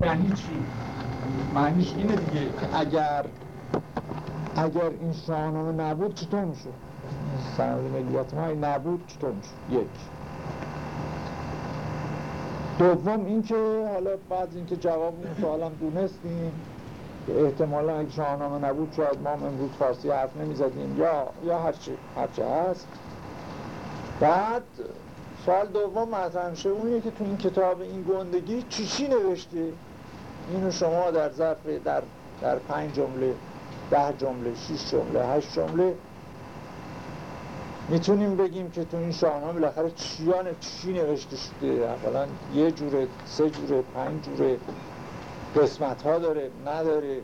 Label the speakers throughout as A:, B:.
A: یعنی چی؟ معنیش اینه دیگه
B: اگر اگر این شاهنامه نبود چطور میشه؟ سند ملیت ما نبود چطور میشه؟ یک دوم اینکه حالا بعد اینکه جواب این سوالم دونستیم احتمالا اگه شاهنامه نبود شاید ما امروز فارسی حرف نمی‌زدیم یا یا هرچی هرچی هست بعد سوال دوم مطرح میشه اونیه که تو این کتاب این گندگی چی چی نوشته اینو شما در ظرف در در پنج جمله ده جمله شیش جمله هشت جمله می‌تونیم بگیم که تو این شاهنامه بالاخره چیان چی نوشته شده؟ اولا یه جوره سه جوره پنج جوره قسمت ها داره نداره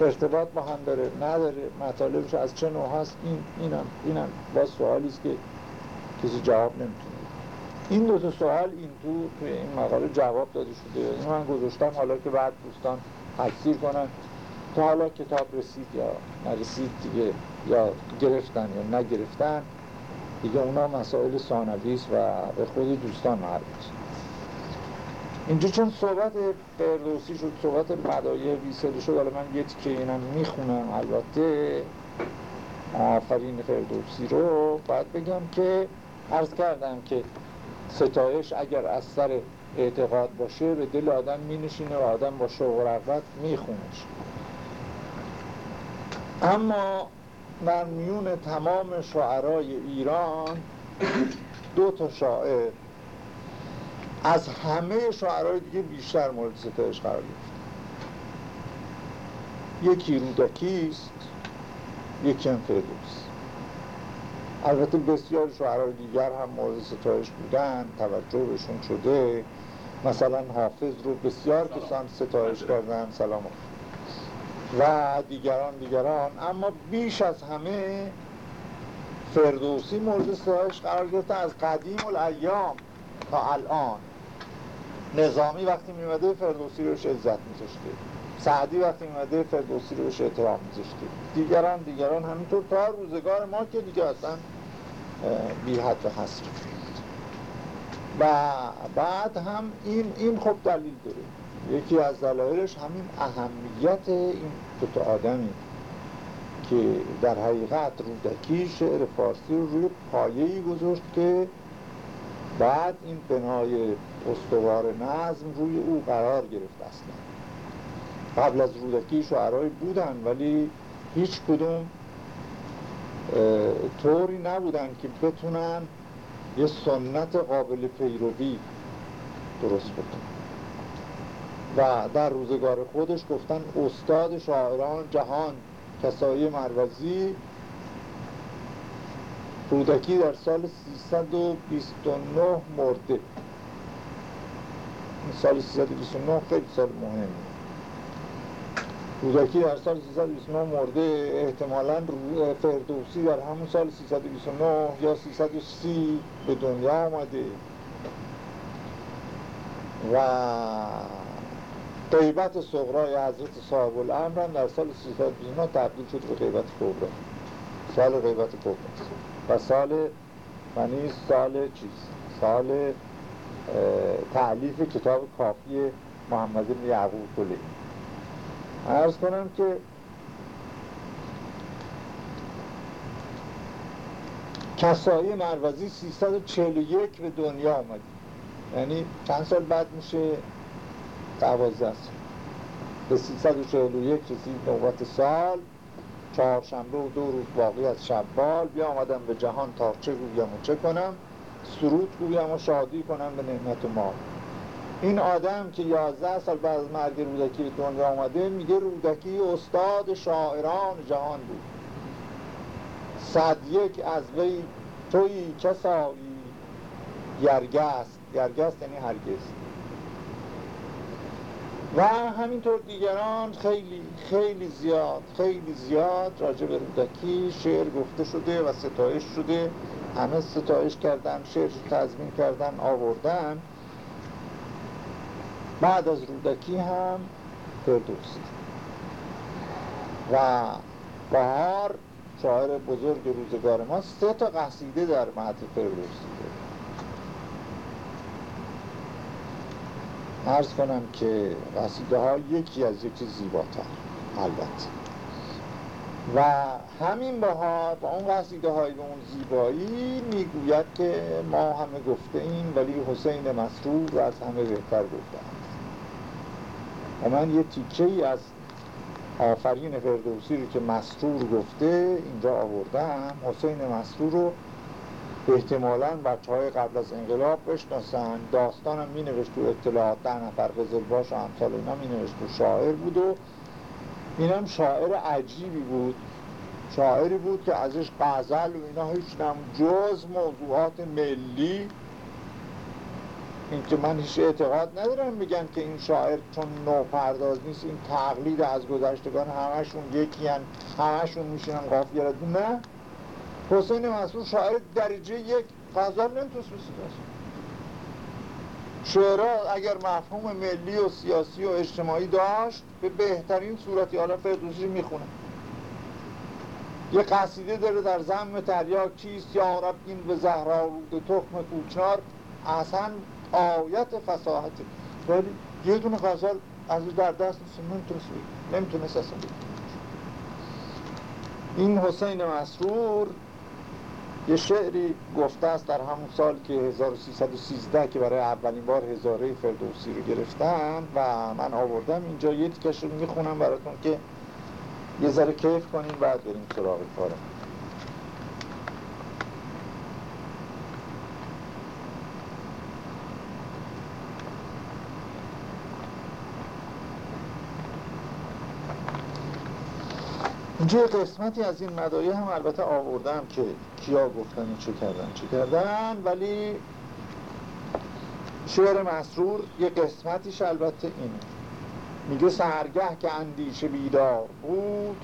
B: ارتباط با هم داره نداره مطالبش از چه نوع هست؟ این اینم اینم با سوالی است که کسی جواب نمی‌تونه این دو تا سوال این تو توی این مقاله جواب داده شده. این من گذاشتم حالا که بعد دوستان تکثیر کنن. تا حالا کتاب رسید یا نرسید دیگه یا گرفتن یا نگرفتن دیگه اونا مسائل ثانوی و به خود دوستان مربوط. اینجا چون صحبت فردوسی شد صحبت مدایه ویسلی شد حالا من یه تیکه اینم می‌خونم. البته آفرین فردوسی رو. باید بگم که عرض کردم که ستایش اگر از سر اعتقاد باشه به دل آدم مینشینه و آدم با شوق و رغبت میخونش. اما در میون تمام شاعرای ایران دو تا شاعر از همه شاعرای دیگه بیشتر مورد ستایش قرار گرفت. یکی رودکی است یکی هم البته بسیار شعرهای دیگر هم مورد ستایش بودن توجه بهشون شده. مثلا حافظ رو بسیار کسان ستایش کردن سلام. و دیگران دیگران. اما بیش از همه فردوسی مورد ستایش قرار گرفته از قدیم الایام تا الان. نظامی وقتی میمده فردوسی روش عزت میذاشته. سعدی وقتی میمده فردوسی روش احترام میذاشته. دیگران دیگران. همینطور تا روزگار ما که دیگه اصلا بی حد و حصر و بعد هم این این خب دلیل داره. یکی از دلایلش همین اهمیت این دوتا آدمی که در حقیقت رودکی شعر فارسی رو روی پایه‌ای گذاشت که بعد این بنای استوار نظم روی او قرار گرفت اصلا. قبل از رودکی شعرهایی بودن ولی هیچ کدوم طوری نبودن که بتونن یه سنت قابل پیروی درست بکنن. و در روزگار خودش گفتن استاد شاعران جهان کسایی مروزی رودکی در سال 329 مرده. سال 329 خیلی سال مهمه. رودکی در سال 329 مرده احتمالا فردوسی در همون سال 329 یا 330 به دنیا آمده. و غیبت صغرای حضرت صاحب الامر در سال 329 تبدیل شد به غیبت کبرا. سال غیبت کبرا. و سال یعنی سال چیز؟ سال تعلیف کتاب کافی محمد بن یعقوب کلی عرض کنم که کسایی مروزی 341 به دنیا آمد یعنی چند سال بعد میشه دوازده سال. به 341 رسید نوبت سال. چهارشنبه و دو روز باقی از شبال. بیا آمدم به جهان تا چه گویم و چه کنم. سرود گویم و شادی کنم به نعمت ما. این آدم که یازده سال بعد از مرگ رودکی به دنیا آمده میگه رودکی استاد شاعران جهان بود. صد یک از وی توی کسایی گرگست گرگست یعنی هرگز. و همینطور دیگران خیلی خیلی زیاد خیلی زیاد راجع به رودکی شعر گفته شده و ستایش شده. همه ستایش کردن شعر تضمین کردن آوردن. بعد از رودکی هم فردوسی و بهار شاعر بزرگ روزگار ما سه تا قصیده در مهد فردوسی ارز کنم که قصیده ها یکی از یکی زیباتر البته. و همین بهار با اون قصیده های اون زیبایی می‌گوید که ما همه گفته این ولی حسین مسرور رو از همه بهتر گفته و من یه تیکه ای از آفرین فردوسی رو که مسرور گفته اینجا آوردم. حسین مسرور رو احتمالا بچه های قبل از انقلاب بشناسن. داستانم می نوشت تو اطلاعات ده نفر قزل باش و همسال اینا می نوشت تو شاعر بود و اینم شاعر عجیبی بود. شاعری بود که ازش غزل و اینا هیچ نم جز موضوعات ملی این که من هیچ اعتقاد ندارم میگن که این شاعر چون نو پرداز نیست این تقلید از گذشتگان همشون یکی هن همشون میشنن قافیه نه. حسین مسئول شاعر درجه یک غزل نمی‌تونست شعرها اگر مفهوم ملی و سیاسی و اجتماعی داشت به بهترین صورتی حالا فردوسی می‌خونه. یه قصیده داره در زم تریاک چیست؟ یا رب این به زهرا رود تخم کوچنار اصلا آیت فساحت ولی یه دونه غزل از در دست نمی‌تونست نمی‌تونست اصلا این حسین مسرور یه شعری گفته است در همون سال که 1313 که برای اولین بار هزاره فردوسی رو گرفتم و من آوردم اینجا. یه تیکش رو می‌خونم براتون که یه ذره کیف کنیم بعد بریم سراغ کارم. اینجا قسمتی از این مدایه هم البته آوردم که کیا گفتن چه کردن چه کردن ولی شعر مسرور یه قسمتیش البته اینه. میگه سهرگه که اندیشه بیدار بود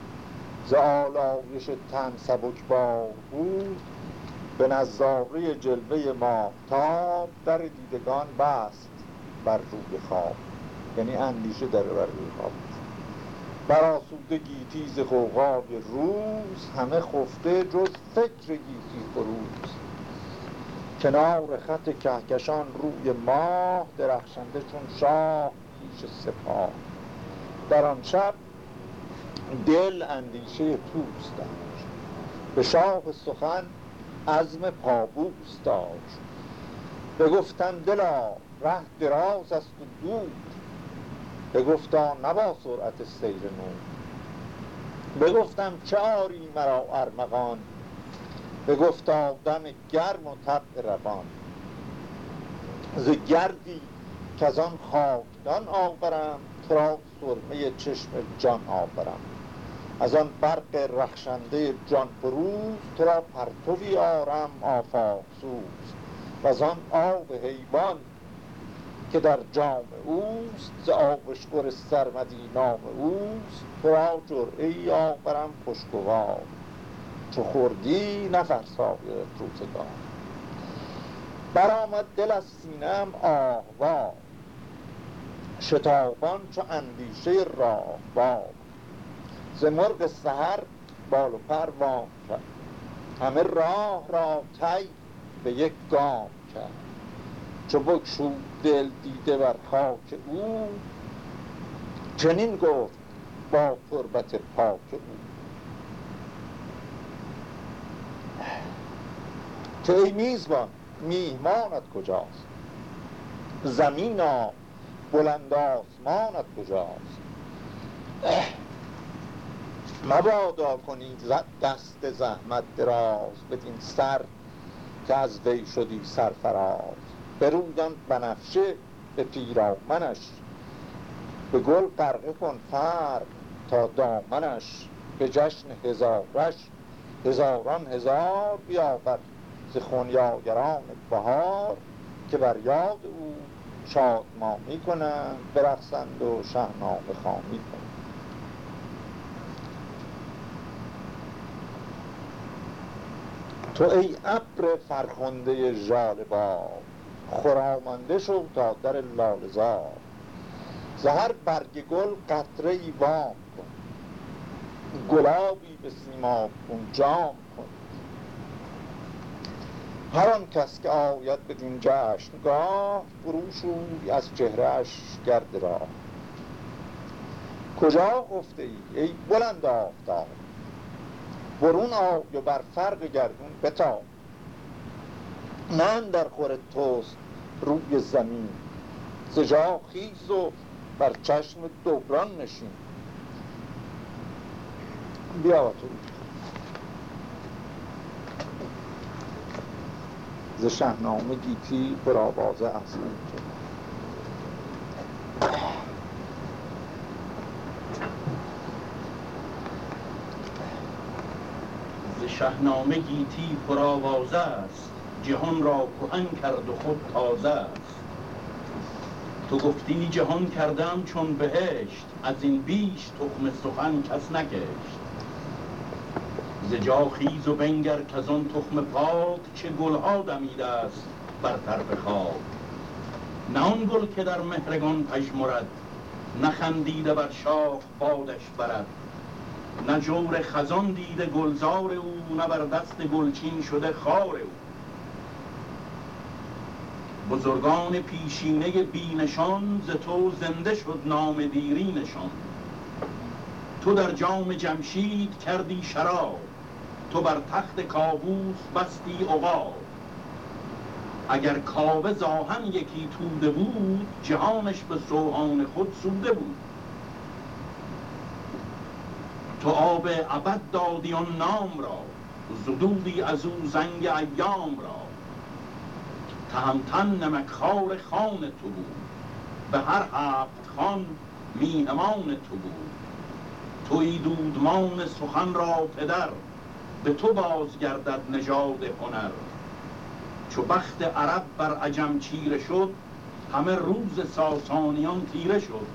B: ز آلایش تن سبکبار بود. به نظاره جلوه ماهتاب در دیدگان بست بر روی خواب. یعنی اندیشه در بر روی خواب. بر آسودگی تیز غوغای روز همه خفته جز فکر گیتی فروز. کنار خط کهکشان روی ماه درخشنده چون شاه پیش سپاه. در آن شب دل اندیشه توست داشت. به شاه سخن عزم پابوس داشت. بگفتن دلا ره دراز است و دور. بگفتا نبا سرعت سیر نور بگفتم چه آری مرا ارمغان؟ بگفتا دم گرم و طبع روان. ز گردی که از آن خاکدان آورم تو را سرمه چشم جان آورم. از آن برق رخشنده جان فروز تو را پرتوی آرم آفاق سوز. و از آن آب حیوان که در جام اوست ز آبشخور سرمدی نام اوست. تو را جرعه آورم خوشگوار چو خوردی نفرساید روزگار. برآمد دل از سینم آهوار شتابان چو اندیشه راهوار ز مرغ سحر بال و پر وام کرد همه راه را طی به یک گام کرد. چو بگشود دل دیده بر خاک او. چنین گفت با تربت پاک او. که ای میزبان میهمانت کجاست؟ زمینا بلند آسمانت کجاست؟ مبادا کنید دست زحمت دراز بدین سر که از وی شدی سرفراز. برودان بنفشه به پیرامنش به گل قرقه کن فرق تا دامنش. به جشن هزارش هزاران هزار بیاور ز خونیاگران بهار که بر یاد او شادمانی کنند برقصند و شهنامه خوانی کنند. تو ای ابر فرخنده ژاله باد خرامنده شو تا در لالزار. زهر برگ گل قطره ای وام کن. گلابی به سیما کن جام کن. هر آن کس که آید بدین جشنگاه بروشوی از چهرهش گرد را کجا گفته ای ای بلند آفتاب؟ برون آی و بر فرق گردون بتاب. من در خور توست روی زمین. زجا خیز و بر چشم دوران نشین. بیا تو. ز شهنامه گیتی برآوازه است
C: ز شهنامه گیتی پرآوازه است. جهان را کهن کرد و خود تازه است. تو گفتی جهان کردم چون بهشت از این بیش تخم سخن کس نگشت ز جا خیز و بنگر که آن تخم پاک چه گلها دمیده است بر طرف خواب نه آن گل که در مهرگان پژمرد نه خندیده بر شاخ بادش برد. نه جور خزان دیده گلزار او نه بر دست گلچین شده خار او. بزرگان پیشینه بینشان ز تو زنده شد نام دیرینشان. تو در جام جمشید کردی شراب تو بر تخت کاووس بستی عقاب. اگر کاوه زاهن یکی توده بود جهانش به سوهان خود سوده بود. تو آب ابد دادی آن نام را زدودی از او زنگ ایام را. تهمتن نمکخوار خان تو بود به هر هفت خان میهمان تو بود توی دودمان سخن را پدر به تو بازگردد نژاد هنر. چو بخت عرب بر عجم چیره شد همه روز ساسانیان تیره شد.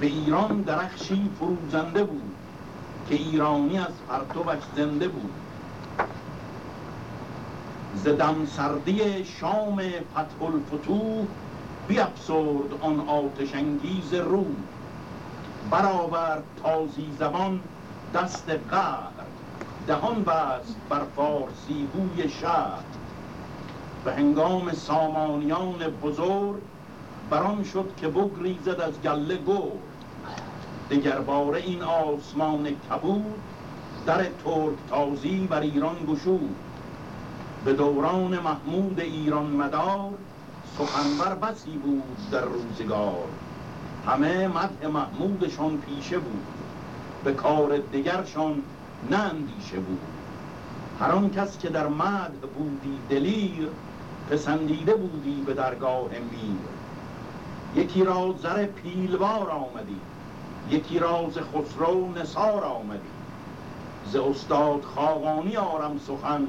C: به ایران درخشی فروزنده بود که ایرانی از پرتوش زنده بود. ز دم سردی شام فتح الفتوح بیفسرد آن آتش انگیز روح تازی زبان دست قهر دهان بست بر فارسی بوی شهر به هنگام سامانیان بزرگ بران شد که بگریزد از گله گرد دگر باره این آسمان کبود در ترک تازی بر ایران گشود. به دوران محمود ایران مدار سخنور بسی بود در روزگار. همه مدح محمودشان پیشه بود به کار دگرشان نه اندیشه بود. هر آن کس که در مدح بودی دلیر پسندیده بودی به درگاه میر یکی را زر پیلوار آمدی یکی را ز خسرو نثار آمدی. ز استاد خاقانی آرم سخن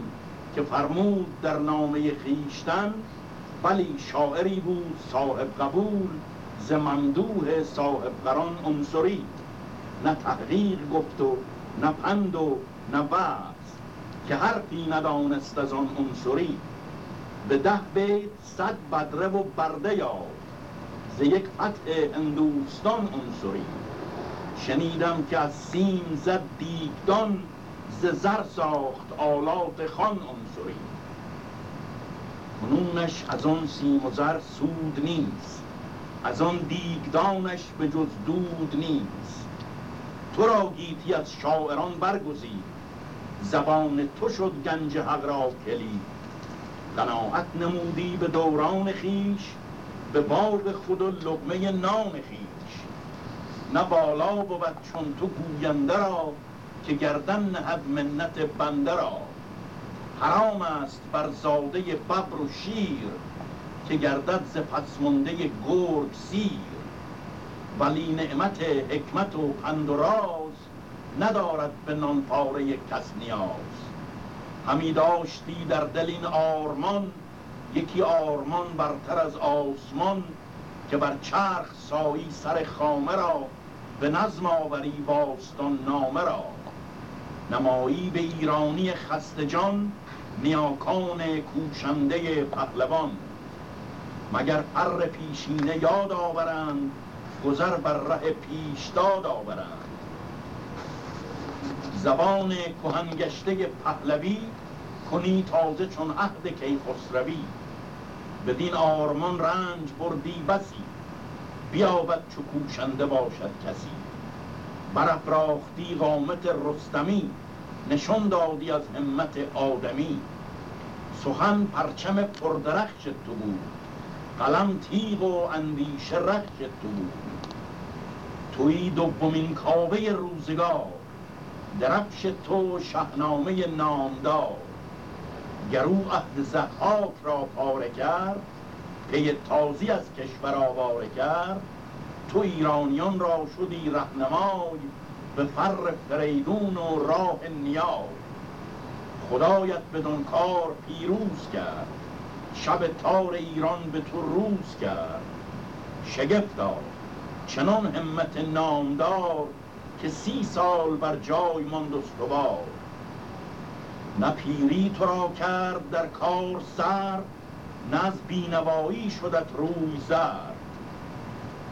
C: که فرمود در نامه خیشتن ولی شاعری بود صاحب قبول ز ممدوح صاحب قران عنصری. نه تحقیق گفت و نه پند و نه وعظ که حرفی ندانست از آن عنصری. به ده بیت صد بدره و برده یافت ز یک فتح هندوستان عنصری. شنیدم که از سیم زد دیگدان ز زر ساخت آلات خان عنصری کنونش از آن سیم و زر سود نیست از آن دیگدانش به جز دود نیست. تو را گیتی از شاعران برگزید زبان تو شد گنج حق را کلید. قناعت نمودی به دوران خیش به باغ خود و لقمه نان خیش نه بالا بود چون تو گوینده را که گردن نهد منت بنده را. حرام است بر زاده ببر و شیر که گردد ز پسمانده گرگ سیر. ولی نعمت حکمت و پند و راز ندارد به نانپاره کس نیاز. همی داشتی در دل این آرمان یکی آرمان برتر از آسمان که بر چرخ سایی سر خامه را به نظم آوری باستان نامه را. نمایی به ایرانی خستجان نیاکان کوشنده پهلوان. مگر پر پیشینه یاد آورند گذر بر ره پیشداد آورند. زبان کهنگشته پهلوی کنی تازه چون عهد کیخسروی. بدین آرمان رنج بردی بسی بیابد چو کوشنده باشد کسی. برافراختی قامت رستمی نشان دادی از همت آدمی. سخن پرچم پردرخش تو بود قلم تیغ و اندیشه رخش تو بود. توی دومین کاوه روزگار درفش تو شهنامه نامدار. گرو عهد زحاک را پاره کرد پی تازی از کشور آواره کرد تو ایرانیان را شدی رهنمای به فر فریدون و راه نیای. خدایت بدون کار پیروز کرد. شب تار ایران به تو روز کرد. شگفتا چنان همت نامدار که سی سال بر جای ماند استوار. نه پیری تو را کرد در کار سر نه از بینوایی شدت روی زرد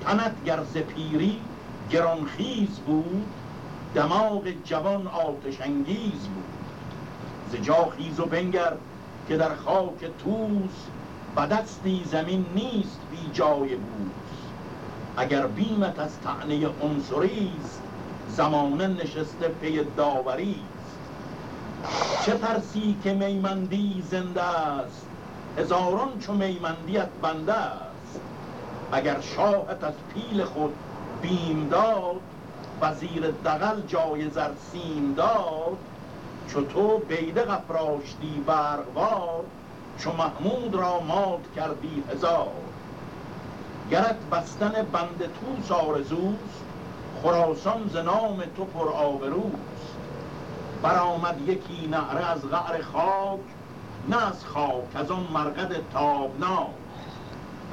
C: تنت گر ز پیری گرانخیز بود دماغ جوان آتش انگیز بود. ز جا خیز و بنگر که در خاک توس بدستی زمین نیست بی جای بوس. اگر بیمت از طعنهٔ عنصریست زمانه نشسته پی داوریست. چه ترسی که میمندی زنده است هزاران چو میمندیت بنده است. اگر شاهت از پیل خود بیم داد وزیر دقل جای زر سیم داد. چو تو بیده افراشتی برقوار چو محمود را مات کردی هزار. گرت بستن بند توس آرزوست خراسان ز نام تو پر آبروست. برآمد یکی نعره از قعر خاک نه از خاک از آن مرقد تابناک.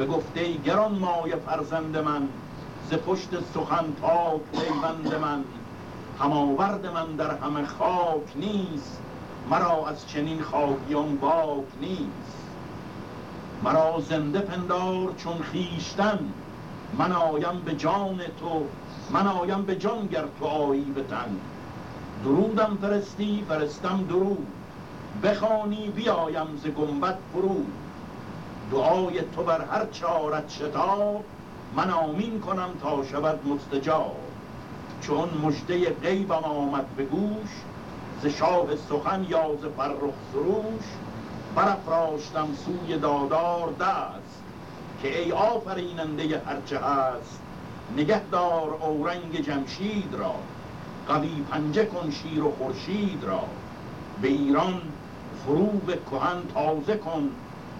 C: به گفته گران مایه فرزند من ز پشت سخن پاک پیوند من. هماورد من در همه خاک نیست مرا از چنین خاکیان باک نیست. مرا زنده پندار چون خیشتن من آیم به جان تو من آیم به جان گر تو آیی به تن. درودم فرستی فرستم درود بخوانی بیایم ز گنبد فرود. دعای تو بر هر چارت شتاب من آمین کنم تا شود مستجاب. چون مژده غیبم آمد به گوش ز شاه سخن یا ز فرخ سروش برافراشتم سوی دادار دست که ای آفریننده هرچه هست نگهدار اورنگ جمشید را قوی پنجه کن شیر و خورشید را. به ایران فروغ کهن تازه کن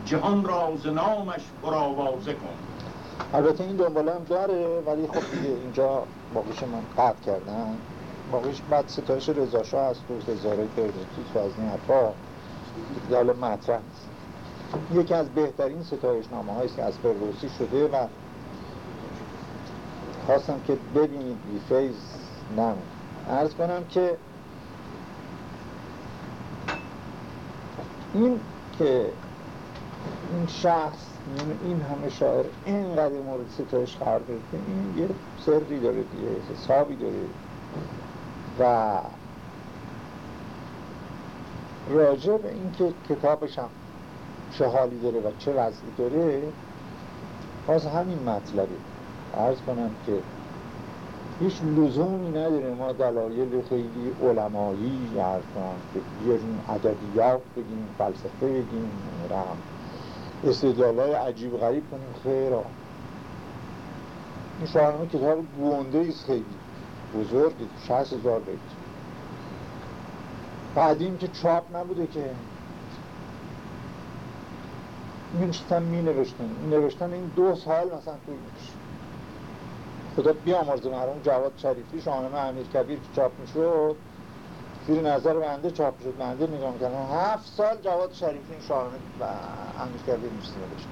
C: جهان را ز نامش پرآوازه کن.
B: البته این دنباله هم داره ولی خب دیگه اینجا باقیش من قطع کردن. باقیش بعد ستایش رضاشاه هست و هزاره فردوسی و از این حرفا. حالا مطرح نیست. یکی از بهترین ستایش نامه هاییست که از فردوسی شده و خواستم که ببینید بی فیض نم. ارز کنم که این که این شخص یعنی این همه شاعر اینقدر مورد ستایش قرار که این یه سری داره دیگه حسابی داره. و راجع به اینکه کتابش هم چه حالی داره و چه وضعی داره باز همین مطلبه. عرض کنم که هیچ لزومی نداره ما دلایل خیلی علمایی عرض کنم که بیاریم ادبیات بگیم فلسفه بگیم رحم استدلال عجیب غریب کنیم. خیر این شاهنامه کتاب گونده ایست. خیلی بزرگی شهست هزار بیت. بعدیم که چاپ نبوده که میشتن می نوشتن نوشتن این دو سال مثلا توی میشه خدا بیامرزه مرحوم جواد شریفی شاهنامه امیر کبیر که چاپ می‌شد. زیر نظر بنده چاپ شد بنده نگاه می‌کنم هفت سال جواد شریفی این شاهنامه و امیر کبیر میشه نوشت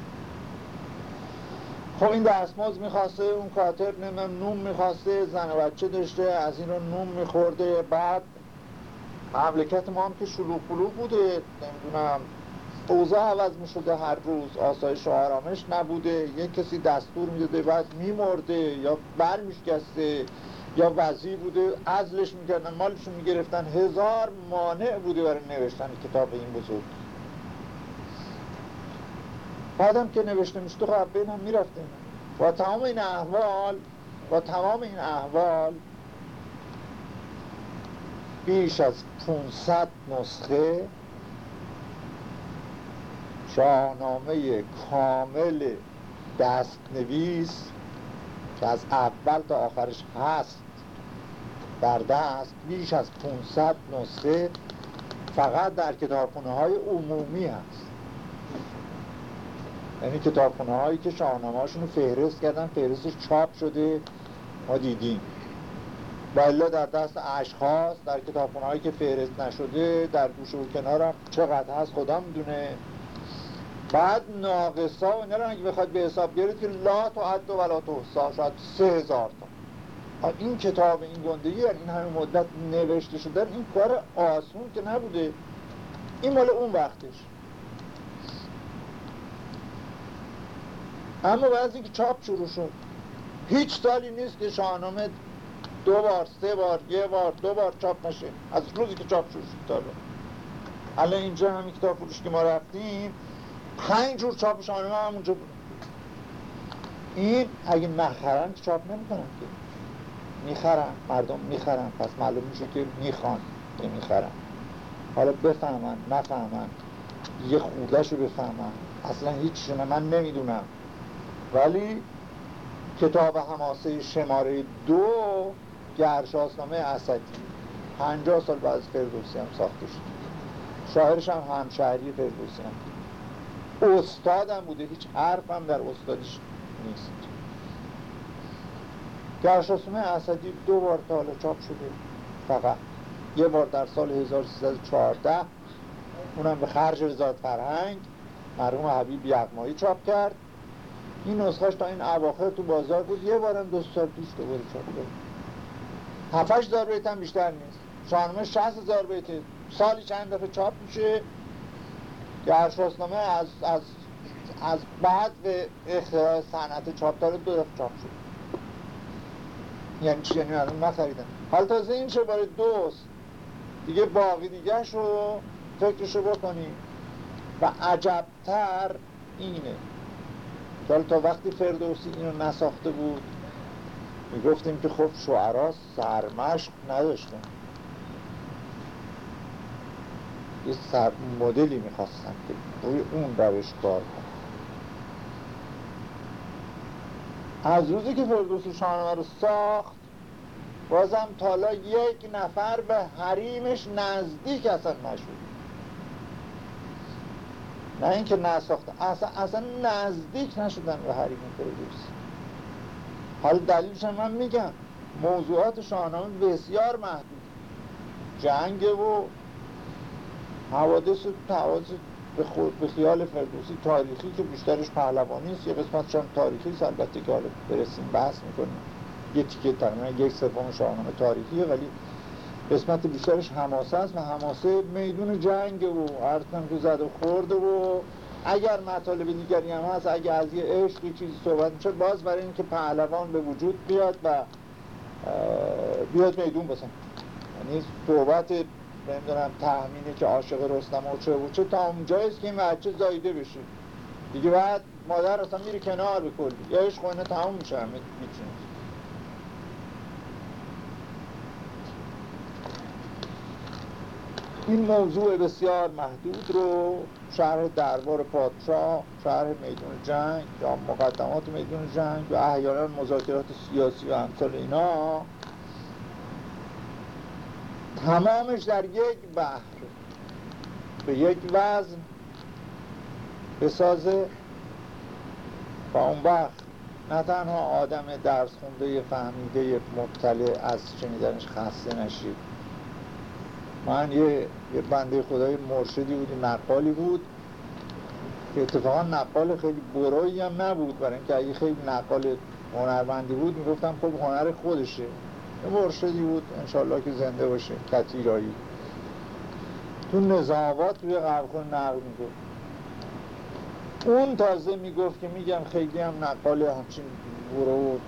B: خب این دستماز می‌خواسته اون کاتب نمیم نوم می‌خواسته زن و بچه داشته از این رو نوم میخورده. بعد مملکت ما هم که شلوغ پلوغ بوده نمی‌دونم اوضاع عوض می‌شده. هر روز آسایش و آرامش نبوده. یک کسی دستور می‌داده بعد میمرده یا بر میشکسته یا وزیر بوده ازلش می‌کردن مالشون می‌گرفتن هزار مانع بوده برای نوشتن کتاب این بزرگ. بعدم که نوشته میشته خب بین هم می‌رفته با تمام این احوال با تمام این احوال بیش از 500 نسخه شاهنامه کامل دستنویس که از اول تا آخرش هست. در دست بیش از 500 نسخه فقط در کتابخونه های عمومی هست. یعنی کتابخونه هایی که شاهنامه رو فهرست کردن فهرستش چاپ شده ما دیدیم. و در دست اشخاص در کتابخونه هایی که فهرست نشده در گوشه و کنار چقدر هست خدا می‌دونه. بعد ناقصا و اینا اگه بخواد به حساب بیارید که لا تو حد و ولا تو شاید سه هزار تا. این کتاب این گندگی یعنی این همه مدت نوشته شده این کار آسون که نبوده. این مال اون وقتش. اما بعد که چاپ شروع شد. هیچ سالی نیست که شاهنامه دو بار سه بار یه بار دو بار چاپ نشه. از روزی که چاپ شروع شد تا الان. اینجا همین کتاب فروش که ما رفتیم پنج جور چاپ شاهنامه همونجا بود. این اگه نخرن چاپ نمی‌کنن که. می‌خرن مردم می‌خرن. پس معلوم میشه که می‌خوان که می‌خرن. حالا بفهمن نفهمن. یه خودش رو بفهمن. اصلا هیچ من نمی‌دونم. ولی کتاب هماسه شماره دو گرشاسنامه اسدی. پنجاه سال بعد از فردوسی هم ساخته شد. شاهرش هم همشهری فردوسی هم. استادم بوده. هیچ حرف هم در استادیش نیست. گرشاسنامه اسدی دو بار تا حالا چاپ شده فقط. یه بار در سال 1314 اونم به خرج وزارت فرهنگ مرحوم حبیب یغمایی چاپ کرد. این نسخهش تا این اواخر تو بازار بود. یه بارم دو سال پیش دوباره چاپ کرد هفتش هزار بیت هم بیشتر نیست. شاهنامه شهست هزار بیته سالی چند دفعه چاپ میشه. که ارشاسنامه از, از, از بعد به اختراع صنعت چاپ داره دو دفعه چاپ شد یعنی چی؟ یعنی مردم نخریدن حال تازه این برای دوست. دیگه باقی دیگه رو فکرشو بکنیم و عجبتر اینه. حالا تا وقتی فردوسی اینو نساخته بود می‌گفتیم که خب شعرا سرمشق نداشتن. یه سر مدلی می‌خواستن که روی اون روش کار کن از روزی که فردوسی شاهنامه رو ساخت بازم تالا یک نفر به حریمش نزدیک اصلا نشد. نه اینکه نساخته اصلا, اصلا نزدیک نشدن به حریم فردوسی حالا دلیلش من میگم موضوعات شاهنامه بسیار محدود. جنگ و حوادث و حوادث به, خود به خیال فردوسی تاریخی که بیشترش پهلوانی است. یه قسمتش هم تاریخی است البته که حالا برسیم بحث می‌کنیم. یه تیکه تقریبا یک سوم شاهنامه تاریخیه ولی قسمت بیشترش حماسه است و حماسه میدون جنگ و ارتن که زد و خورده و اگر مطالب دیگری هم هست اگر از یه عشق چیزی صحبت میشه باز برای اینکه پهلوان به وجود بیاد و بیاد میدون بسن. یعنی صحبت نمی‌دونم تحمینه که عاشق رستم و چه و چه تا اونجاییست که این بچه زایده بشه. دیگه بعد مادر اصلا میره کنار به کلی. یا عشق و تمام میشه همه این موضوع بسیار محدود رو شهر دربار پادشاه شهر میدون جنگ یا مقدمات میدون جنگ و احیانا مذاکرات سیاسی و همسال اینا تمامش در یک بحر. به یک وزن بسازه. و اون وقت نه تنها آدم درس خونده فهمیده مبتله از شنیدنش خسته نشید من یه, یه بنده خدای مرشدی بود نقالی بود. که اتفاقا نقال خیلی برایی هم نبود. برای اینکه اگه خیلی نقال هنرمندی بود می‌گفتم خب هنر خودشه. مرشدی بود. انشالله که زنده باشه. کتیرایی. تو نظامات توی قبخون نقل می‌گفت. اون تازه می‌گفت که میگم خیلی هم نقال همچین برو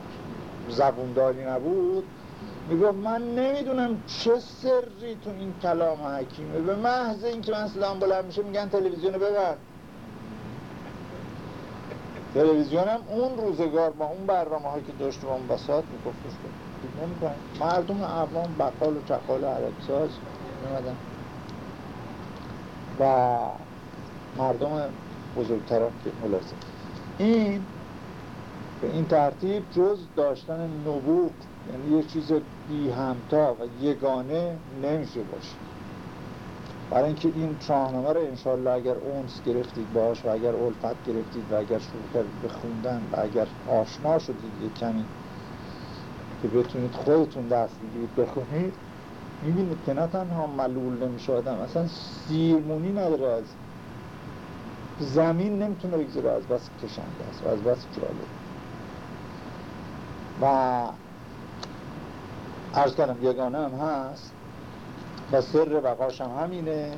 B: زبونداری نبود. می‌گفت من نمی‌دونم چه سری تو این کلام حکیمه. به محض اینکه من صدام بلند میشه میگن تلویزیون ببر. تلویزیونم اون روزگار با اون برنامه که داشت اون بساط میگفتش نمی‌کنن. مردم عوام بقال و چقال و عربساز نمیدن و مردم بزرگتر که ملازم این به این ترتیب جز داشتن نبوغ یعنی یه چیز بی همتا و یگانه نمیشه باشه. برای اینکه این شاهنامه رو انشالله اگر اونس گرفتید باش و اگر الفت گرفتید و اگر شروع کردید بخوندن و اگر آشنا شدید یه کمی که بتونید خودتون دست بگیرید بخونید می‌بینید که نه تنها ملول نمیشه آدم اصلا سیرمونی نداره از زمین نمی‌تونه بگذاره از بس کشنده است و از بس جالب. و عرض کردم یگانه هم هست و سر بقاش هم همینه.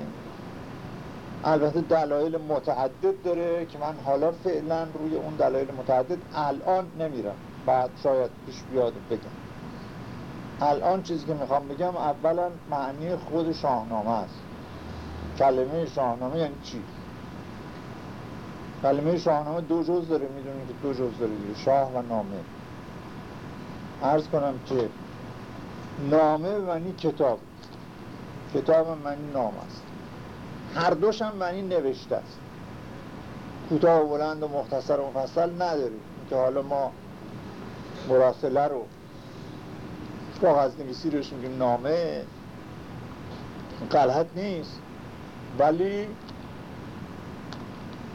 B: البته دلایل متعدد داره که من حالا فعلا روی اون دلایل متعدد الان نمیرم. بعد شاید پیش بیاد بگم. الان چیزی که می‌خوام بگم اولا معنی خود شاهنامه است. کلمه شاهنامه یعنی چی؟ کلمه شاهنامه دو جز داره می‌دونیم که دو جز داره دیگه شاه و نامه. عرض کنم که نامه معنی کتاب. کتاب معنی نام است. هر دوش هم معنی نوشته است. کوتاه و بلند و مختصر و مفصل نداریم. که حالا ما مراسله رو کاغذ نویسی روش میگیم نامه. قلحت نیست. ولی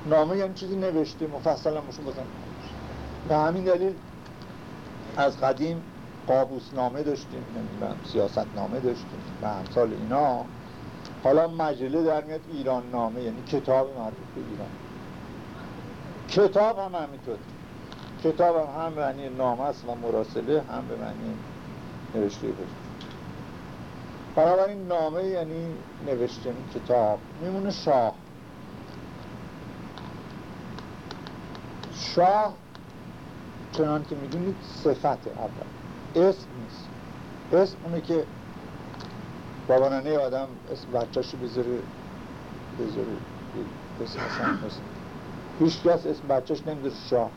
B: نامه یعنی چیزی نوشته مفصل هم بزن به همین دلیل از قدیم قابوس نامه داشتیم سیاست نامه داشتیم و همسال اینا. حالا مجله در میاد ایران نامه یعنی کتاب مربوط به ایران. کتاب هم همینطور. کتاب هم هم معنی نامه است و مراسله هم به معنی نوشته بود. بنابراین نامه یعنی نوشته کتاب. میمونه شاه. شاه چنان که می‌دونید صفت اول. اسم نیست. اسم اونه که بابانانه آدم اسم بچهشو بذاره بذاره اسم اصلا هیچ کس اسم بچهش نمیداره شاه.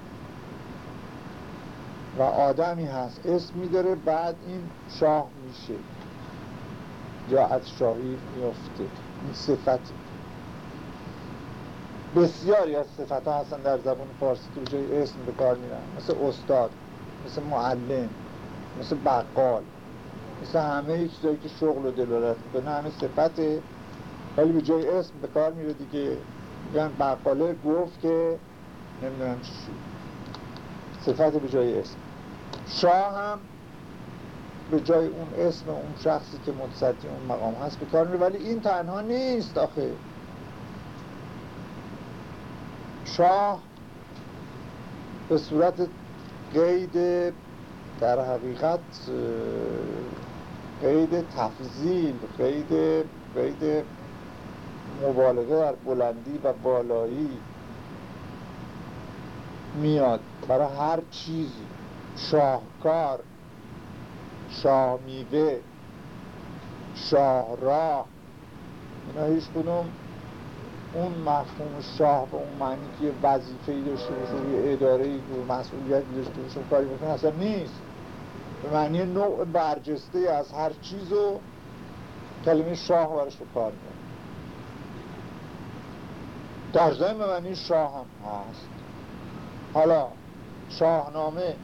B: و آدمی هست. اسم میداره بعد این شاه میشه. یا از شاهی میفته. این صفت بسیاری از صفت ها هستن در زبان فارسی که جای اسم به کار میرن. مثل استاد مثل معلم مثل بقال مثل همه چیزایی که شغل و دلالت می‌کنه. همه صفته. ولی به جای اسم به کار میره دیگه. میگن بقاله گفت که نمی‌دونم چی صفت به جای اسم. شاه هم به جای اون اسم اون شخصی که متصدی اون مقام هست به کار ولی این تنها نیست آخه. شاه به صورت قید در حقیقت قید تفضیل قید قید مبالغه در بلندی و بالایی میاد. برای هر چیزی. شاهکار شاهمیوه شاهراه. اینا هیچ کدوم اون مفهوم شاه به اون معنی که وظیفه‌ای داشته باشه یه اداره و مسئولیتی داشته باشه کاری بکنه اصلا نیست. به معنی نوع برجسته از هر چیز و کلمه شاه برش به کار میاد. در به معنی شاه هم هست. حالا شاهنامه.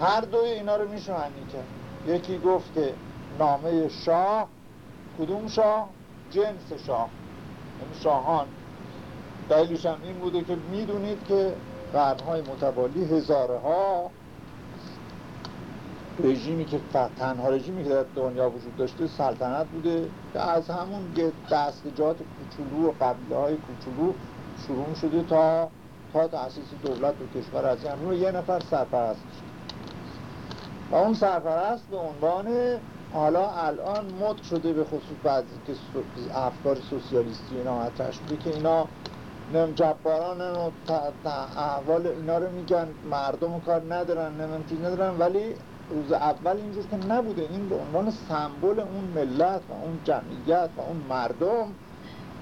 B: هر دوی اینا رو میشه معنی کرد یکی گفت که نامه شاه کدوم شاه؟ جنس شاه. یعنی شاهان. دلیلش هم این بوده که می‌دونید که قرنهای متوالی هزاره ها رژیمی که تنها رژیمی که در دنیا وجود داشته سلطنت بوده که از همون دستجات کوچولو و قبیله های کوچولو شروع شده تا تا تأسیس دولت و کشور از رو یه نفر سرپرست و اون سرپرست به عنوان حالا الان مد شده به خصوص بعضی که افکار سوسیالیستی اینا مطرح شده که اینا نم جباران احوال اینا رو میگن مردم کار ندارن نمیم چیز ندارن ولی روز اول اینجور که نبوده. این به عنوان سمبل اون ملت و اون جمعیت و اون مردم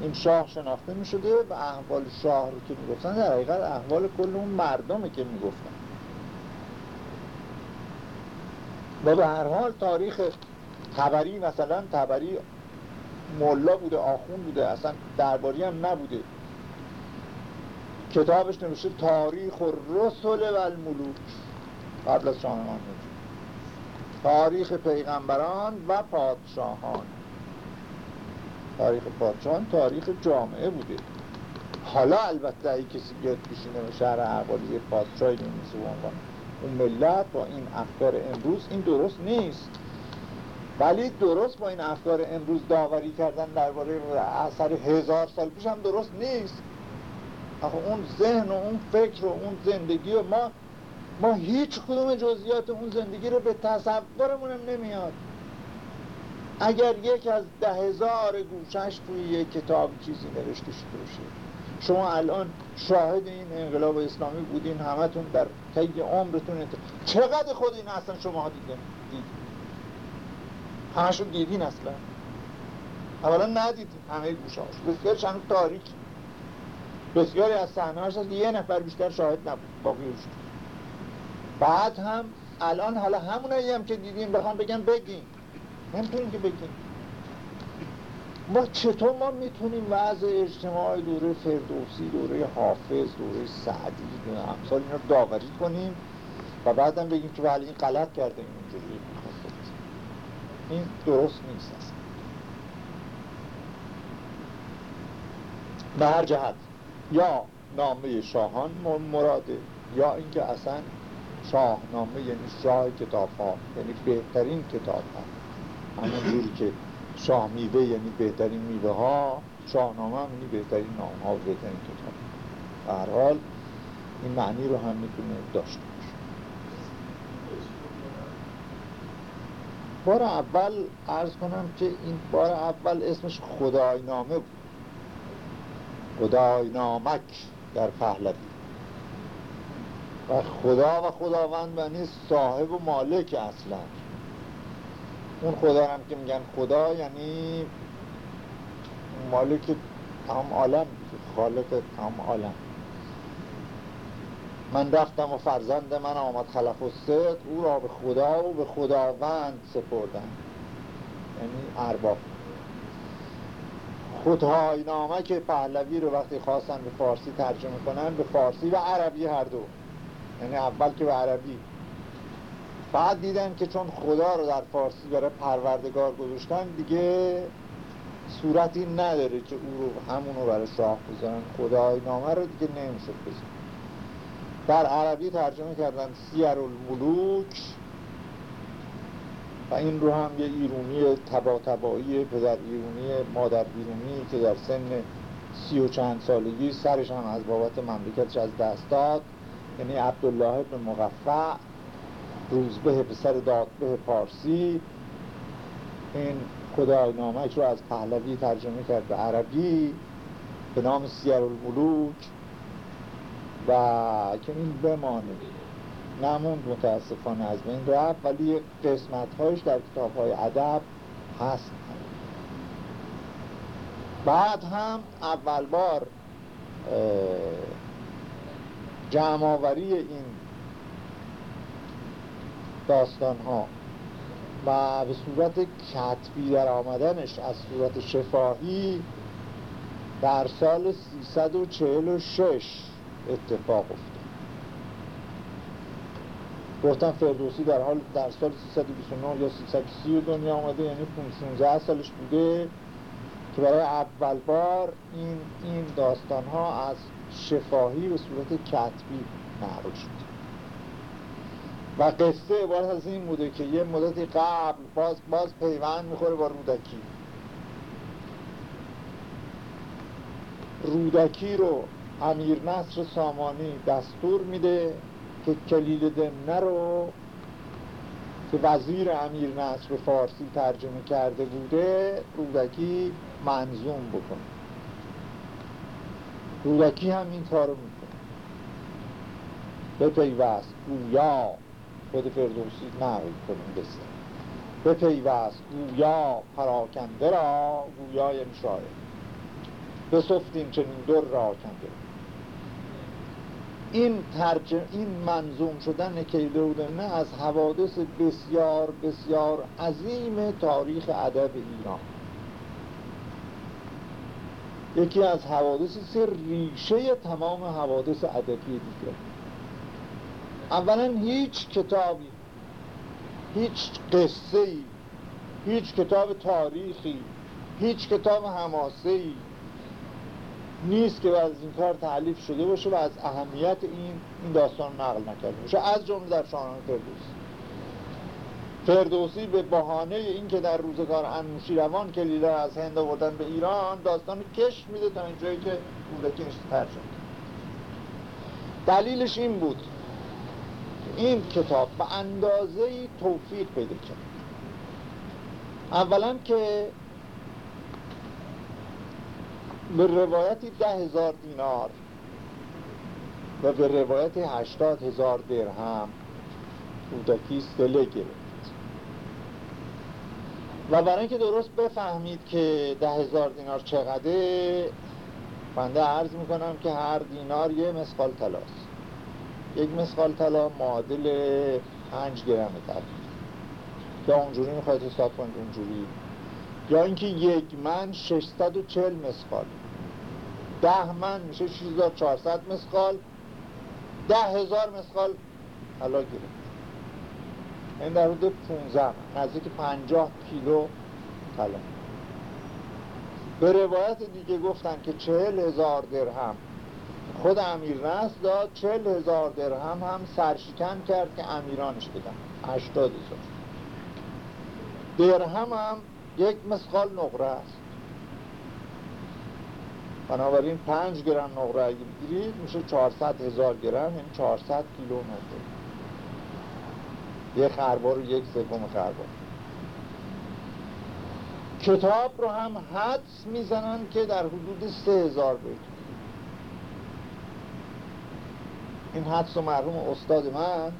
B: این شاه شناخته می شده و احوال شاه رو که می گفتن در حقیقت احوال کل اون مردمه که می گفتن و به هر حال تاریخ تبری مثلا تبری ملا بوده آخون بوده اصلا درباری هم نبوده. کتابش نوشته تاریخ و رسول و الملوک قبل از شاهنامه. تاریخ پیغمبران و پادشاهان. تاریخ پادشاهان تاریخ جامعه بوده. حالا البته ای کسی بیاد بشینه به شهر یه پادشاهی نمیسه اون ملت با این افکار امروز این درست نیست. ولی درست با این افکار امروز داوری کردن درباره اثر هزار سال پیش هم درست نیست. آخه اون ذهن و اون فکر و اون زندگی و ما ما هیچ کدوم جزئیات اون زندگی رو به تصورمونم نمیاد. اگر یک از ده هزار گوشش توی یک کتاب چیزی نوشته شده باشه. شما الان شاهد این انقلاب اسلامی بودین همتون در طی عمرتون انت... چقدر خود این اصلا شما دیدین؟ دید همشون دیدین اصلا. اولا ندیدین همه گوشاش بسیار چند تاریک. بسیاری از صحنه هست یه نفر بیشتر شاهد نبود باقی بعد هم الان حالا همونایی هم که دیدیم بخوام بگم بگیم نمی‌تونیم که بگیم ما چطور ما می‌تونیم وضع اجتماعی دوره فردوسی دوره حافظ دوره سعدی امثال این رو داوری کنیم و بعدم بگیم که ولی این غلط کرده این اینجوری. این درست نیست اصلا. به هر جهت یا نامه شاهان مراده یا اینکه اصلا شاهنامه یعنی شاه کتاب ها یعنی بهترین کتاب ها همون جوری که شاه میوه یعنی بهترین میوه ها شاهنامه هم یعنی بهترین نام ها و بهترین کتاب هر حال این معنی رو هم می‌تونه داشته باشه. بار اول عرض کنم که این بار اول اسمش خدای نامه بود. خدای نامک در پهلوی. و خدا و خداوند معنی صاحب و مالک اصلا. اون خدا هم که میگن خدا یعنی مالک تمام عالم خالق تمام عالم. من رفتم و فرزند من آمد خلف و صد او را به خدا و به خداوند سپردن یعنی ارباب. خودهای که پهلوی رو وقتی خواستن به فارسی ترجمه کنن به فارسی و عربی هر دو. یعنی اول که به عربی. بعد دیدن که چون خدا رو در فارسی برای پروردگار گذاشتن دیگه صورتی نداره که او رو همون رو برای شاه بزنن. خدای نامه رو دیگه نمی‌شد بزن در عربی ترجمه کردن سیر الملوک و این رو هم یه ایرونی تبا تبایی پدر ایرونی مادر ایرونی که در سن سی و چند سالگی سرش هم از بابت مملکتش از دست داد. یعنی عبدالله ابن مغفع روزبه پسر دادبه پارسی. این خدای نامک رو از پهلوی ترجمه کرد به عربی به نام سیر الملوک و که این بمانه. نموند متاسفانه از بین رفت ولی قسمت هایش در کتاب های ادب هست. بعد هم اول بار جمع آوری این داستان ها و به صورت کتبی در آمدنش از صورت شفاهی در سال 346 اتفاق افتاد. گفتم فردوسی در حال در سال 329 یا 330 دنیا آمده یعنی 15 سالش بوده که برای اول بار این, این داستان ها از شفاهی به صورت کتبی نقل شد. و قصه عبارت از این بوده که یه مدتی قبل باز, باز پیوند می‌خوره با رودکی. رودکی رو امیر نصر سامانی دستور میده که کلید دمنه رو که وزیر امیر نصر فارسی ترجمه کرده بوده رودکی منظوم بکنه. رودکی هم این کارو می‌کنه. به پیوست. گویا خود فردوسی نقل کنیم بسیار بپیوست گویا پراکنده را گویا یعنی شاعر بسفتیم چنین در را کنده. این ترجم این منظوم شدن کیلودنه از حوادث بسیار بسیار عظیم تاریخ ادب ایران. یکی از حوادث سر ریشه تمام حوادث ادبی دیگه اولا هیچ کتابی هیچ قصه ای هیچ کتاب تاریخی هیچ کتاب حماسه ای نیست که از این کار تعلیف شده باشه و از اهمیت این این داستان نقل نکرده باشه. از جمله در شاهنامه فردوسی. فردوسی به بهانه اینکه در روزگار انوشیروان کلیله از هند آوردن به ایران داستان کش میده تا اینجایی که کودکی تر شد. دلیلش این بود. این کتاب به اندازه توفیق پیدا کرد. اولا که به روایتی ده هزار دینار و به روایت هشتاد هزار درهم کودکی سله گرفت. و برای اینکه درست بفهمید که ده هزار دینار چقدره بنده عرض می‌کنم که هر دینار یه مسقال تلاست یک مسقال طلا معادل پنج گرم تقریبا یا اونجوری می‌خواید حساب کنید اونجوری. یا اینکه یک من 640 مسقال ده من میشه 6400 مسقال ده هزار مسقال حالا گرفت. این در حدود 15 نزدیک 50 کیلو طلا. به روایت دیگه گفتن که چهل هزار درهم خود امیر نست داد چهل هزار درهم هم سرشکن کرد که امیرانش بدن. هشتاد هزار. درهم هم یک مسخال نقره است. بنابراین پنج گرم نقره اگه بگیرید میشه 400 هزار گرم یعنی 400 کیلو نقره یک خربار و یک سوم خربار. کتاب رو هم حدس می‌زنن که در حدود سه هزار بیت. این حدس و مرحوم استاد من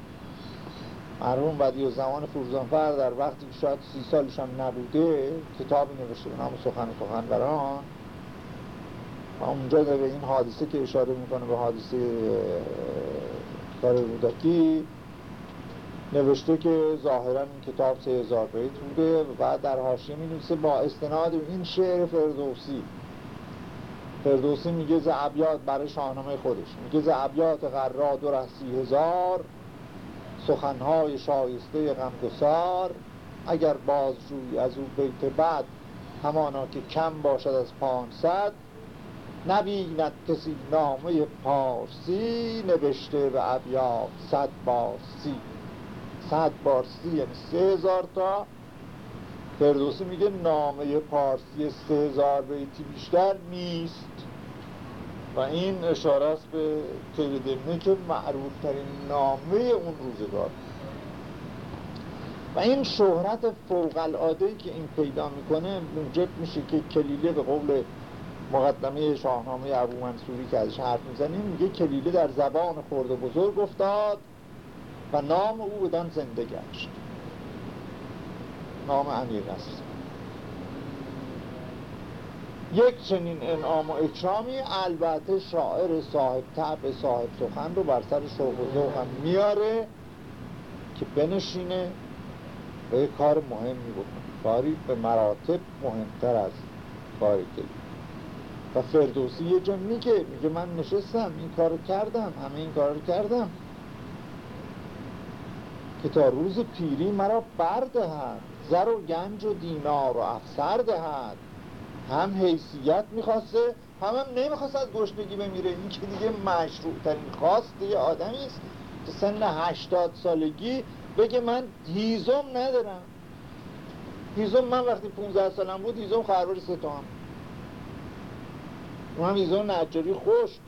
B: مرحوم بدی و زمان فروزانفر در وقتی که شاید سی سالش هم نبوده کتابی نوشته به نام سخن سخنوران. و اونجا به این حادثه که اشاره می‌کنه به حادثه کار رودکی نوشته که ظاهرا این کتاب سه هزار بیت بوده و بعد در حاشیه می با استناد این شعر فردوسی. فردوسی میگه ز ابیات برای شاهنامه خودش. میگه ز ابیات قرا دو سی هزار سخنهای شایسته غمگسار. اگر بازجوی از او بیت بعد همانا که کم باشد از پانصد. نبیند کسی نامه پارسی نوشته به ابیات صد بار سی. صد بار سی یعنی سه هزار تا. فردوسی میگه نامه پارسی سه هزار بیتی بیشتر نیست. و این اشاره است به تیردمنه که معروف ترین نامه اون روزگار. و این شهرت فوق العاده که این پیدا می‌کنه موجب میشه که کلیله به قول مقدمه شاهنامه ابو منصوری که ازش حرف می‌زنیم میگه کلیله در زبان خورد و بزرگ افتاد و نام او بدان زنده گشت. نام امیر است. یک چنین انعام و اکرامی البته شاعر صاحب طبع صاحب سخن رو بر سر شوق و هم میاره که بنشینه و یک کار مهمی بکنه. کاری به مراتب مهمتر از کاری که و فردوسی یه جا میگه میگه من نشستم این کارو کردم همه این کار رو کردم که تا روز پیری مرا بردهد زر و گنج و دینار و افسر دهد هم حیثیت می‌خواسته هم هم نمی‌خواست از گشنگی بمیره. این که دیگه مشروع ترین خواست یه آدمی است که سن هشتاد سالگی بگه من هیزم ندارم. هیزم من وقتی 15 سالم بود هیزم خربار سه تومن هم. هیزم نجاری خشک.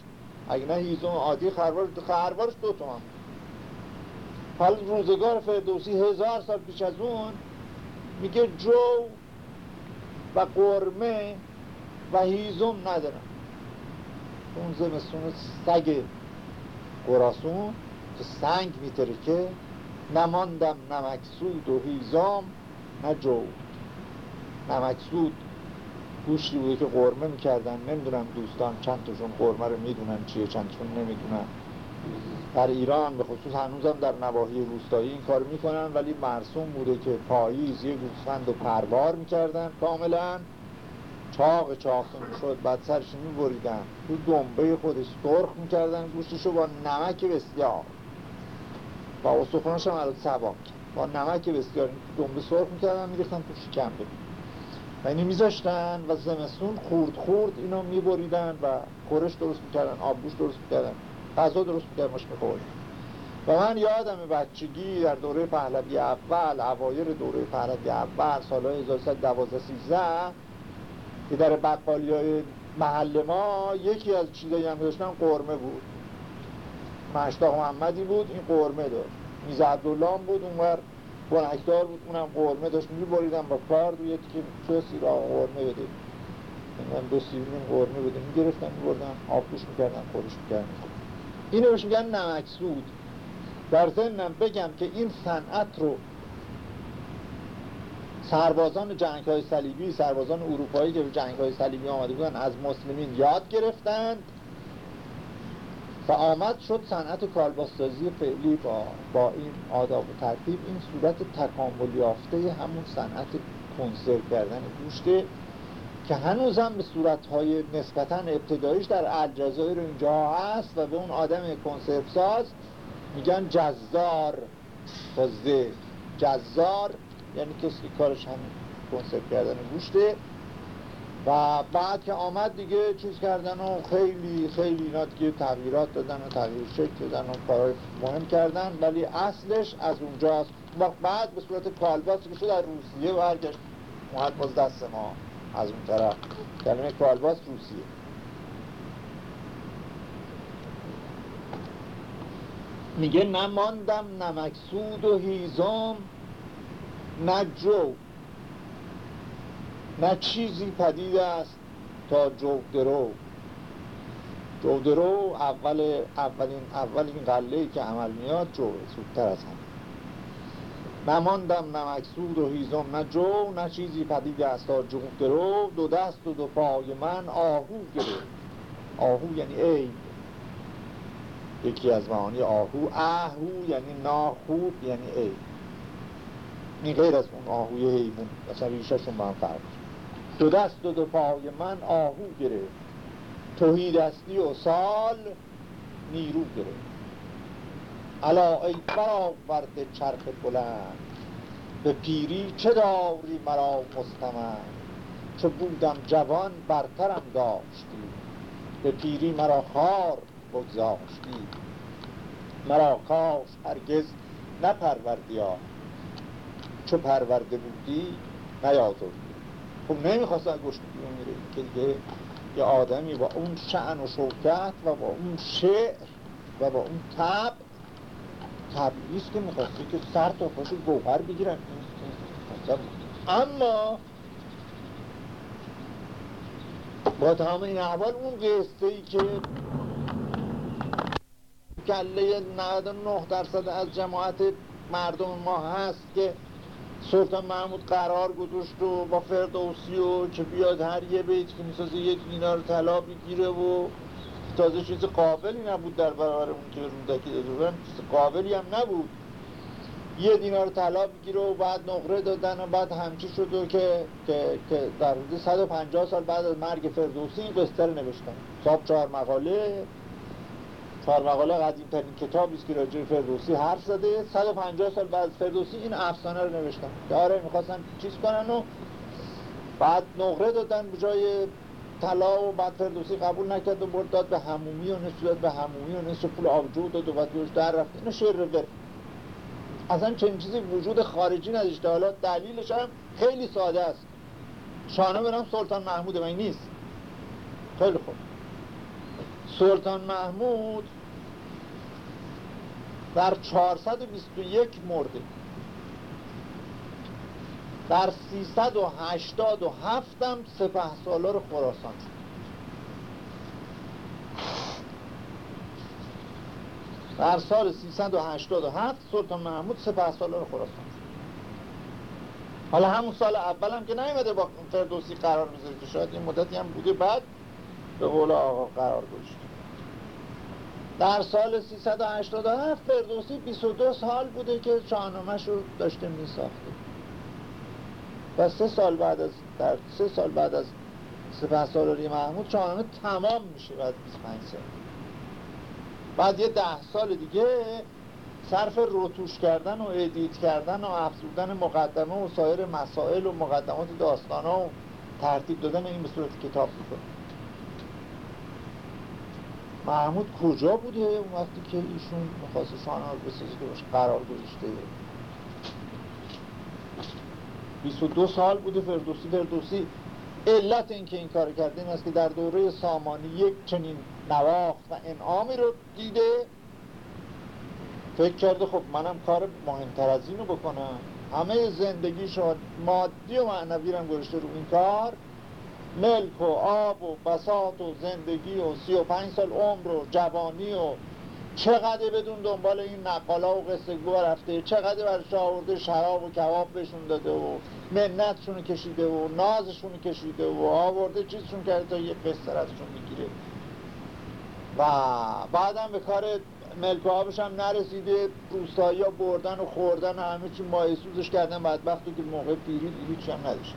B: اگه نه هیزم عادی خربار خربارش دو تومن حال روزگار فردوسی هزار سال پیش از اون میگه جو و قرمه و هیزم ندارن اون زمستون سگ قراسون که سنگ میترکه نماندم نمکسود و هیزام نه جو نمکسود گوشتی بوده که قرمه می‌کردن. نمی‌دونم دوستان چند تاشون قرمه رو می‌دونن چیه چند تاشون نمی‌دونن. در ایران به خصوص هنوزم در نواحی روستایی این کار می‌کنن ولی مرسوم بوده که پاییز یه گوسفند رو پروار می‌کردن. کاملا چاق چاق شد بعد سرش میبریدن. تو دنبه خودش سرخ می‌کردن گوشتشو با نمک بسیار. با استخوناش هم الان سباک با نمک بسیار دنبه سرخ می‌کردن میریختن تو شکم و اینو میذاشتن و زمستون خورد خورد اینو میبریدن و خورش درست می‌کردن آبگوش درست می‌کردن. غذا درست می‌کردن ماش می‌خورد. و من یادم بچگی در دوره پهلوی اول اوایر دوره پهلوی اول سالهای 1112 13 که در بقالی های محل ما یکی از چیزایی هم داشتن قرمه بود. مشتاق محمدی بود این قرمه داشت. میز عبدالله بود اونور بنکدار بود اونم قرمه داشت. میبریدم با کار روی که چه سیرا قرمه بده من دو سیرین قرمه بده می‌گرفتن میبردن آبگوش می‌کردن خورش می‌کردن اینو بهش میگن نمکسود. در ضمنم بگم که این صنعت رو سربازان جنگ های صلیبی سربازان اروپایی که به جنگ های صلیبی آمده بودن از مسلمین یاد گرفتند و آمد شد صنعت کالباستازی فعلی با, با این آداب و ترتیب. این صورت تکامل یافته همون صنعت کنسرو کردن گوشته که هنوزم به صورتهای نسبتا ابتداییش در الجزایر اینجا هست و به اون آدم کنسرو ساز میگن جزار. تازه جزار یعنی کسی کارش هم کنسرو کردن گوشته و بعد که آمد دیگه چیز کردن و خیلی خیلی اینا دیگه تغییرات دادن و تغییر شکل دادن و کارهای مهم کردن. ولی اصلش از اونجاست. بعد به صورت کالباس که شد در روسیه برگشت. اومد باز دست ما. از اون طرف. کلمه کالباس روسیه. میگه نماندم نمکسود و هیزم نه جو. نه چیزی پدید است تا جودرو جودرو اول اولین اولین قله که عمل میاد جو. سودتر از هم نماندم نمکسود و هیزم نه جو نه چیزی پدید است تا جودرو دو دست و دو پای من آهو گرفت. آهو یعنی ای یکی از معانی آهو اهو یعنی ناخوب یعنی ای این غیر از اون آهوی حیوان. مثلا ریشهشون با هم فرق دو دست و دو پای من آهو گرفت. توهی دستی و سال نیرو گرفت. علا ای برآورده چرخ بلند. به پیری چه داری مرا مستمن چه بودم جوان برترم داشتی. به پیری مرا خار بگذاشتی. مرا کاش هرگز نپروردیا چو پرورده بودی نیازردی خب نمی‌خواستن گوشت میره که دیگه یه آدمی با اون شعن و شوکت و با اون شعر و با اون تب طبیعیست که می‌خواستی که سر تا پاشو گوهر بگیرن. اما با تمام این احوال اون قصه ای که کله 99 درصد از جماعت مردم ما هست که سلطان محمود قرار گذاشت و با فردوسی و که بیاد هر یه بیت که می‌سازه یک دینار طلا بگیره و تازه چیز قابلی نبود در برابر اون که رودکی داده بودن. چیز قابلی هم نبود. یه دینار طلا بگیره و بعد نقره دادن و بعد همچی شد و که, که, که در حدود 150 سال بعد از مرگ فردوسی این قصه رو نوشتن. صاحب چهار مقاله. چهار مقاله قدیم ترین کتابی است که راجع فردوسی حرف زده. 150 سال بعد فردوسی این افسانه رو نوشتن. که آره می‌خواستن چیز کنن و بعد نقره دادن به جای طلا و بعد فردوسی قبول نکرد و برد داد به همومی و داد به همومی و نصف پول آبجو داد و بعد در رفت. اینو شعر رو اصلا چنین چیزی وجود خارجی نداشته. حالا دلیلش هم خیلی ساده است. شانه برم سلطان محمود من نیست. خیلی خوب. سلطان محمود در 421 مرده. در 387 هم سپه سالار خراسان شد در سال 387 سلطان محمود سپه سالار خراسان حالا همون سال اول هم که نیومده با فردوسی قرار بذاره که شاید این مدتی هم بوده بعد به قول آقا قرار گذاشته. در سال 387 فردوسی 22 سال بوده که شاهنامهش رو داشته می ساخته و سه سال بعد از در سه سال بعد از سپه سالاری محمود شاهنامه تمام میشه بعد 25 سال. بعد یه ده سال دیگه صرف روتوش کردن و ادیت کردن و افزودن مقدمه و سایر مسائل و مقدمات داستان ها و ترتیب دادن این به صورت کتاب می‌کنه محمود کجا بوده؟ اون وقتی که ایشون مخواست شاهنامه بسازه که باش قرار گذاشته. 22 سال بوده فردوسی فردوسی. علت اینکه این کار کرده این است که در دوره سامانی یک چنین نواخت و انعامی رو دیده. فکر کرده خب منم کار مهمتر از اینو بکنم. همه زندگیش مادی و معنوی رو رو این کار. ملک و آب و بساط و زندگی و سی و پنج سال عمر و جوانی و چقدر بدون دنبال این نقالا و قصه گو رفته چقدر برش آورده شراب و کباب بهشون داده و منتشون کشیده و نازشون کشیده و آورده چیزشون کرده تا یه قصه ازشون می‌گیره. و بعدم به کار ملک و هم نرسیده روستایی ها بردن و خوردن و همه چی مایسوزش کردن بعد وقتی که موقع پیری هیچ هم نداشته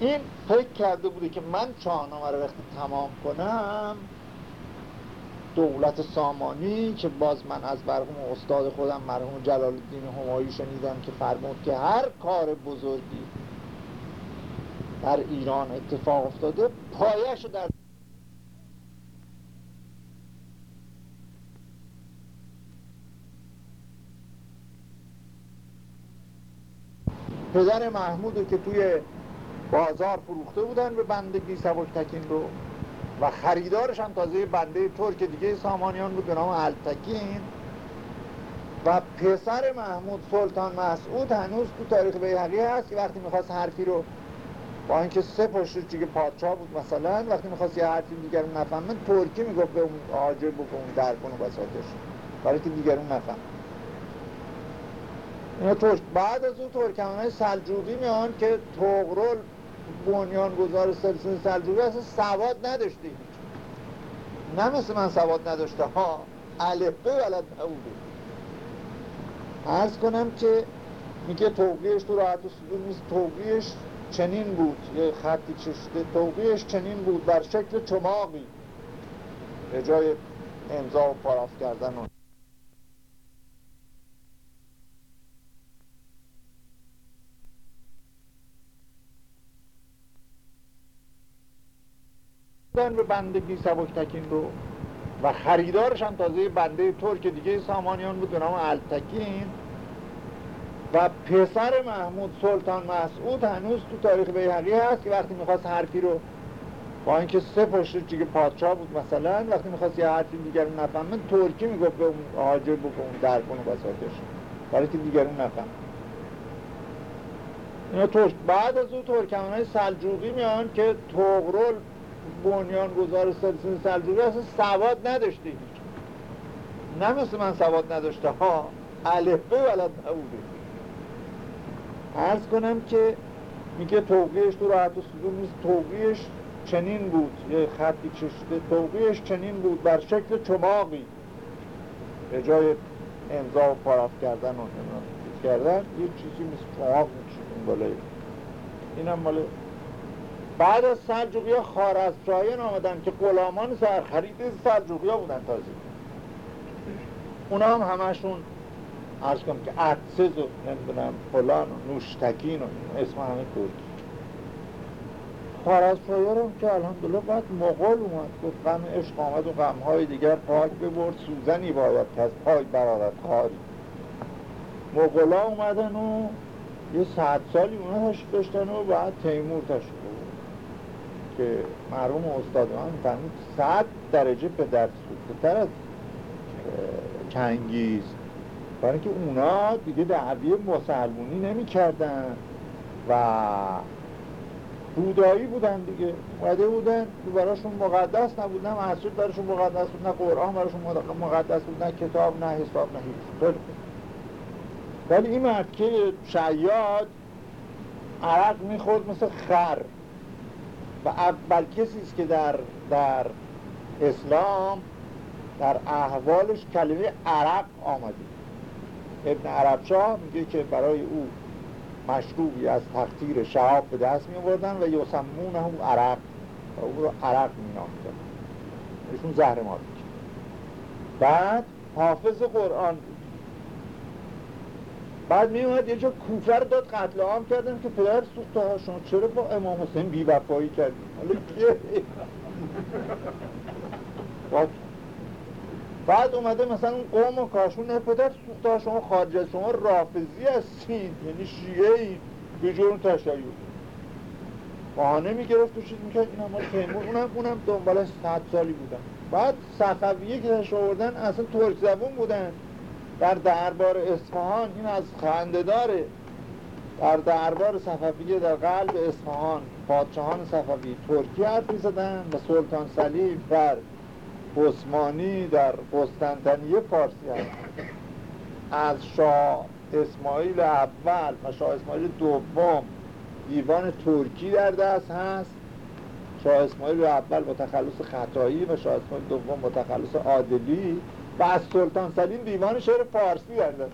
B: این فکر کرده بوده که من شاهنامه رو وقتی تمام کنم دولت سامانی که باز من از مرحوم استاد خودم مرحوم جلال الدین همایی شنیدم که فرمود که هر کار بزرگی در ایران اتفاق افتاده پایش در پدر محمود که توی بازار فروخته بودن به بندگی سبک تکین رو و خریدارش هم تازه بنده ترک دیگه سامانیان بود به نام التکین. و پسر محمود سلطان مسعود هنوز تو تاریخ بیهقی هست که وقتی می‌خواست حرفی رو با اینکه سه پشت دیگه پادشاه بود مثلا وقتی می‌خواست یه حرفی دیگرون نفهمه ترکی می‌گفت به اون آجر بکن در کن و بساتش. برای که دیگرون نفهم اینا ترک بعد از اون ترکمان های سلجوقی میان که تغرل بنیان گذار سلسل سلجوقی اصلا سواد نداشته نه مثل من سواد نداشته. ها الفبه ولد نبوده عرض کنم که میگه توقیش تو راحت و صدور نیست. توقیش چنین بود. یه خطی چشته توقیش چنین بود. بر شکل چماقی. به جای امضا و پاراف کردن و به بندگی سبک تکین رو. و خریدارش هم تازه بنده ترک دیگه سامانیان بود به نام التکین. و پسر محمود سلطان مسعود هنوز تو تاریخ بیهقی هست که وقتی می‌خواست حرفی رو با اینکه سه پشت دیگه پادشاه بود مثلا وقتی می‌خواست یه حرفی دیگر رو نفهمه ترکی می‌گفت به اون حاجر بکن اون در کن و بساتش برای که دیگرون نفهم اینا ترک بعد از اون ترکمان های سلجوقی میان که تغرل بنیان گذار سلسل سلجوقی اصلا سواد نداشته هیچ نه مثل من سواد نداشته ها الفبه ولد نبوده. عرض کنم که میگه توقیش تو راحت و صدور نیست. توقیش چنین بود. یه خطی چشته توقیش چنین بود. بر شکل چماقی. به جای امضا و پاراف کردن و کردن یه چیزی مثل چماق می‌کشید این بالای. اینم مال بعد از سلجوقی ها خارزشایان آمدن که غلامان سرخرید سلجوقی ها بودن تازه. اونا هم همشون عرض کنم که عدسز و نمی‌دونم فلان و نوشتکین و اسم همه ترکی خارزشایان هم که الحمدلله بعد مغول اومد گفت غم عشق آمد و غمهای دیگر پاک ببرد سوزنی باید که از پای برارت خاری. مغلا اومدن و یه صد سالی اونا داشتن و بعد تیمور تشکر که مرحوم استاد من فهمید صد درجه به درد تر از چنگیز. برای اینکه اونا دیگه دعوی مسلمونی نمی کردن و بودایی بودن دیگه. اومده بودن براشون مقدس نبود نه مسجد براشون مقدس بود نه قرآن براشون مقدس بود نه کتاب نه حساب نه هیچ. ولی این مرد که شیاد عرق می‌خورد مثل خر. و اول کسی است که در, در اسلام در احوالش کلمه عرق آمده. ابن عربشاه میگه که برای او مشروبی از تختیر شهاب به دست می آوردن و یسمون هم عرق و او رو عرق می ایشون زهر مار بعد حافظ قرآن بعد می اومد یه جا کوفر داد قتل عام کردن که پدر سوخته شما چرا با امام حسین بی وفایی کردیم حالا بعد اومده مثلا اون قوم و کاشون پدر سوخته شما خارج از شما رافضی هستید یعنی شیعه ای به جرم تشیع. بهانه می‌گرفت و چیز می‌کرد این هم تیمور اونم اونم دنبالش صد سالی بودن. بعد صفویه که تش آوردن اصلا ترک زبون بودن. در دربار اصفهان این از خنده داره در دربار صفویه در قلب اصفهان پادشاهان صفوی. ترکی حرف می‌زدن و سلطان سلیم بر عثمانی در قسطنطنیه فارسی هست از شاه اسماعیل اول و شاه اسماعیل دوم دیوان ترکی در دست هست. شاه اسماعیل اول با تخلص خطایی و شاه اسماعیل دوم با عادلی. و از سلطان سلیم دیوان شعر فارسی در دست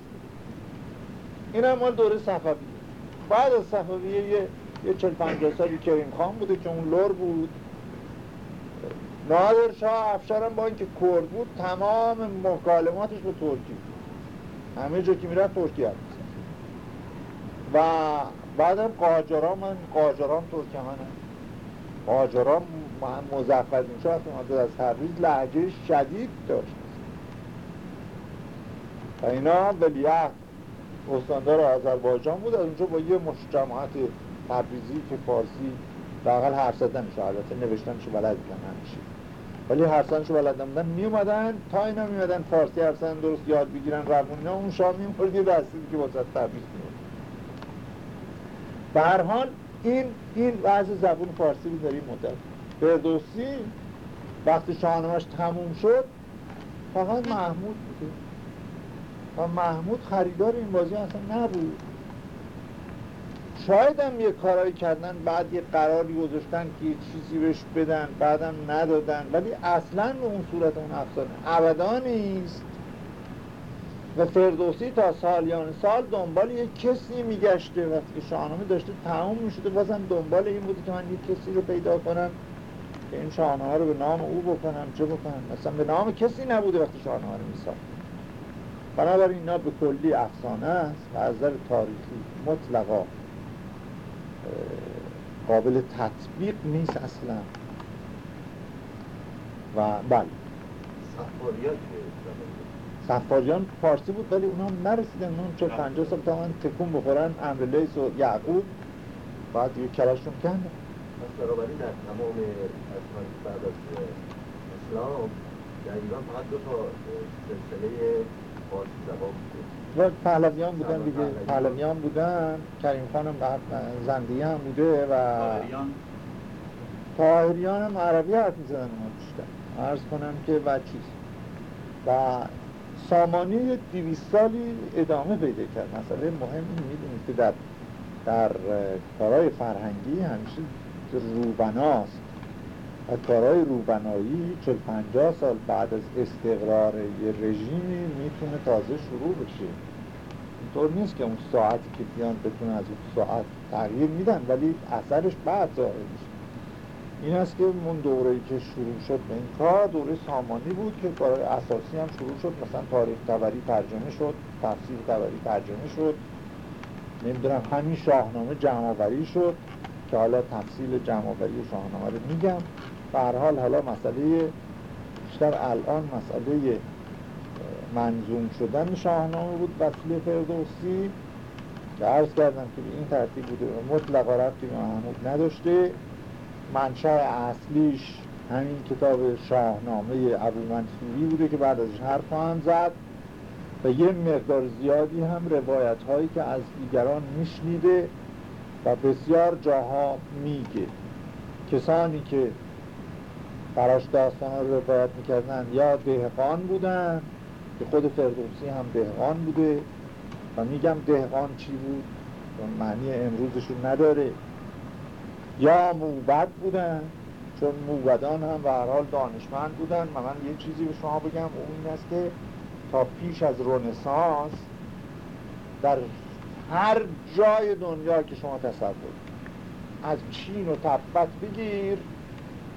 B: این هم مال دوره صفویه. بعد از صفویه یه یه چل پنجاه سالی کریم خان بوده که اون لور بود. نادر شاه افشارم با اینکه کرد بود تمام مکالماتش به ترکی. همه جا که می‌رفت ترکی هست و بعدم قاجران من قاجران ترکمنه قاجران من مزفر وقتی از تبریز لحجه شدید داشت. و اینا ولیعت استاندار آذربایجان بود از اونجا با یه جماعت تبریزی که فارسی لاقل حرف زدن میشه البته نوشتنشو بلد بودن همیشه ولی حرفانشو بلد نبودن می اومدن تا اینا می اومدن فارسی حرفن درست یاد بگیرن روونینا اون شام می یه دستی که واسه تبریز می به هر حال این این وضع زبون فارسی رو داریم مدت. فردوسی وقتی شاهنامهش تموم شد فقط محمود و محمود خریدار این بازی اصلا نبود. شاید هم یه کارایی کردن بعد یه قراری گذاشتن که یه چیزی بهش بدن بعدم ندادن. ولی اصلا به اون صورت اون افسانه. ابدا نیست و فردوسی تا سالیان سال دنبال یه کسی میگشته. وقتی که شاهنامه داشته تمام می‌شده بازم دنبال این بوده که من یه کسی رو پیدا کنم که این شاهنامه رو به نام او بکنم چه بکنم؟ مثلا به نام کسی نبوده وقتی شاهنامه رو میساخت. بنابراین اینا به کلی افسانه است و از نظر تاریخی مطلقا قابل تطبیق نیست اصلا. و بله. سفاریان فارسی بود ولی اونا نرسیدن. اون چه پنجاه سال تا من تکون بخورن. امر لیس و یعقوب. بعد یه کراشون کندن
D: پس بنابراین در تمام از بعد از اسلام در ایران فقط دو تا سلسله
B: و پهلویان بودن دیگه. پهلویان. بودن کریم خانم زندی هم بوده و تاهریان هم عربی حرف می‌زدن ما بیشتر. عرض کنم که و چیز و سامانی دیویس سالی ادامه پیدا کرد. مسئله مهم می‌دونید که در در کارهای فرهنگی همیشه روبناست. و کارهای روبنایی چل پنجاه سال بعد از استقرار یه رژیمی می‌تونه تازه شروع بشه. اینطور نیست که اون ساعتی که بیان بتونه از اون ساعت تغییر میدن ولی اثرش بعد ظاهر میشه. این است که اون دوره که شروع شد به این کار دوره سامانی بود که کارهای اساسی هم شروع شد. مثلا تاریخ تبری ترجمه شد تفسیر تبری ترجمه شد. نمی‌دونم همین شاهنامه جمعآوری شد که حالا تفصیل جمعآوری شاهنامه رو میگم. به حال حالا مسئله بیشتر الان مسئله منظوم شدن شاهنامه بود وسیله فردوسی. که عرض کردم که به این ترتیب بوده مطلقا رفتی محمود نداشته. منشأ اصلیش همین کتاب شاهنامه ابو منصوری بوده که بعد ازش حرف هم زد. و یه مقدار زیادی هم روایت هایی که از دیگران میشنیده و بسیار جاها میگه. کسانی که براش داستان رو روایت می‌کردن. یا دهقان بودن که خود فردوسی هم دهقان بوده. و میگم دهقان چی بود؟ معنی امروزشون نداره. یا موبد بودن چون موبدان هم به هر حال دانشمند بودن. و من یه چیزی به شما بگم. اون این است که تا پیش از رونسانس در هر جای دنیا که شما تصور از چین و تبت بگیر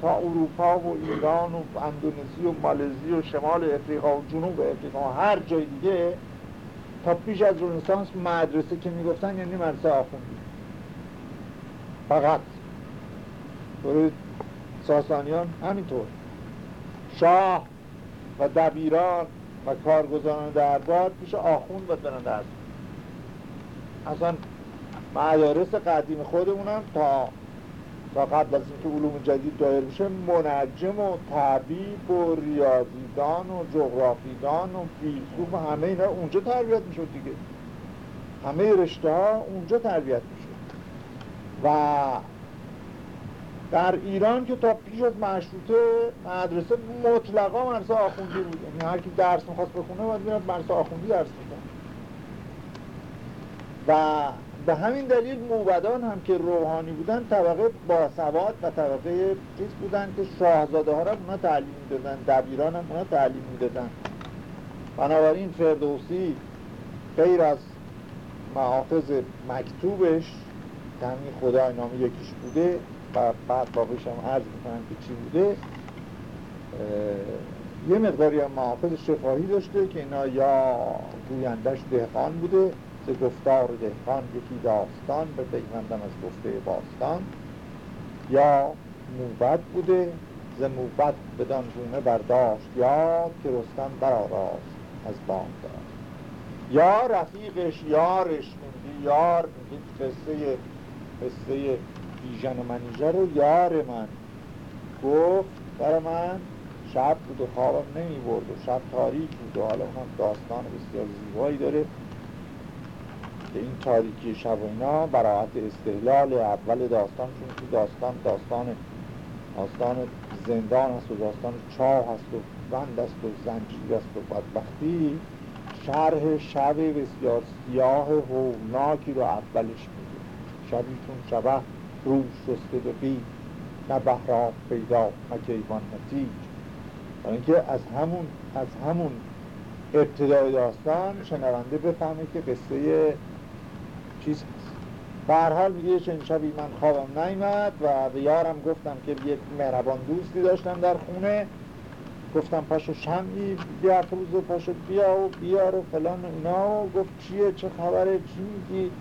B: تا اروپا و ایران و اندونزی و مالزی و شمال افریقا و جنوب افریقا و هر جای دیگه تا پیش از رنسانس مدرسه که می‌گفتن یعنی مدرسه آخوندی فقط. برای ساسانیان همینطور. شاه و دبیران و کارگزاران دربار پیش آخوند برن درس اصلا مدارس قدیم خودمونم تا تا قبل از اینکه علوم جدید دایر بشه منجم و طبیب و ریاضیدان و جغرافیدان و فیلسوف و همه اینا اونجا تربیت می‌شد دیگه. همه رشته ها اونجا تربیت می‌شد. و در ایران که تا پیش از مشروطه مدرسه مطلقا مدرسه آخوندی بود. یعنی هر کی درس می‌خواست بخونه باید می‌رفت مدرسه آخوندی درس می‌خوند و به همین دلیل موبدان هم که روحانی بودن طبقه باسواد و طبقه چیز بودن که شاهزاده ها را اونا تعلیم می‌دادن دبیران هم اونا تعلیم می‌دادن. بنابراین فردوسی غیر از محافظ مکتوبش که همین خدای نام یکیش بوده و بعد باقیش هم عرض می‌کنم که چی بوده یه مقداری هم محافظ شفاهی داشته که اینا یا گویندش دهقان بوده. ز گفتار دهقان یکی داستان به پیوندم از گفته باستان. یا موبت بوده ز موبت بدان گونه برداشت یا که رستم برآراست از بام داشت یا رفیقش یارش میگی یار میگی قصه قصه بیژن و منیژه رو یار من. گفت برای من شب بود و خوابم نمی برد و شب تاریک بود و حالا اونم داستان بسیار زیبایی داره. که این تاریکی شب و اینا براعت استحلال اول داستان چون که داستان داستان داستان زندان است و داستان چاه است و بند است و زنجیر است و بدبختی شرح شب بسیار سیاه هولناکی رو اولش میگه. شبی چون شبه روز شسته به نه بهرام پیدا نه کیوان نتیج. برای اینکه از همون از همون ابتدای داستان شنونده بفهمه که قصه چیز به هر حال میگه چنین شبی من خوابم نیمد و به یارم گفتم که یک مهربان دوستی داشتم در خونه. گفتم پاشو شمعی بیا روز پاشو بیا و بیار و فلان اینا. و گفت چیه؟ چه خبره؟ چی میگی؟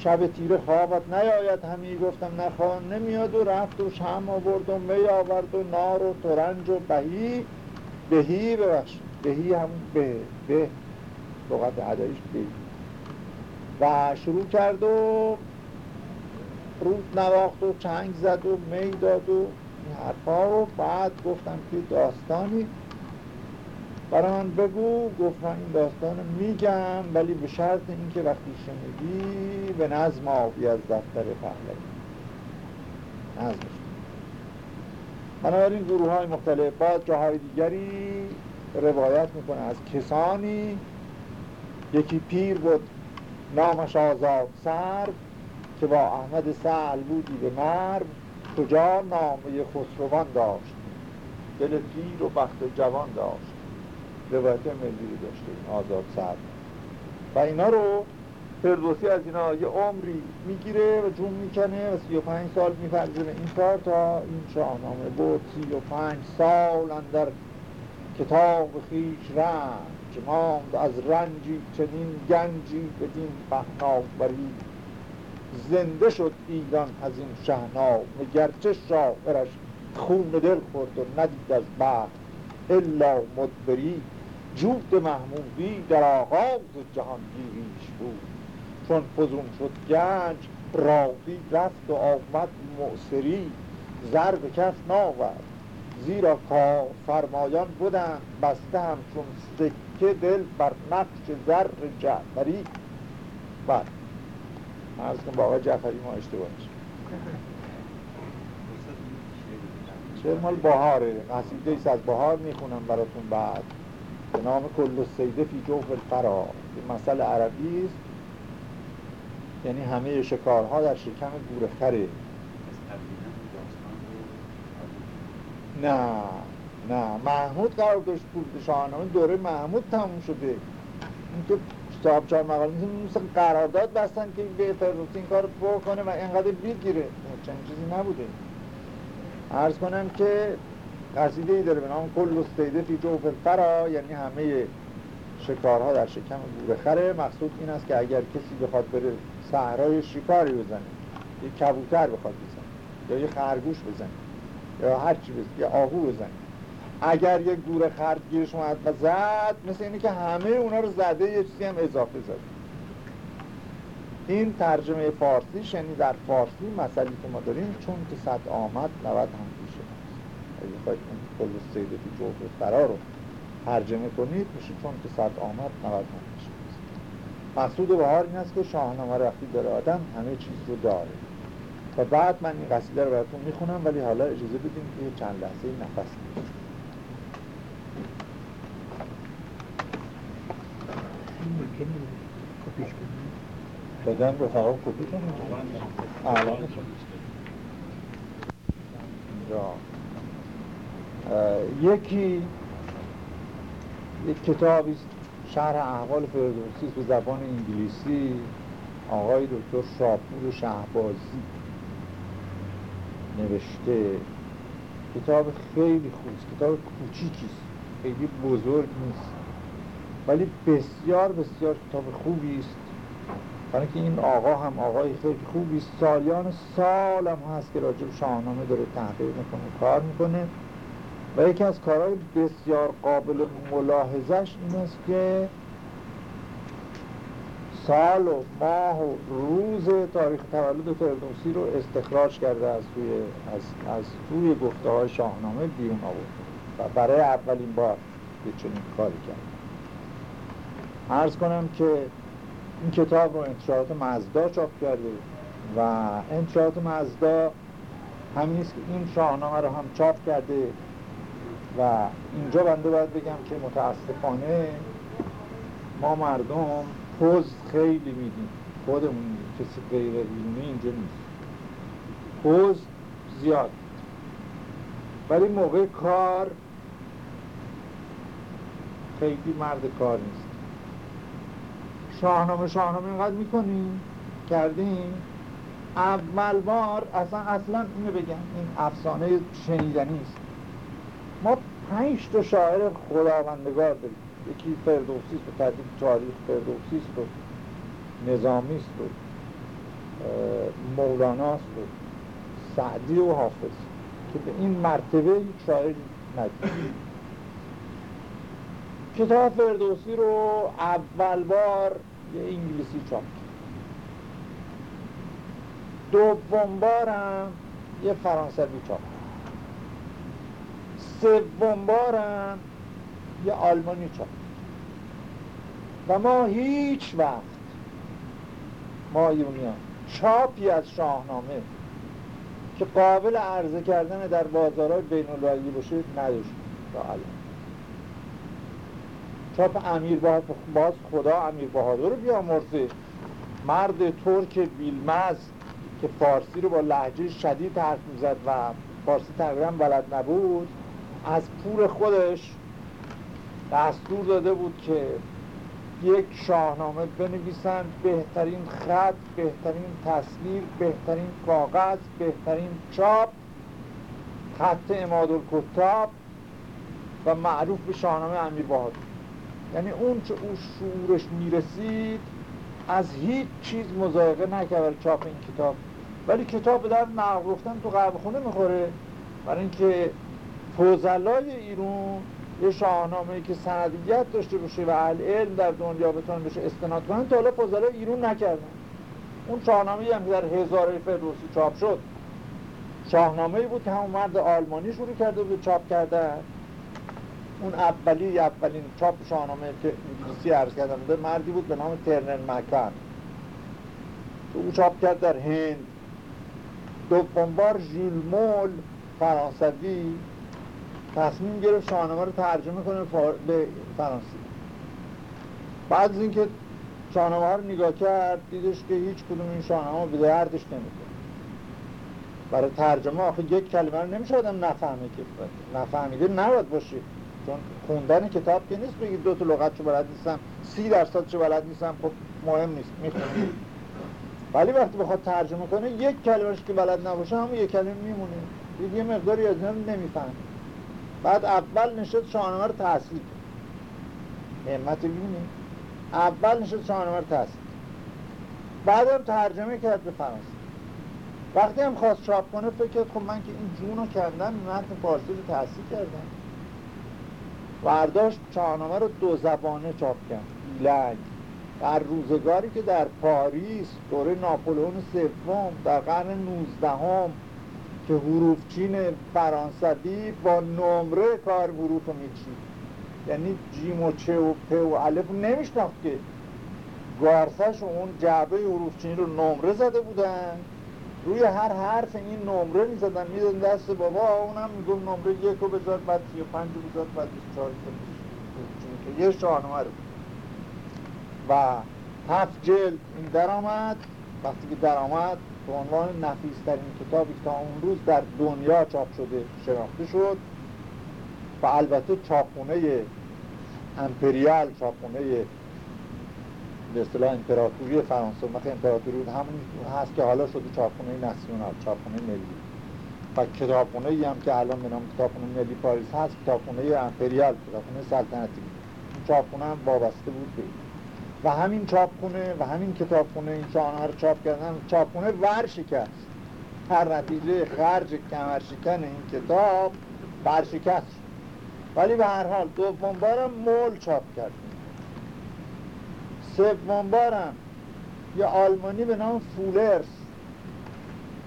B: شب تیره خوابت نیاید همی؟ گفتم نخواه نمیاد و رفت و شم آورد و می آورد و نار و ترنج و بهی. بهی ببخش. بهی هم به به. لغت عدایش بهی. و شروع کرد و رود نواخت و چنگ زد و می داد و این حرفا و بعد گفتم که داستانی برای من بگو. گفت این داستان میگم ولی به شرط اینکه وقتی شنیدی به نظم آبی از دفتر پهلوی نظمش بنابراین گروه های مختلف با جاهای دیگری روایت می‌کنه از کسانی یکی پیر بود نامش آزاد سر که با احمد سعل بودی به مرب کجا نامه خسروان داشت؟ دل پیر و بخت جوان داشت. روایت ملی داشته آزاد سر و اینا رو فردوسی از اینا یه عمری می‌گیره و جون می‌کنه و سی و پنج سال میفرزونه این کار تا این شاهنامه بود سی و پنج سال اندر کتاب خیش رنج ماند از رنجی چنین گنجی بدین بری. زنده شد ایران از این شهنام گرچه شاعرش خون دل خورد و ندید از بخت الا مدبری جود محمودی در آغاز جهانگیریش بود. چون فزون شد گنج راوی رفت و آمد معصری زر به کف ناورد زیرا کار فرمایان بودن بسته هم چون سکه دل بر نقش زر جعفری بر. عرض کن با آقای جعفری ما اشتباه شعر مال بهاره. قصیده ایست از بهار می‌خونم براتون بعد. به نام کل سیده فی جوف الفرا این مسئله عربی است. یعنی همه شکارها در شکم گورخره. نه. نه محمود قرار داشت شاهنامه دوره محمود تموم شده. این که صاحب چهار مقاله مثل قرارداد بستن که به فردوسی این کار بکنه و اینقدر بگیره چنین چیزی نبوده. عرض کنم که قصیده ای داره به نام کل استیده فی جوف فرا یعنی همه شکارها در شکم گورخره مقصود این است که اگر کسی بخواد بره صحرای شکاری بزنه یه کبوتر بخواد بزنه یا یه خرگوش بزنه یا هر چی بزنه یا آهو بزنه اگر یه گور خرد گیرش اومد و زد مثل اینه که همه اونا رو زده یه چیزی هم اضافه زده این ترجمه فارسی یعنی در فارسی مسئله که ما داریم چون که صد آمد نود هم پیشه اگه خواهید کل سیده فی جوف فرا رو ترجمه کنید میشه چون که صد آمد نود هم پیشه مقصود بهار این است که شاهنامه رفتی داره آدم همه چیز رو داره. و بعد من این قصیده رو براتون می‌خونم ولی حالا اجازه بدیم که چند لحظه نفس بکشیم بدن رفقا کپی کنیم؟ الان یکی یک کتابی شهر احوال فردوسی به زبان انگلیسی. آقای دکتر شاپور شهبازی نوشته. کتاب خیلی خوبست کتاب کوچیکیست خیلی بزرگ نیست. ولی بسیار بسیار کتاب خوبی است. برای که این آقا هم آقای خیلی خوبی است. سالیان سال هم هست که راجب شاهنامه داره تحقیق می‌کنه کار می‌کنه. و یکی از کارهای بسیار قابل ملاحظش این است که سال و ماه و روز تاریخ تولد فردوسی رو استخراج کرده از توی از, از توی گفته های شاهنامه بیرون آورده. و برای اولین بار یه چنین کاری کرد عرض کنم که این کتاب رو انتشارات مزدا چاپ کرده و انتشارات مزدا همین است که این شاهنامه رو هم چاپ کرده و اینجا بنده باید بگم که متاسفانه ما مردم پوز خیلی میدیم. خودمون کسی غیر علمی اینجا نیست. پوز زیاد. ولی موقع کار خیلی مرد کار نیست. شاهنامه شاهنامه اینقدر می‌کنیم کردیم اول بار اصلا اصلا اینو بگم این افسانه شنیدنی است. ما پنج تا شاعر خداوندگار داریم. یکی فردوسی است به ترتیب تاریخ فردوسی است و نظامی است و مولانا است و سعدی و حافظ که به این مرتبه یک شاعر ندید کتاب فردوسی رو اول بار یه انگلیسی چاپ دوم بارم یه فرانسوی چاپ سوم بارم یه آلمانی چاپ و ما هیچ وقت ما ایرونیان چاپی از شاهنامه که قابل عرضه کردن در بازارهای بین باشه نداشتیم تا الان. چاپ امیر باز خدا امیر بهادر رو بیامرزه. مرد ترک بیلمز که فارسی رو با لحجه شدید حرف می‌زد و فارسی تقریبا بلد نبود از پور خودش دستور داده بود که یک شاهنامه بنویسند بهترین خط، بهترین تصویر، بهترین کاغذ، بهترین چاپ خط اماد کتاب و معروف به شاهنامه امیر بهادر. یعنی اون چه او شعورش می‌رسید از هیچ چیز مزایقه نکرد چاپ این کتاب. ولی کتاب به در نقل تو قرب خونه می‌خوره. برای اینکه فوزلای ایرون یه شاهنامه که سندیت داشته باشه و علم در دنیا بتونن بشه استناد کنن تا حالا فوزلای ایرون نکردن. اون شاهنامه هم که در هزاره فردوسی چاپ شد شاهنامه بود که همون مرد آلمانی شروع کرده بود چاپ کردن. اون اولی اولین چاپ شاهنامه که انگلیسی عرض کردم به مردی بود به نام ترنر مکان. او چاپ کرد در هند. دوم بار ژول مول فرانسوی تصمیم گرفت شاهنامه رو ترجمه کنه به فرانسه. بعد از اینکه شاهنامه رو نگاه کرد دیدش که هیچ کدوم این شاهنامه به دردش نمیده برای ترجمه آخه یک کلمه رو نمیشه آدم نفهمه که نفهمیده نباید باشه. چون خوندن کتاب که نیست بگید دو تا لغت چه بلد نیستم سی درصد چه بلد نیستم خب مهم نیست می‌خونی. ولی وقتی بخواد ترجمه کنه یک کلمهش که بلد نباشه همون یک کلمه میمونه. یه مقداری از هم نمیفهم بعد اول نشد شاهنامه رو تحصیل نعمت بینی اول نشد شاهنامه رو تحصیل بعدم ترجمه کرد به فرانسه. وقتی هم خواست چاپ کنه فکر کرد خب من که این جون رو کردم متن فارسی رو تحصیل کردم. ورداشت شاهنامه رو دو زبانه چاپ کرد. لنگ. در روزگاری که در پاریس دوره ناپولون سوم در قرن نوزدهم که حروفچین فرانسوی با نمره کار حروف میچید. یعنی جیم و چه و پ و الف نمیشناخت که گارسش و اون جعبه حروفچینی رو نمره زده بودن. روی هر حرف این نمره می‌زدن میدن دست بابا اونم میگم نمره یک رو بذار بعد سی و پنج رو بذار بعد چهار که یه شاهنامه رو. و هفت جلد این درآمد. وقتی که درآمد به عنوان نفیسترین کتابی تا اون روز در دنیا چاپ شده شناخته شد. و البته چاپخونه امپریال چاپخونه به اصطلاح امپراتوری فرانسه مثل امپراتوری بود همون هست که حالا شده چاپخونه ناسیونال چاپخونه ملی. و کتابخونه ای هم که الان به نام کتابخونه ملی پاریس هست کتابخونه امپریال کتابخونه سلطنتی چاپخونه هم وابسته بود به و همین چاپخونه و همین کتابخونه این شانه رو چاپ کردن چاپخونه ورشکست. هر نتیجه خرج کمرشکن این کتاب ورشکست ولی به هر حال دوم بارم مول چاپ کرد. سوم بارم یه آلمانی به نام فولرس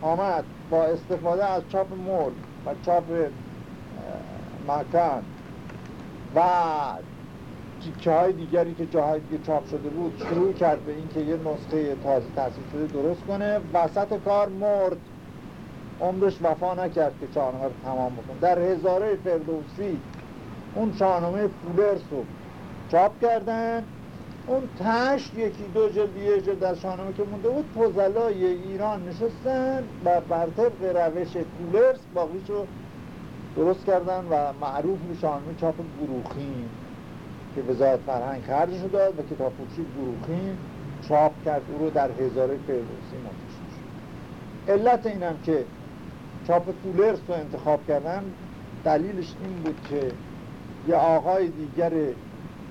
B: آمد با استفاده از چاپ مول و چاپ مکان و تیکه های دیگری که جاهای دیگه چاپ شده بود شروع کرد به اینکه یه نسخه تازه تحصیل شده درست کنه. وسط کار مرد عمرش وفا نکرد که شاهنامه رو تمام بکن در هزاره فردوسی اون شاهنامه فولرس رو چاپ کردن. اون تشت یکی دو جلد یه جلد در شاهنامه که مونده بود پوزلای ایران نشستن و بر طبق روش فولرس باقیشو درست کردن و معروف به شاهنامه چاپ گروخین که وزارت فرهنگ خرجش داد و کتاب فروشی گروخین چاپ کرد. او رو در هزاره فردوسی منتشر علت اینم که چاپ فولرس رو انتخاب کردن دلیلش این بود که یه آقای دیگر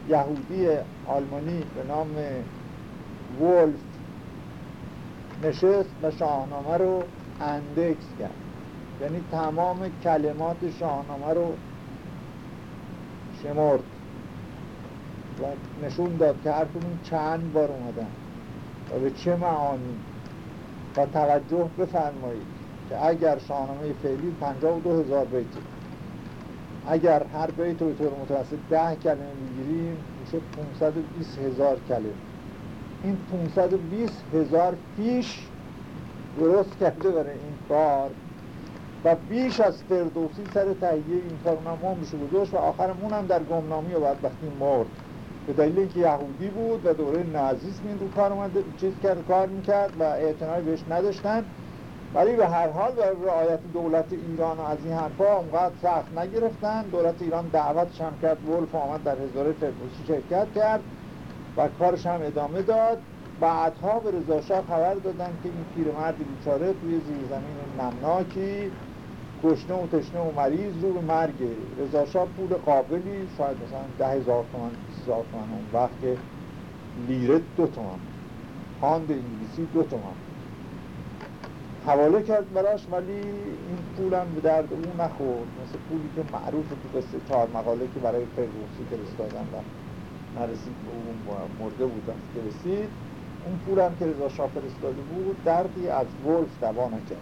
B: یهودی آلمانی به نام وولف نشست و شاهنامه رو اندکس کرد. یعنی تمام کلمات شاهنامه رو شمرد و نشون داد که هر چند بار اومدن و به چه معانی. و توجه بفرمایید که اگر شاهنامه فعلی دو هزار بیتی اگر هر بیت رو طور متوسط ده کلمه می‌گیریم میشه 520 هزار کلمه. این 520 هزار پیش درست کرده برای این کار. و بیش از فردوسی سر تهیه این کار اونم میشه گذاشت و آخرم اونم در گمنامی و وقتی مرد. به دلیل اینکه یهودی بود و دوره نازیسم این رو کار اومده چیز کرد کار می‌کرد و اعتنایی بهش نداشتن. ولی به هر حال رعایت دولت ایران از این حرفا اونقدر سخت نگرفتن. دولت ایران دعوتش هم کرد ولف آمد در هزاره فردوسی شرکت کرد و کارش هم ادامه داد. بعدها به رضا خبر دادن که این پیرمرد بیچاره توی زیرزمین نمناکی گشنه و تشنه و مریض رو به مرگ. رضا پول قابلی شاید مثلا ده هزار تومن هزار تومن اون وقت لیره دو تومن پاند انگلیسی دو تومن حواله کرد براش ولی این پولم به درد اون نخورد. مثل پولی که معروف تو قصه چهار مقاله که برای فردوسی فرستادن و نرسید به اون مرده بود که رسید اون پولم که رضا شاه فرستاده بود دردی از ولف دوا نکرد.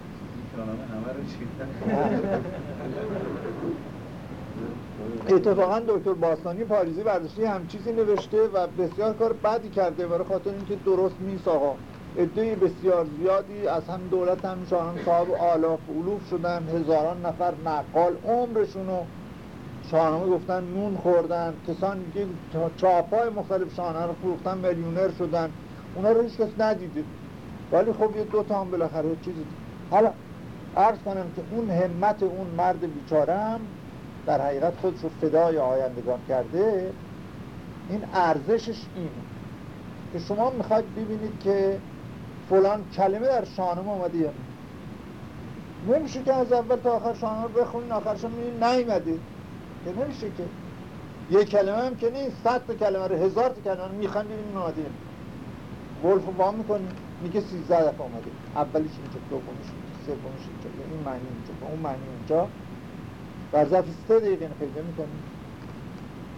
B: اتفاقا دکتر باستانی پاریزی برداشتی هم چیزی نوشته و بسیار کار بدی کرده برای خاطر اینکه درست نیست آقا. عده بسیار زیادی از هم دولت هم شاهان صاحب آلاف علوف شدن هزاران نفر نقال عمرشونو شاهنامه گفتن نون خوردن کسان که چاپای مختلف شاهنامه رو فروختن میلیونر شدن. اونا رو هیچ کس ندیده. ولی خب یه دو تا هم بالاخره چیزی حالا عرض کنم که اون همت اون مرد بیچارم در حقیقت خودش رو فدای آیندگان کرده. این ارزشش اینه که شما می‌خواید ببینید که فلان کلمه در شاهنامه یا نمیشه که از اول تا آخر شاهنامه بخونین آخرش می‌بینید نیومده که نمیشه که. یه کلمه هم که نیست صد تا کلمه رو هزار تا کلمه رو می‌خوایم ببینیم آمده ولف رو وام می‌کنیم میگه سیزده دفعه آمده اولیش اینجا دومیش اینجا سومیش اینجا این معنی اینجا اون معنی اینجا. در ظرف سه دقیقه پیدا می‌کنیم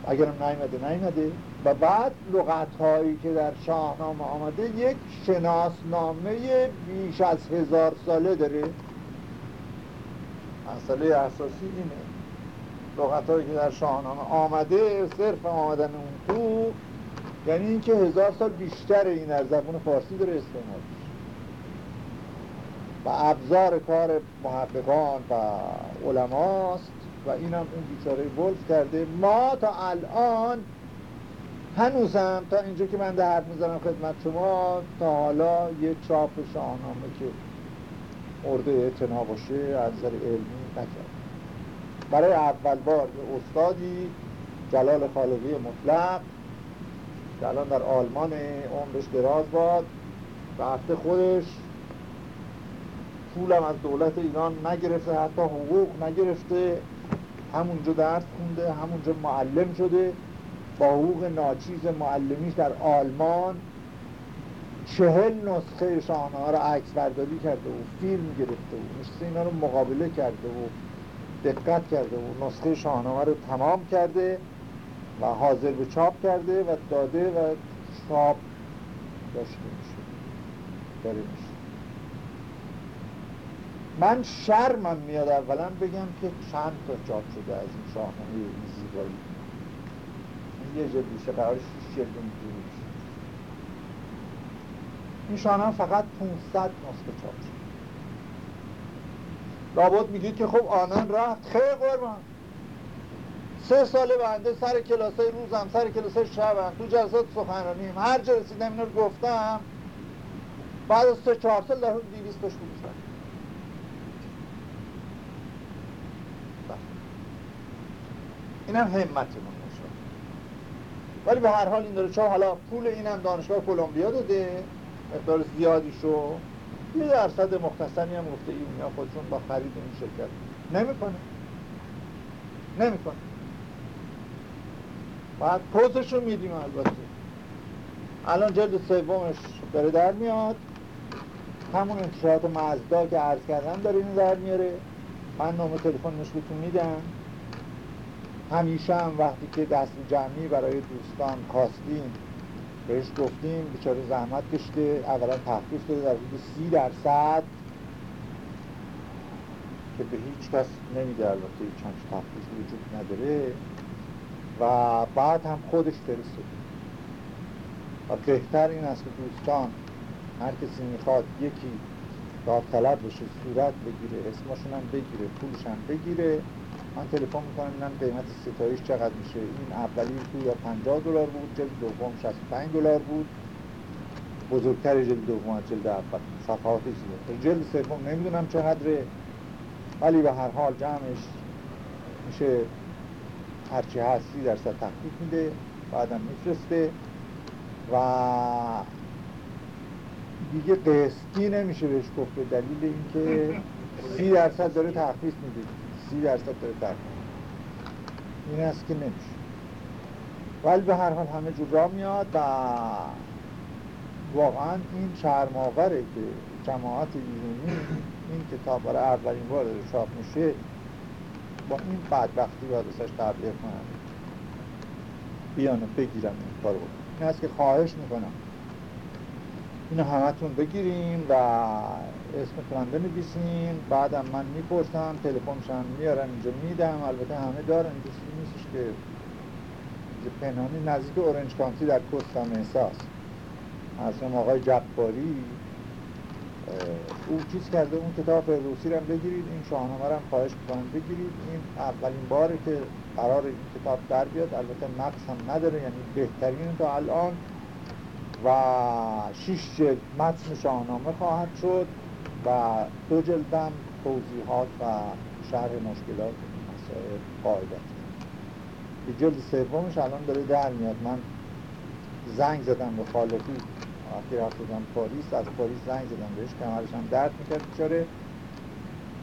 B: اگرم نیمده نیمده و بعد لغت هایی که در شاهنامه آمده یک شناسنامه بیش از هزار ساله داره. مسئله اساسی اینه. لغت هایی که در شاهنامه آمده صرف آمدن اون تو یعنی اینکه هزار سال بیشتر این در زبون فارسی داره استعمال و ابزار کار محققان و علماست. و اینم اون بیچاره ولف کرده. ما تا الان هنوزم تا اینجا که من در حرف می‌زنم خدمت شما تا حالا یه چاپ شاهنامه که مورد اعتنا باشه از نظر علمی نکرد برای اول بار یه استادی جلال خالقی مطلق که الان در آلمان عمرش دراز باد رفته خودش پولم از دولت ایران نگرفته حتی حقوق نگرفته همونجا درس خونده همونجا معلم شده. با حقوق ناچیز معلمیش در آلمان چهل نسخه شاهنامه رو عکس برداری کرده و فیلم گرفته و نسخه اینا رو مقابله کرده و دقت کرده و نسخه شاهنامه رو تمام کرده و حاضر به چاپ کرده و داده و چاپ داشته میشه. داره میشه. من شرمم میاد اولا بگم که چند تا چاپ شده از این شاهنامه این زیبایی. یه جلد میشه قرار شیش جلد اینجوری میشه. این شاهنامه فقط 500 نسخه چاپ شده لابد میگید که خب آنان رفت. خیلی قربان. سه ساله بنده سر کلاسای روزم سر کلاسای شبم تو جلسات سخنرانیم. هر جا رسیدم اینا رو گفتم بعد از سه چهار سال در حدود دیویست تاش اینم همتمون ولی به هر حال این داره. چون حالا پول اینم دانشگاه کلمبیا داده مقدار زیادی شو یه درصد مختصری هم گفته ایونیا خودشون با خرید این شرکت. نمی‌کنه. نمی‌کنه. بعد پوزشو میدیم البته. الان جلد سومش داره در میاد. همون انتشارات مزدا که عرض کردم داره اینو در میاره. من نام تلفنش بهتون میدم. همیشه هم وقتی که دست جمعی برای دوستان خواستیم بهش گفتیم بیچاره زحمت کشته اولا تخفیف داده در حدود سی درصد که به هیچ کس نمیده البته چند تخفیف وجود نداره و بعد هم خودش فرستاده و بهتر این است که دوستان هر کسی می‌خواد یکی داوطلب بشه صورت بگیره اسمشون هم بگیره پولش هم بگیره من تلفن می‌کنم اینم قیمت ستایش چقدر میشه. این اولی تو یا 50 دلار بود جلد دوم 65 دلار بود. بزرگتر جلد دوم از جلد اول. صفحات زیاد جلد سوم نمی‌دونم چقدره ولی به هر حال جمعش میشه. هرچی هستی درصد تخفیف میده بعدم میفرسته. و دیگه قسطی نمیشه بهش گفت به دلیل اینکه سی درصد داره تخفیف میده. سی درصد داره تخفیف این است که نمیشه. ولی به هر حال همه جور را میاد و واقعا این شرماوره که جماعت ایرانی این کتاب برای اولین بار چاپ میشه با این بدبختی باید ازش تبلیغ کنم بیانو بگیرم این کارو. این است که خواهش می‌کنم. اینو همتون بگیریم و اسم کننده نویسین بعدم من می‌پرسم تلفنشم میارن اینجا میدم. البته همه دارن اینجا نیستش که پنهانی نزدیک اورنج کانتی در کستان احساس. از آقای جباری او چیز کرده اون کتاب فردوسی رو بگیرید این شاهنامه رو هم خواهش می‌کنم بگیرید. این اولین باره که قرار این کتاب در بیاد البته نقص هم نداره یعنی بهترین تا الان. و شیش جلد متن شاهنامه خواهد شد. و دو جلدم توضیحات و شرح مشکلات مسائل قاعدت. جلد سومش الان داره در میاد. من زنگ زدم به خالقی. وقتی رفت بودم پاریس از پاریس زنگ زدم بهش کمرش هم درد می‌کرد بیچاره.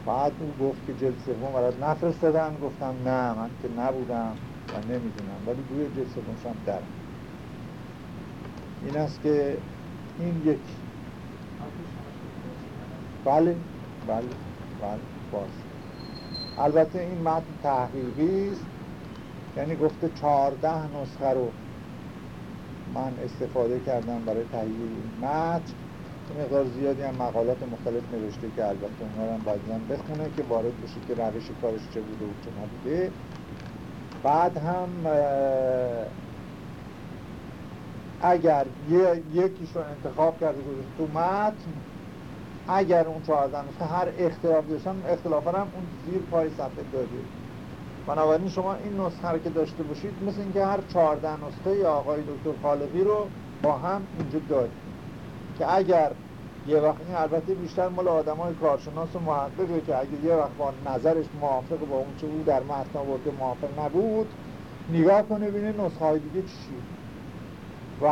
B: بعد او گفت که جلد سوم برات نفرستادن. گفتم نه من که نبودم و نمی‌دونم. ولی روی جلد سومش هم در این است که این یک بله بله بله باز. البته این متن تحقیقی است یعنی گفته چهارده نسخه رو من استفاده کردم برای تهیه این متن. مقدار زیادی هم مقالات مختلف نوشته که البته اونها هم باید بخونه که وارد بشه که روش کارش چه بوده و چه نبوده. بعد هم اگر یکیش رو انتخاب کرده گذاشت تو متن اگر اون نسخه هر اختلاف داشتن اختلاف هم اون زیر پای صفحه داده بنابراین شما این نسخه رو که داشته باشید مثل اینکه هر چهارده نسخه آقای دکتر خالقی رو با هم اینجا دارید. که اگر یه وقت این البته بیشتر مال آدم های کارشناس و محققه که اگر یه وقت با نظرش موافق با اون چه او در متن آورده موافق نبود نگاه کنه بینه نسخه های دیگه چی و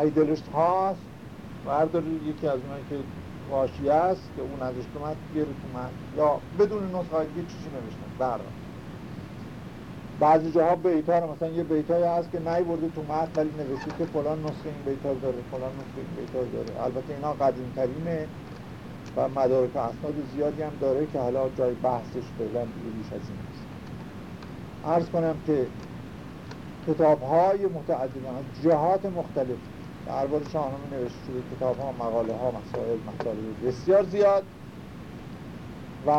B: ای دلش هاست بردار یکی از اونایی که واشی است که اون ازش اومد تو من یا بدون نسخه دیگه چیزی نوشتن برای بعضی جاها بیتا رو مثلا یه بیتایی هست که نهی برده تو متن ولی نوشته که فلان نسخه این بیتا داره فلان نسخه این بیتا داره. البته اینا قدیم ترینه و مدارک اسناد زیادی هم داره که حالا جای بحثش فعلا دیگه بیش از این نیست. عرض کنم که کتاب های متعدد جهات مختلف. درباره شاهنامه نوشته شده کتاب ها مقاله ها مسائل مطالب بسیار زیاد. و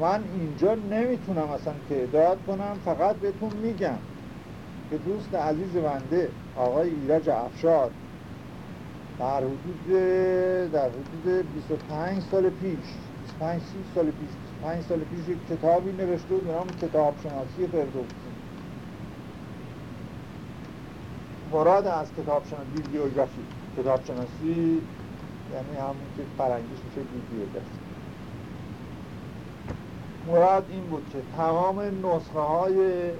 B: من اینجا نمی‌تونم اصلا تعداد کنم فقط بهتون میگم که دوست عزیز بنده آقای ایرج افشار در حدود در حدود 25 سال پیش 25 سال پیش 25 سال پیش یک کتابی نوشته بود نام کتاب شناسی فردوسی. مراد از کتاب شناسی بیوگرافی کتاب شناسی یعنی همون که فرنگیش میشه بیوگرافی مراد این بود که تمام نسخه های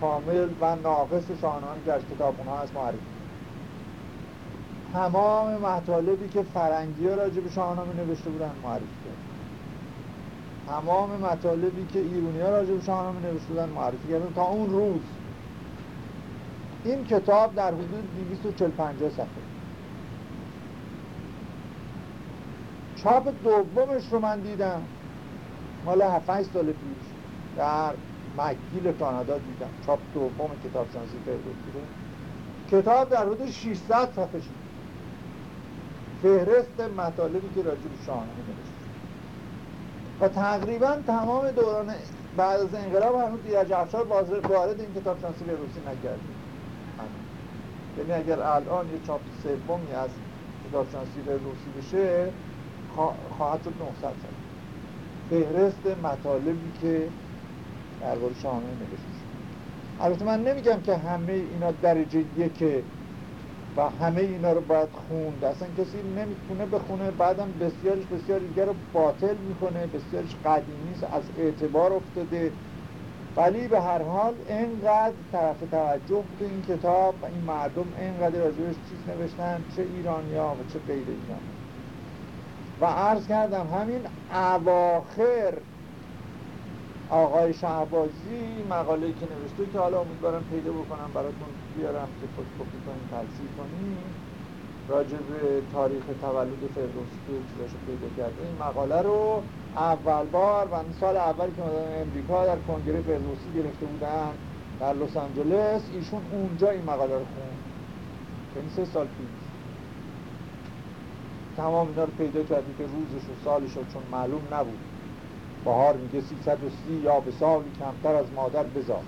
B: کامل و ناقص شاهنامه که از کتابخونه ها هست معرفی تمام مطالبی که فرنگی ها راجع به شاهنامه نوشته بودن معرفی کرد. تمام مطالبی که ایرونی ها راجع به شاهنامه نوشته بودن معرفی کردن. تا اون روز این کتاب در حدود 240 صفحه. چاپ دومش رو من دیدم. مال 7 سال پیش. در مکگیل کانادا دیدم. چاپ دوم کتاب شانسی فردوسی رو کتاب در حدود 600 صفحه شد. فهرست مطالبی که راجع به شاهنامه نوشته و تقریبا تمام دوران بعد از انقلاب هنوز ایرج افشار وارد این کتاب شانسی فردوسی نکرده یعنی اگر الان یه چاپ سومی از کتاب شانسی فردوسی بشه خواهد شد 900 صفحه فهرست مطالبی که درباره شاهنامه نوشته البته من نمیگم که همه اینا درجه یکه و همه اینا رو باید خوند. اصلا کسی نمی‌تونه بخونه. بعدم بسیارش بسیار دیگر رو باطل می‌کنه. بسیارش قدیمی از اعتبار افتاده. ولی به هر حال اینقدر طرف توجه بوده این کتاب و این مردم اینقدر راجبش چیز نوشتن چه ایرانیا و چه غیر ایران و عرض کردم همین اواخر آقای شهبازی مقاله که نوشته که حالا امیدوارم پیدا بکنم براتون بیارم که فوتوکپی کنیم تلسیل کنیم راجع به تاریخ تولد فردوسی که پیدا کرده این مقاله رو اول بار و سال اولی که مدام امریکا در کنگره فردوسی گرفته بودن در لس آنجلس ایشون اونجا این مقاله رو خوند. یعنی سه سال پیش. تمام اینا رو پیدا کردی که روزش و سالش چون معلوم نبود. بهار میگه 330 یا به سالی کمتر از مادر بزاد.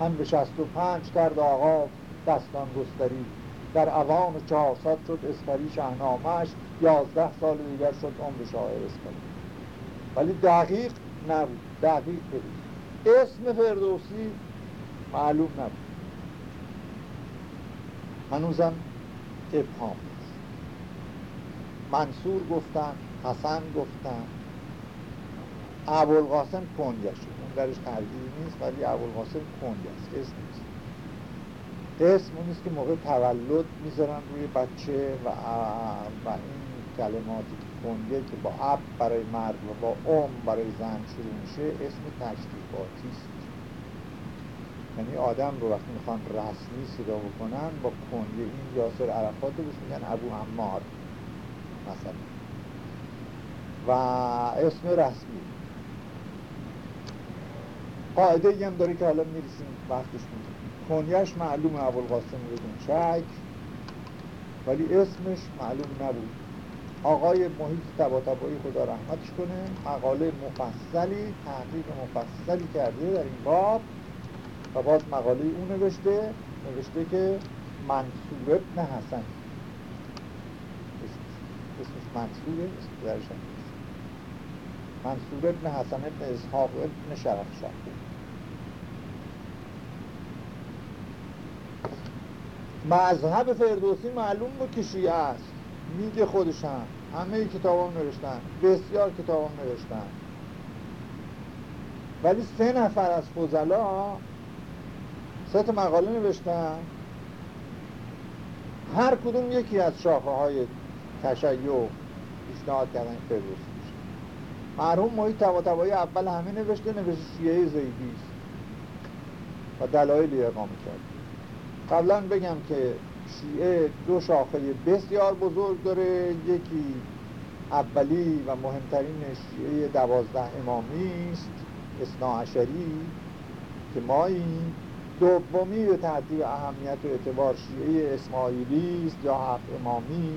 B: هم به 65 کرد آقا دستان گستری. در اوان چهارصد شد اسپری شهنامش یازده سال دیگر شد عمر شاعر اسپری. ولی دقیق نبود. دقیق ببین اسم فردوسی معلوم نبود. هنوزم ابهام منصور گفتن حسن گفتن. ابوالقاسم کنگه شد. اون درش تردیدی نیست ولی ابوالقاسم کنگه است. اسم نیست. اسم اون نیست که موقع تولد می‌ذارن روی بچه و, و این کلماتی کنگه که با اب برای مرد و با ام برای زن شروع میشه اسم تشریفاتی است. یعنی آدم رو وقتی می‌خوان رسمی صدا بکنن با کنگه این یاسر عرفات رو میگن ابو عمار مثلا. و اسم رسمی. قاعده ای هم داره که حالا می‌رسیم وقتش میگیم کنیش معلوم ابوالقاسم بدون شک ولی اسمش معلوم نبود. آقای محیط تبایی خدا رحمتش کنه. مقاله مفصلی تحقیق مفصلی کرده در این باب و باز مقاله او نوشته نوشته که منصور ابن حسن. اسمش منصوره اسم درش منصور ابن حسن ابن اسحاق ابن شرف شد مذهب فردوسی معلوم بود که شیعه است. میگه خودشم همه کتاب هم نوشتن بسیار کتاب هم نوشتن. ولی سه نفر از فضلا سه تا مقاله نوشتن. هر کدوم یکی از شاخه های تشیع پیشنهاد کردن فردوسی میشه. مرحوم محیط تبایی اول همه نوشته نوشته شیعه زیدی و دلایلی اقامه کرد. قبلا بگم که شیعه دو شاخه بسیار بزرگ داره. یکی اولی و مهمترین شیعه دوازده امامی است اصنا که ما این دومی به ترتیب اهمیت و اعتبار شیعه اسماعیلی است یا هفت امامی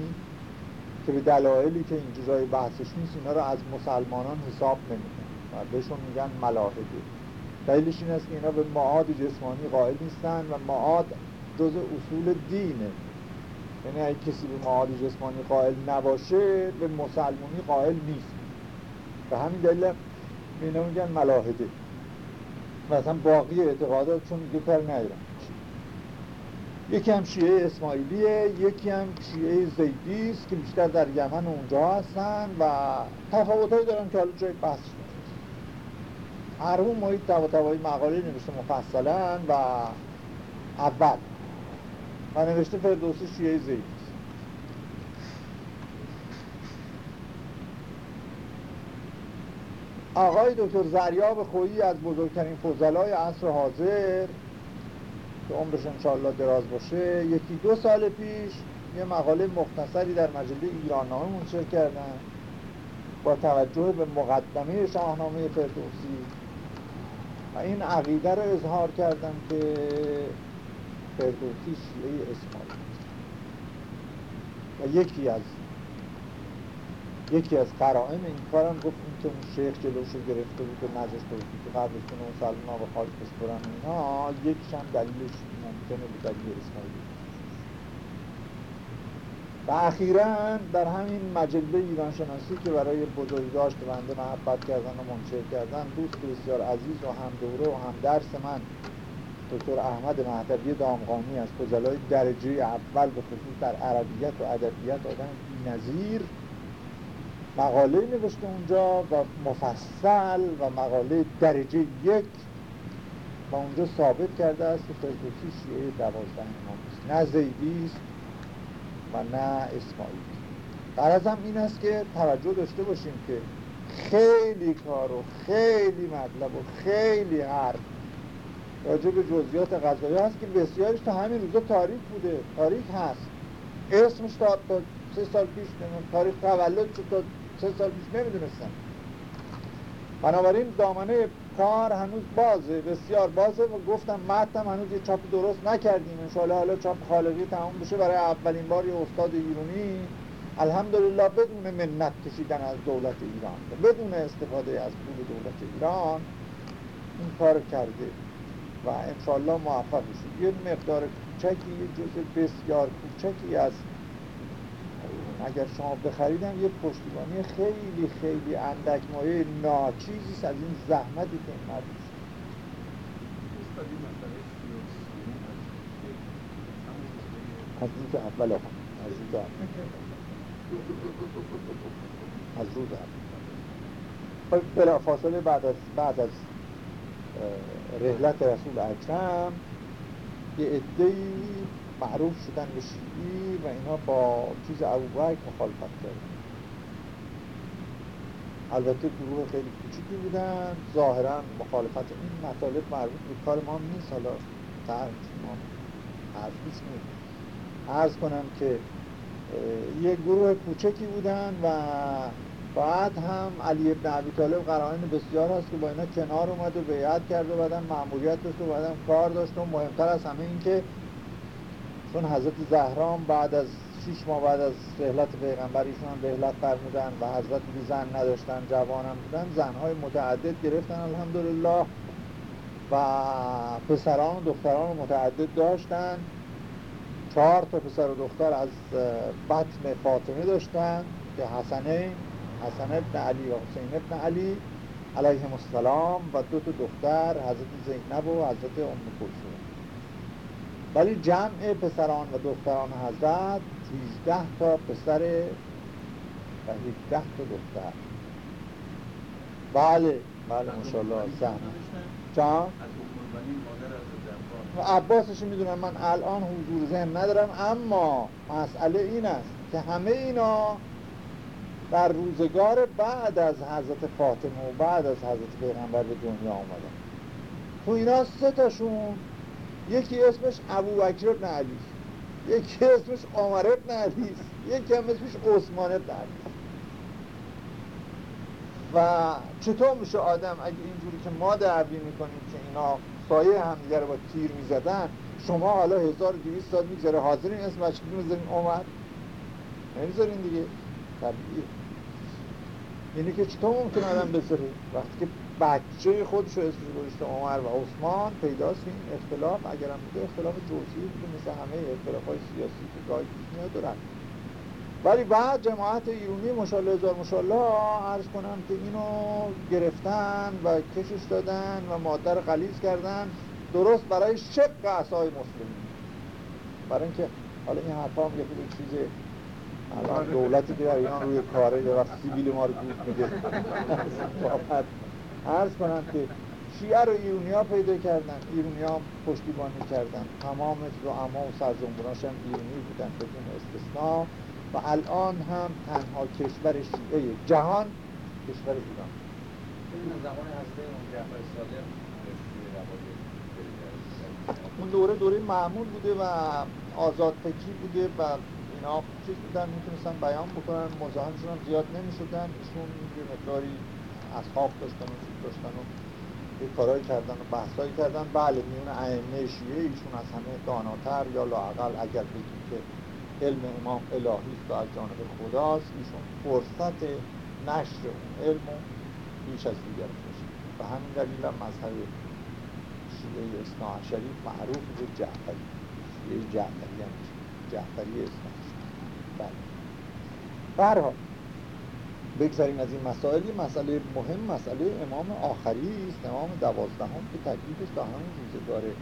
B: که به دلایلی که اینجا جای بحثش نیست اینا رو از مسلمانان حساب نمی‌کنن و بهشون میگن ملاحده. دلیلش این است که اینا به معاد جسمانی قائل نیستن و معاد جز اصول دینه. یعنی اگه کسی به معاد جسمانی قائل نباشه به مسلمانی قائل نیست. به همین دلیل اینا میگن ملاحده. مثلا باقی اعتقادات چون دیگه کار ندارن. یکی هم شیعه اسماعیلیه یکی هم شیعه زیدی است که بیشتر در یمن اونجا هستن و تفاوتایی دارن که حالا جای بحث مرحوم محیط تبا مقاله نوشته مفصلا و اول. و نوشته فردوسی شیعه زیدی آقای دکتر زریاب خویی از بزرگترین فضلای عصر حاضر که عمرش انشاءالله دراز باشه یکی دو سال پیش یه مقاله مختصری در مجله ایراننامه منشر کردن با توجه به مقدمه شاهنامه فردوسی و این عقیده رو اظهار کردن که فردوسی شیعه اسماعیل و یکی از یکی از قرائن این کارم گفت این که اون شیخ جلوشو گرفته بود و نزش بود که قبلش کنه مسلمان به خاک بسپرن اینا یکیش هم دلیلش ممکنه به دلیل اسماعیلی و اخیرا در همین مجله ایران شناسی که برای بزرگداشت بنده محبت کردن و منشر کردن دوست بسیار عزیز و هم دوره و هم درس من دکتر احمد مهدوی دامغانی از فضلای درجه اول به خصوص در عربیت و ادبیت آدم بی‌نظیر. مقاله نوشته اونجا و مفصل و مقاله درجه یک و اونجا ثابت کرده است که فردوسی شیعه دوازده امام است. نه زیدی و نه اسماعیلی. قرضم این است که توجه داشته باشیم که خیلی کار و خیلی مطلب و خیلی حرف راجع به جزئیات غذایی هست که بسیارش تا همین روزا تاریخ بوده. تاریخ هست. اسمش تا سه سال پیش تاریخ تولد تا سه سال پیش نمی‌دونستم. بنابراین دامنه کار هنوز بازه بسیار بازه و گفتم متن هنوز یه چاپ درست نکردیم. انشاءالله حالا چاپ خالقی تمام بشه برای اولین بار یه استاد ایرانی الحمدلله بدون منت کشیدن از دولت ایران بدون استفاده از پول دولت ایران این کار کرده. و انشاءالله موفق بشه یه مقدار کوچکی یه جزء بسیار کوچکی از اگر شما بخریدم یه پشتیبانی خیلی خیلی اندک مایه ناچیزی از این زحمتی که این مرد از که اول آقا. از این که از روز اول. بلا فاصله بعد از بعد از رحلت رسول اکرم یه عده‌ای معروف شدن به شیعی و اینا با چیز ابوبکر مخالفت کردن. البته گروه خیلی کوچیکی بودن. ظاهرا مخالفت این مطالب مربوط به کار ما نیست. حالا ترک ما حرف نیست. عرض کنم که یه گروه کوچکی بودن و بعد هم علی ابن عبی طالب قرائن بسیار هست که با اینا کنار اومد و بیعت کرد و بعدم معمولیت داشت و بعدم کار داشت و مهمتر از همه این که چون حضرت زهرام بعد از شیش ماه بعد از رحلت پیغمبر ایشون هم رحلت فرمودن و حضرت بی زن نداشتن جوانم بودن زنهای متعدد گرفتن الحمدلله و پسران و دختران متعدد داشتن. چهار تا پسر و دختر از بطن فاطمه داشتن که حسنه حسن ابن علی و حسین ابن علی علیهم السلام و دو تا دختر حضرت زینب و حضرت ام کلثوم. ولی جمع پسران و دختران حضرت 18 تا پسر و 17 تا دختر. بله. بله ماشاءالله. سهم و عباسش می‌دونم من الان حضور ذهن ندارم اما مسئله این است که همه اینا در روزگار بعد از حضرت فاطمه و بعد از حضرت پیغمبر به دنیا آمدن تو اینا سه تاشون یکی اسمش ابو بکر ابن علی یکی اسمش عمر ابن علی یکی هم اسمش عثمان ابن علی. و چطور میشه آدم اگه اینجوری که ما دعوی می‌کنیم که اینا سایه همدیگه رو با تیر می‌زدن شما حالا 1200 سال میگذره حاضرین اسم بچگی می‌ذارین عمر؟ نمی‌ذارین دیگه. طبیعیه. یعنی که چطور ممکن آدم بذاره؟ وقتی که بچه خودش رو اسمش گذاشته عمر و عثمان پیداست این اختلاف اگرم بوده اختلاف جزئی بوده مثل همه اختلاف های سیاسی که گاهی میاد دارن. ولی بعد جماعت ایرونی مشالله هزار مشالله عرض کنم که اینو گرفتن و کشش دادن و مادر قلیز کردن. درست برای شق اعصای مسلمین. برای اینکه حالا این حرفا هم یه چیز الان دولتی که در ایران روی کاره یه وقت سیبیل ما رو گوش میده. عرض کنم که شیعه رو ایرونی پیدا کردن ایرونی ها پشتیبانی کردن. تمام اما و سرزنبوناش هم ایرونی بودن بدون استثناء و الان هم تنها کشور شیعه جهان کشور ایران. اون دوره دوره معمول بوده و آزاد فکری بوده و چیز بودن می‌تونستن بیان بکنن. مزاحمشون زیاد نمی‌شدن. ایشون یه مقداری اصحاب داشتن و چیز داشتن و یه کارهایی کردن و بحثایی کردن. بله میون ائمه شیعه ایشون از همه داناتر یا لاقل اگر بگیم که علم امام الهی و از جانب خداست ایشون فرصت نشر اون علم بیش از دیگر داشت و همین دلیل هم مذهب شیعه اصناع شریف معروف به جعفری. شیعه جعفری هم جعفری برها بگذاریم از این مسائل. مسئله مهم مسئله امام آخری است. امام دوازدهم که تکلیفش تا همون روزگار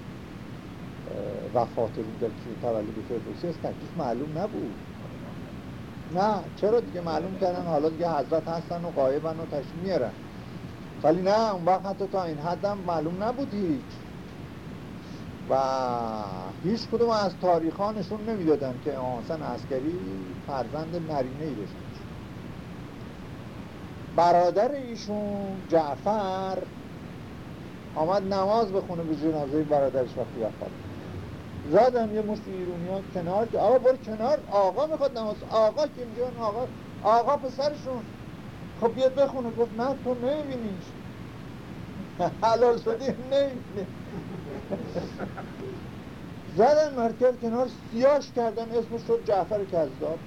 B: وفات رو که تولد فردوسی است. تکلیف معلوم نبود. نه چرا دیگه معلوم کردن؟ حالا دیگه حضرت هستن و قایبن و تشریف میارن ولی نه اون وقت حتی تا این حدم معلوم نبود هیچ. و هیچ کدوم از تاریخانشون نمی‌دادن که حسن عسکری فرزند نرینه ای بشه برادر ایشون جعفر آمد نماز بخونه به جنازه برادرش وقتی وفات زدن یه مشت ایرونی ها کنار که آقا برو کنار. آقا می‌خواد نماز. آقا که میگن آقا آقا پسرشون. خب بیاد بخونه. گفت نه تو نمیبینیش. حلال شدی؟ نمی‌بینی. زدن مرکز کنار سیاش کردن اسمش شد جعفر کذاب.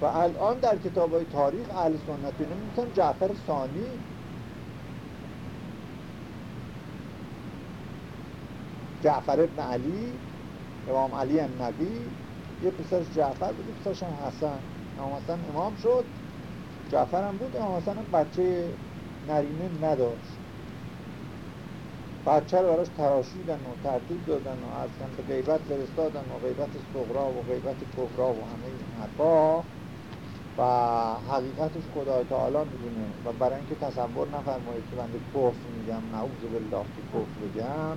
B: و الان در کتاب های تاریخ اهل سنت می‌تونن جعفر ثانی. جعفر ابن علی امام علی نبی یه پسرش جعفر بود پسرش هم حسن. امام حسن امام شد. جعفر هم بود امام حسن هم بچه نرینه نداشت. بچه رو براش تراشیدن و ترتیب دادن و اصلا به غیبت فرستادن و غیبت سغرا و غیبت کبرا و همه این حرفا. و حقیقتش خدای تعالی می‌دونه. و برای اینکه تصور نفرمایید که بنده کفر میگم نعوذ بالله که کفر بگم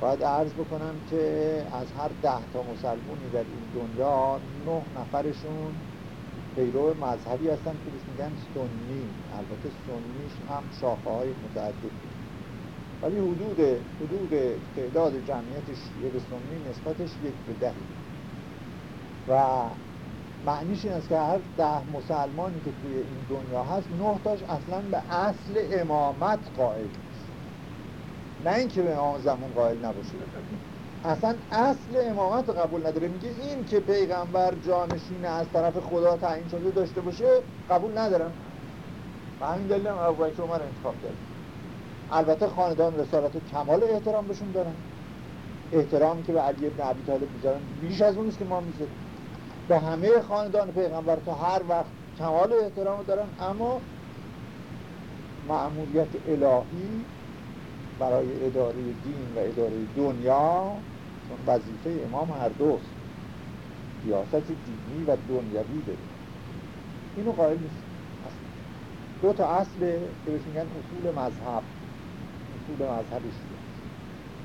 B: باید عرض بکنم که از هر ده تا مسلمونی در این دنیا نه نفرشون پیرو مذهبی هستن که بهش میگن سنی. البته سنیش هم شاخه های متعدد ولی حدود حدود تعداد جمعیت شیعه به سنی نسبتش یک به دهی و معنیش این است که هر ده مسلمانی که توی این دنیا هست نه تاش اصلا به اصل امامت قائل نیست. نه اینکه به امام زمان قائل نباشه. اصلا اصل امامت قبول نداره. میگه این که پیغمبر جانشین از طرف خدا تعیین شده داشته باشه قبول ندارم. و همین دلیل هم ابوبکر عمر انتخاب کرد البته خاندان رسالت کمال احترام بهشون دارن. احترامی که به علی ابن عبی طالب می‌ذارن. بیش از اون که ما می‌ذاریم. به همه خاندان پیغمبر تا هر وقت کمال احترام دارن اما معمولیت الهی برای اداره دین و اداره دنیا چون وظیفه امام هر دوست سیاست دینی و دنیوی داره. اینو قائل نیست. دو تا اصل که بهش میگن اصول مذهب. اصول مذهبش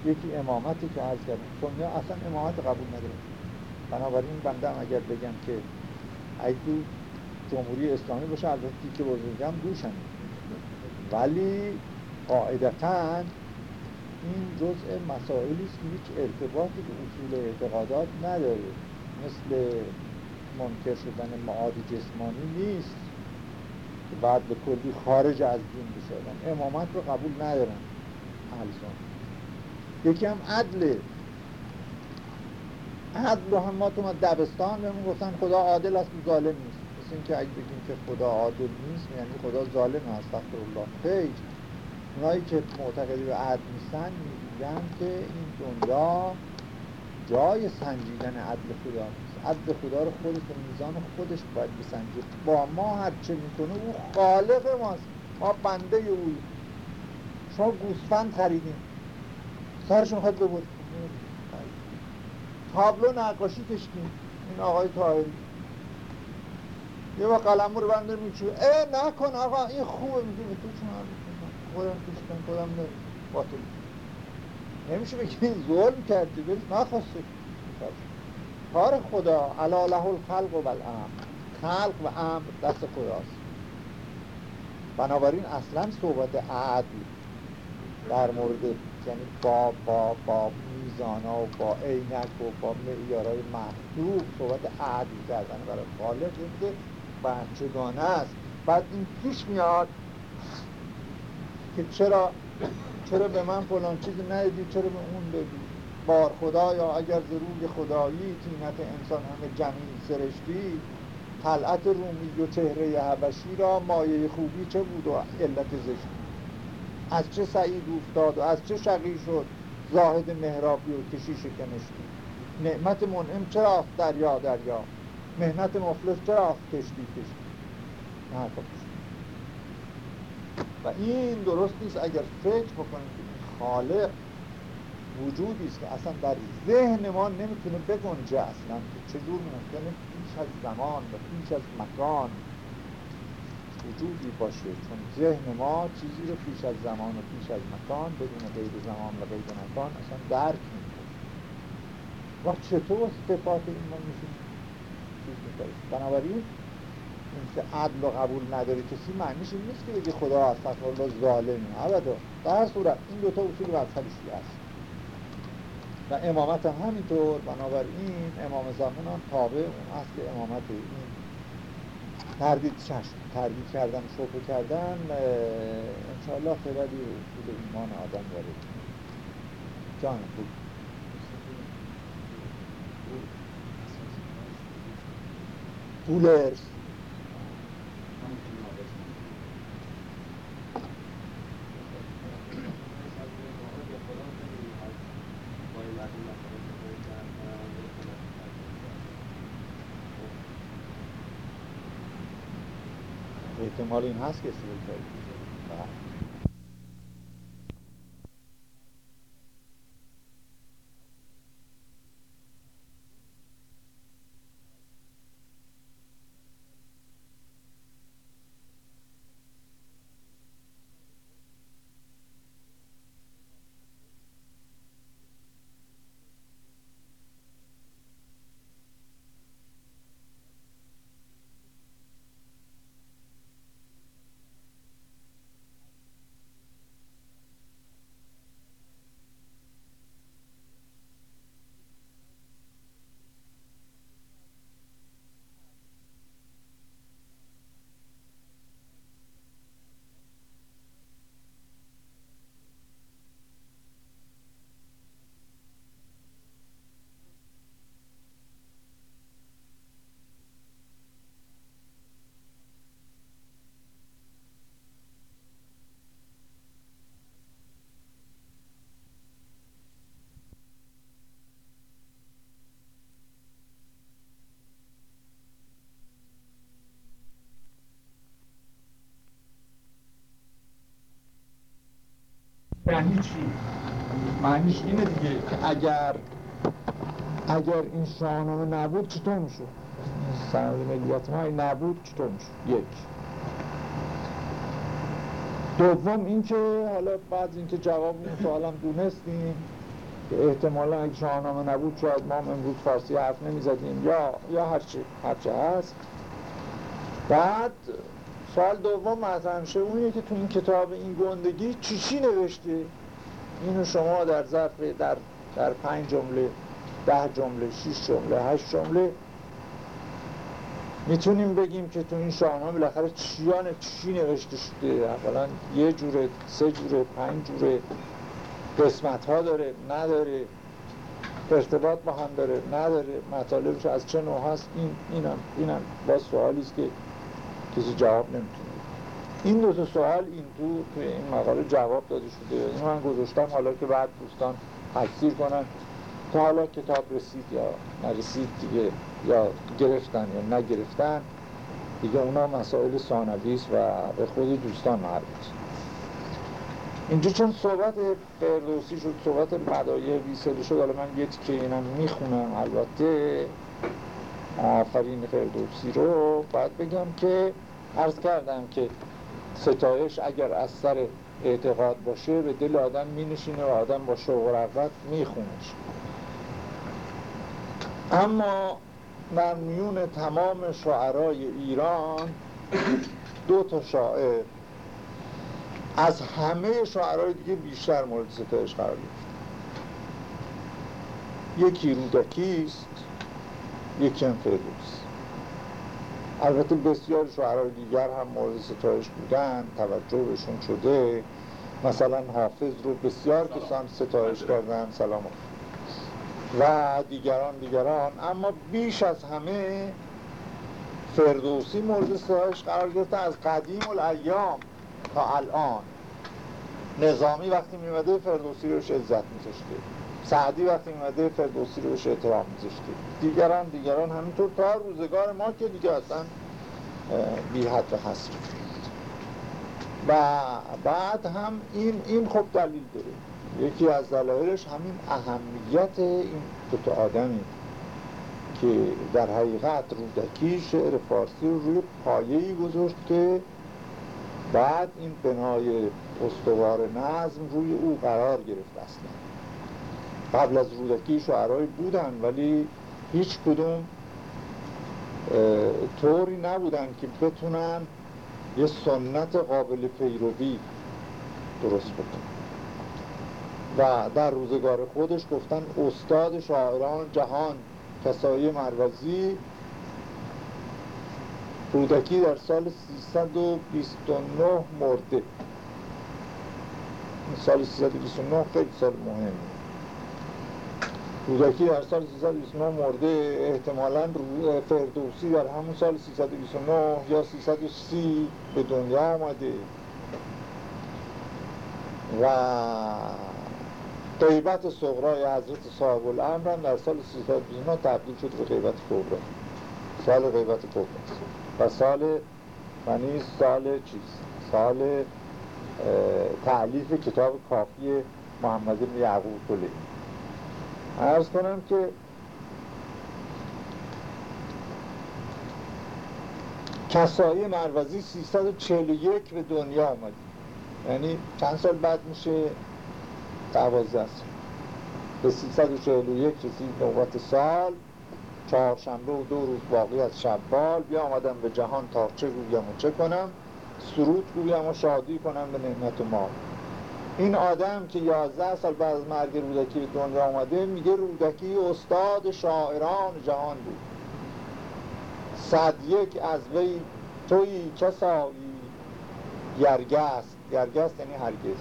B: یکی امامتی که عرض کردم سنی اصلا امامت قبول نداره بنابراین بنده هم اگر بگم که اگه جمهوری اسلامی باشه البته که بزرگم دوشم ولی قاعدتا این جزء مسائلی است که هیچ ارتباطی به اصول اعتقادات نداره. مثل منکر شدن معاد جسمانی نیست. که بعد به کلی خارج از دین بشدن امامت رو قبول ندارن. اهل یکی هم عدله عدل رو هم ما تو دبستان بهمون گفتن خدا عادل است ظالم نیست. مثل اینکه اگه بگیم که خدا عادل نیست یعنی خدا ظالم است الله خیر. اونایی که معتقدی به عدل نیستن میگن که این دنیا جای سنجیدن عدل خدا نیست. عدل خدا رو خودش به میزان خودش باید بسنجه. با ما هر چه می‌کنه او خالق ماست. ما بنده اوی شما گوسفند خریدیم. سرشون خواهد ببود تابلو نقاشی کشتیم. این آقای تاهری یه با قلم رو بنده میچو اه نکن آقا این خوبه. میگه تو چون خودم کشتم خودم باطل. نمیشه بگی. ظلم کردی. بهش نخواسته کار خدا. علا له الخلق و بالامر خلق و امر دست خداست. بنابراین اصلا صحبت عدل در مورد یعنی با با با میزان و با عینک و با معیارهای محدود صحبت عدل کردن برای خالق که بچگانه است. بعد این پیش میاد که چرا چرا به من فلان چیزی ندیدی چرا به اون بدی؟ بار خدا یا اگر ضروری خدایی تینت انسان همه جمیل سرشتی طلعت رومی و چهره حبشی را مایه خوبی چه بود و علت زشتی؟ از چه سعید افتاد و از چه شقی شد زاهد مهرابی و کشی شکنشتی؟ نعمت منعم چرا دریا دریا؟ مهنت مفلس چرا کشتی کشتی؟ نه و این درست نیست اگر فکر بکنیم که خالق وجودی است که اصلا در ذهن ما نمی‌تونه بگنجه اصلا که چجور ممکنه پیش از زمان و پیش از مکان وجودی باشه چون ذهن ما چیزی رو پیش از زمان و پیش از مکان بدون غیر زمان و غیر مکان اصلا درک نمی‌کنه. و چطور صفات این ما میشه چیز بنابراین که عدل و قبول نداره کسی معنیش این نیست که بگه خدا از الله ظالمی ابدا. در صورت این دوتا اصول مذهبی هست و امامت هم همینطور. بنابراین امام زمان هم تابع اون اصل امامت این تردید چشم تردید کردن شبه کردن انشاءالله خیلی اصول ایمان آدم وارد جان خوب. پولرز احتمال این هست که
A: یعنی چی؟ معنیش اینه دیگه
B: که اگر اگر این شاهنامه نبود چطور می‌شد؟ سند ملیت ما نبود چطور می‌شد؟ یک دوم اینکه حالا بعد اینکه جواب این سوالم دونستیم که احتمالا اگه شاهنامه نبود شاید ما امروز فارسی حرف نمی‌زدیم یا یا هرچی هرچی هست بعد سوال دوم مطرح میشه اونیه که تو این کتاب این گندگی چی چی نوشته اینو شما در ظرف در در پنج جمله ده جمله شیش جمله هشت جمله می‌تونیم بگیم که تو این شاهنامه بالاخره چیان چی نوشته شده؟ اولا یه جوره سه جوره پنج جوره قسمت ها داره نداره ارتباط با هم داره نداره مطالبش از چه نوع هست؟ این اینم اینم با سوالی است که کسی جواب نمی‌تونه این دو سوال این تو توی این مقاله جواب داده شده. این من گذاشتم حالا که بعد دوستان تکثیر کنن تا حالا کتاب رسید یا نرسید دیگه یا گرفتن یا نگرفتن دیگه اونا مسائل ثانوی و به خود دوستان مربوط. اینجا چون صحبت فردوسی شد صحبت مدایه بیسده شد حالا من یه تیکه اینم می‌خونم البته آفرین فردوسی رو باید بگم که عرض کردم که ستایش اگر از سر اعتقاد باشه به دل آدم می نشینه و آدم با شوق و رغبت می خونش. اما در میون تمام شاعرای ایران دو تا شاعر از همه شاعرای دیگه بیشتر مورد ستایش قرار گرفت یکی رودکی یکی هم فردوس البته بسیار شعرهای دیگر هم مورد ستایش بودن توجه بهشون شده. مثلا حافظ رو بسیار کسان ستایش کردن سلام. و دیگران دیگران. اما بیش از همه فردوسی مورد ستایش قرار گرفته از قدیم الایام تا الان. نظامی وقتی میمده فردوسی روش عزت میذاشته سعدی وقتی میمده فردوسی روش احترام میذاشته. دیگران دیگران همینطور. تا روزگار ما که دیگه اصلا بی حد و حسر و بعد هم این این خب دلیل داره. یکی از دلایلش همین اهمیت این دوتا آدمی که در حقیقت رودکی شعر فارسی رو روی پایه‌ای گذاشت که بعد این بنای استوار نظم روی او قرار گرفت اصلا. قبل از رودکی شعرهایی بودن ولی هیچ کدوم طوری نبودن که بتونن یه سنت قابل پیروی درست بکنن. و در روزگار خودش گفتن استاد شاعران جهان کسایی مروزی. رودکی در سال 329 مرده. سال 329 خیلی سال مهمه. رودکی در سال 329 مرده احتمالا فردوسی در همون سال 329 یا 330 به دنیا آمده. و غیبت صغرای حضرت صاحب الامر در سال 329 تبدیل شد به غیبت کبرا. سال غیبت کبرا. و سال یعنی سال چیز؟ سال تعلیف کتاب کافی محمد بن یعقوب کلی ارز کنم که کسایی مروزی 341 به دنیا آمد. یعنی چند سال بعد میشه دوازده سال. به 341 رسید نوبت سال. چهارشنبه و دو روز باقی از شبال. بیا آمدم به جهان تا چه گویم و چه کنم. سرود گویم و شادی کنم به نعمت ما. این آدم که یازده سال بعد از مرگ رودکی به دنیا آمده میگه رودکی استاد شاعران جهان بود. صد یک از وی توی کسایی گرگست گرگست یعنی هرگز.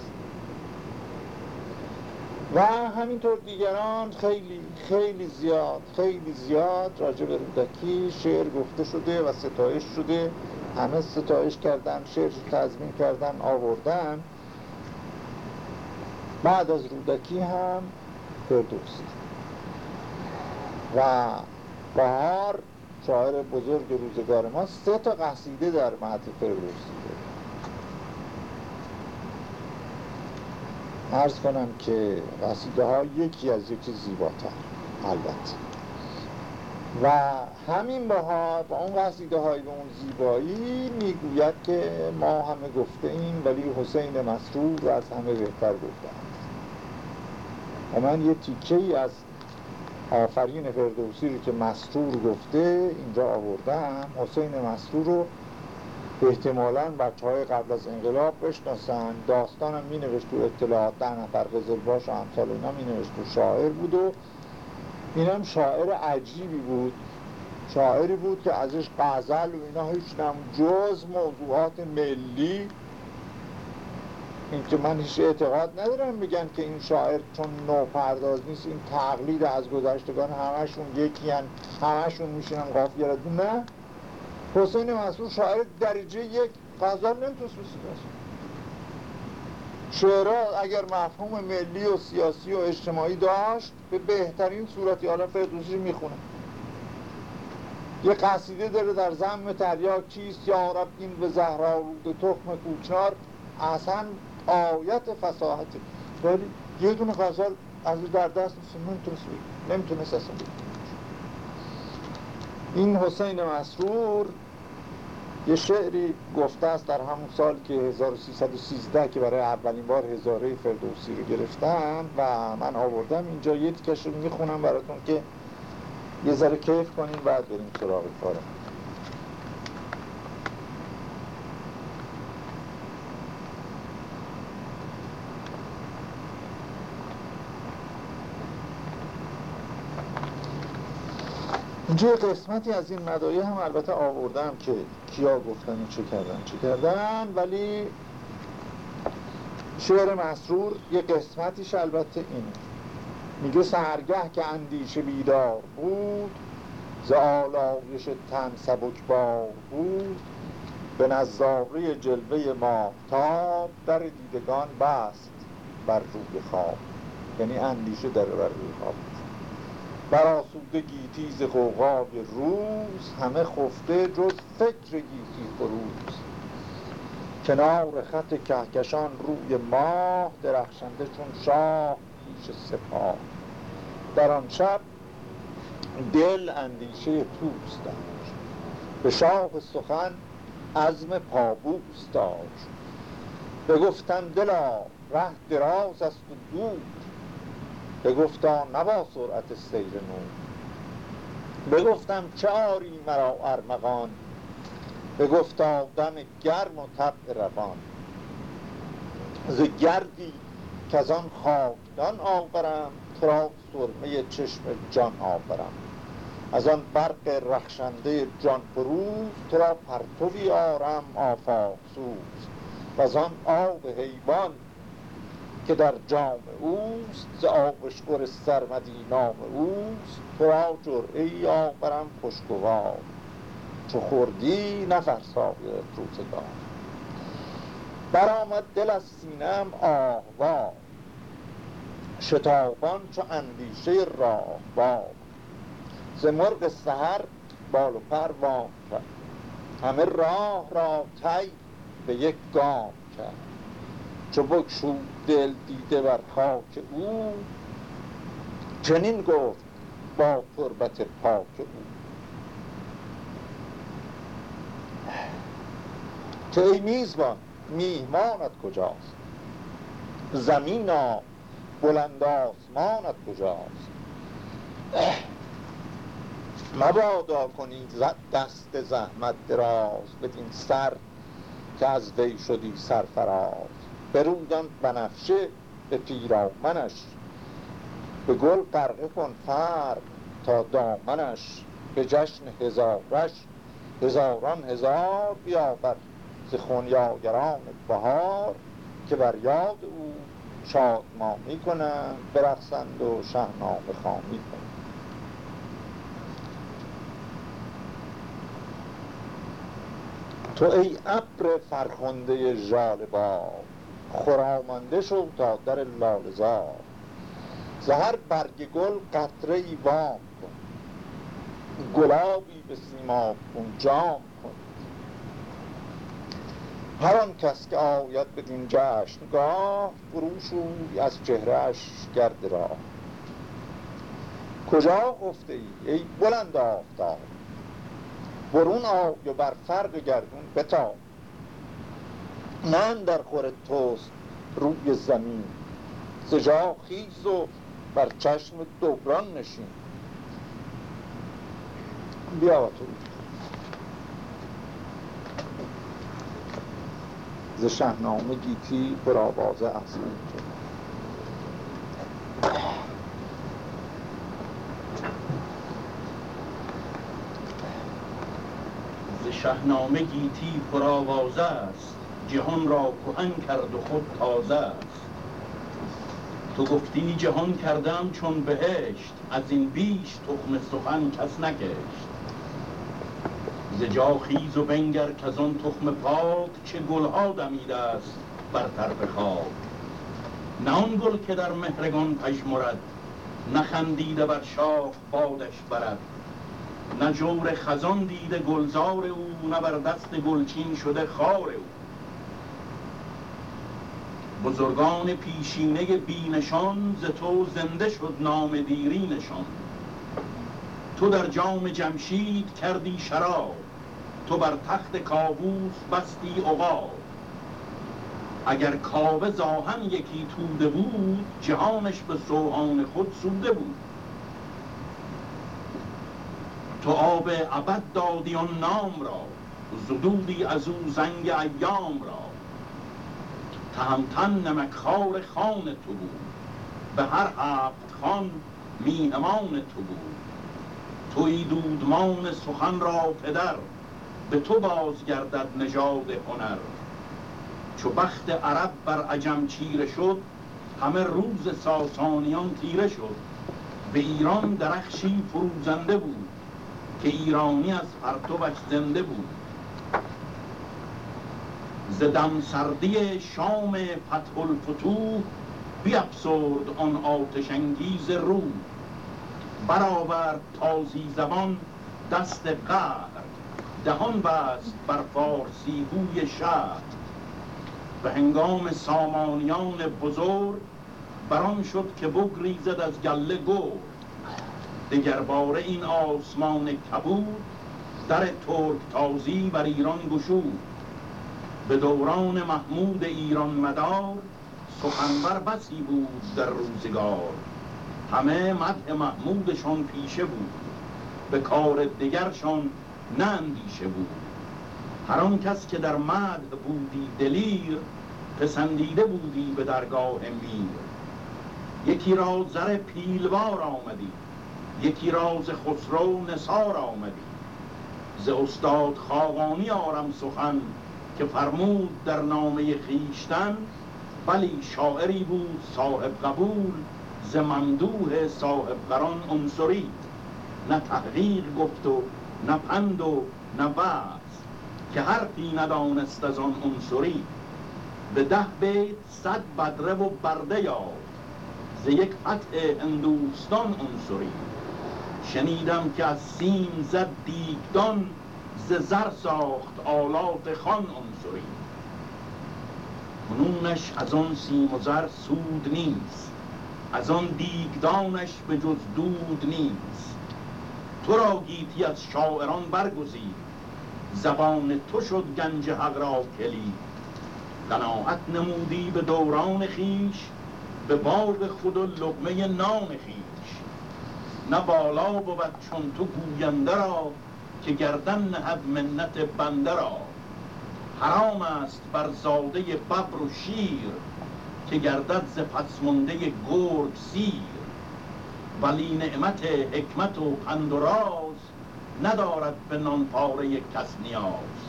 B: و همینطور دیگران خیلی خیلی زیاد خیلی زیاد راجع به رودکی شعر گفته شده و ستایش شده. همه ستایش کردن شعر تضمین کردن آوردن. بعد از رودکی هم فردوسی و بهار شاعر بزرگ روزگار ما سه تا قصیده در مهد فردوسی ارز کنم که قصیده ها یکی از یکی زیباتر البته. و همین بها با اون قصیده های به اون زیبایی می‌گوید که ما همه گفته ایم ولی حسین مسرور از همه بهتر گفته و من یه تیکه ای از آفرین فردوسی رو که مسرور گفته اینجا آوردم. حسین مسرور رو احتمالا بچه های قبل از انقلاب بشناسن. داستانم می نوشت تو اطلاعات. ده نفر قزل باش و همسال اینا می تو شاعر بود و اینم شاعر عجیبی بود. شاعری بود که ازش غزل و اینا هیچ نم جز موضوعات ملی این که من هیچ اعتقاد ندارم میگن که این شاعر چون نو پرداز نیست این تقلید از گذشتگان همشون یکی هن همشون میشینن قافیه نه. حسین منصور شاعر درجه یک غزل نمی‌تونست شعرها اگر مفهوم ملی و سیاسی و اجتماعی داشت به بهترین صورتی حالا فردوسی می‌خونه. یه قصیده داره در زم تریا کیست یا رب این به زهرا رود تخم کوچنار اصلا آیت فساحته ولی یه دونه غزل از در دست نمی‌تونست نمی‌تونست اصلا این حسین مسرور یه شعری گفته است در همون سال که 1313 که برای اولین بار هزاره فردوسی رو گرفتم و من آوردم اینجا. یه تیکش رو می‌خونم براتون که یه ذره کیف کنیم بعد بریم سراغ کارم. اینجا قسمتی از این مدایه هم البته آوردم که کیا گفتن چه کردن چه کردن ولی شعر مسرور یه قسمتیش البته اینه. میگه سهرگه که اندیشه بیدار بود ز آلایش تن سبک بار بود. به نظاره جلوه ماهتاب در دیدگان بست بر روی خواب. یعنی اندیشه در بر روی خواب. بر گیتی قوقای روز همه خفته جز فکر گیتی فروز. کنار خط کهکشان روی ماه درخشنده چون شاه پیش سپاه. در آن شب دل اندیشه توست داشت. به شاه سخن عزم پابوس داشت. بگفتم دلا ره دراز است و دور. بگفتا نبا سرعت سیر نور بگفتم چه آری مرا ارمغان؟ بگفتا دم گرم و طبع روان. ز گردی که از آن خاکدان آورم تو را سرمه چشم جان آورم. از آن برق رخشنده جان فروز تو را پرتوی آرم آفاق سوز. و از آن آب حیوان که در جام اوست ز آبشخور سرمدی نام اوست. تو را جرعه ای آورم خوشگوار چو خوردی نفرسای روزگار. برآمد دل از سینم آهوار شتابان چو اندیشه راهوار ز مرغ سحر بال و پر وام کرد همه راه را تی به یک گام کرد. چو بگشود دل دیده بر خاک او. چنین گفت با تربت پاک او. که ای میزبان میهمانت کجاست؟ زمینا بلند آسمانت کجاست؟ مبادا کنی دست زحمت دراز بدین سر که از وی شدی سرفراز. برودان بنفشه به پیرامنش به گل قرقه کن فر تا دامنش. به جشن هزارش هزاران هزار بیاور. ز خونیاگران بهار که بر یاد او شادمانی کنند برقصند و شهنامه خوانی کنند. تو ای ابر فرخنده ژالبا خرامانده شو تا در لالزار. زهر برگ گل قطره ای وام کن. گلابی به سیما کن جام کن. هر کس که آید بدین جشنگاه فروشوی از چهرهش گرد راه. کجا گفته ای ای بلند آفتاب؟ برون آی و بر فرق گردون بتاب. من در خور توست روی زمین. زجا خیز و بر چشم دوران نشین. بیا تو ز شهنامه گیتی پر اصلا
C: ز شهنامه گیتی پرآوازه است. جهان را کهن کرد و خود تازه است. تو گفتی جهان کردم چون بهشت از این بیش تخم سخن کس نکشت. ز جا خیز و بنگر که آن تخم پاک چه گلها دمیده است بر طرف خاک. نه آن گل که در مهرگان پژمرد نه خندیده بر شاخ بادش برد. نه جور خزان دیده گلزار او نه بر دست گلچین شده خار او. بزرگان پیشینه بینشان ز تو زنده شد نام دیرینشان. تو در جام جمشید کردی شراب تو بر تخت کاووس بستی عقاب. اگر کاوه زاهن یکی توده بود جهانش به سوهان خود سوده بود. تو آب ابد دادی آن نام را زدودی از او زنگ ایام را. تهمتن نمکخوار خان تو بود. به هر هفت خان میهمان تو بود. توی دودمان سخن را پدر به تو بازگردد نژاد هنر. چو بخت عرب بر عجم چیره شد همه روز ساسانیان تیره شد. به ایران درخشی فروزنده بود که ایرانی از پرتوش زنده بود. ز دم سردی شام فتح الفتوح بیفسرد آن آتش انگیز روح برآورد تازی زبان دست قهر دهان بست بر فارسی بوی شهر به هنگام سامانیان بزرگ بران شد که بگریزد از گله گرد. دگر باره این آسمان کبود در ترک تازی بر ایران گشود. به دوران محمود ایران مدار سخنور بسی بود در روزگار. همه مدح محمودشان پیشه بود به کار دگرشان نه اندیشه بود. هر آن کس که در مدح بودی دلیر پسندیده بودی به درگاه میر یکی را زر پیلوار آمدی یکی را ز خسرو نثار آمدی. ز استاد خاقانی آرم سخن که فرمود در نامه خیشتن ولی شاعری بود صاحب قبول ز ممدوح صاحب قران عنصری. نه تحقیق گفت و نه پند و نه وعظ که حرفی ندانست از آن عنصری. به ده بیت صد بدره و برده یافت ز یک فتح هندوستان عنصری. شنیدم که از سیم زد دیگدان ز زر ساخت آلات خان عنصری. کنونش از آن سیم و زر سود نیست از آن دیگدانش به جز دود نیست. تو را گیتی از شاعران برگزید زبان تو شد گنج حق را کلید. قناعت نمودی به دوران خیش به باغ خود و لقمه نان خیش نه بالا بود چون تو گوینده را که گردن نهد منت بنده را. حرام است بر زاده ببر و شیر که گردد ز پسمانده گرگ سیر ولی نعمت حکمت و پند و راز ندارد به نانپاره کس نیاز.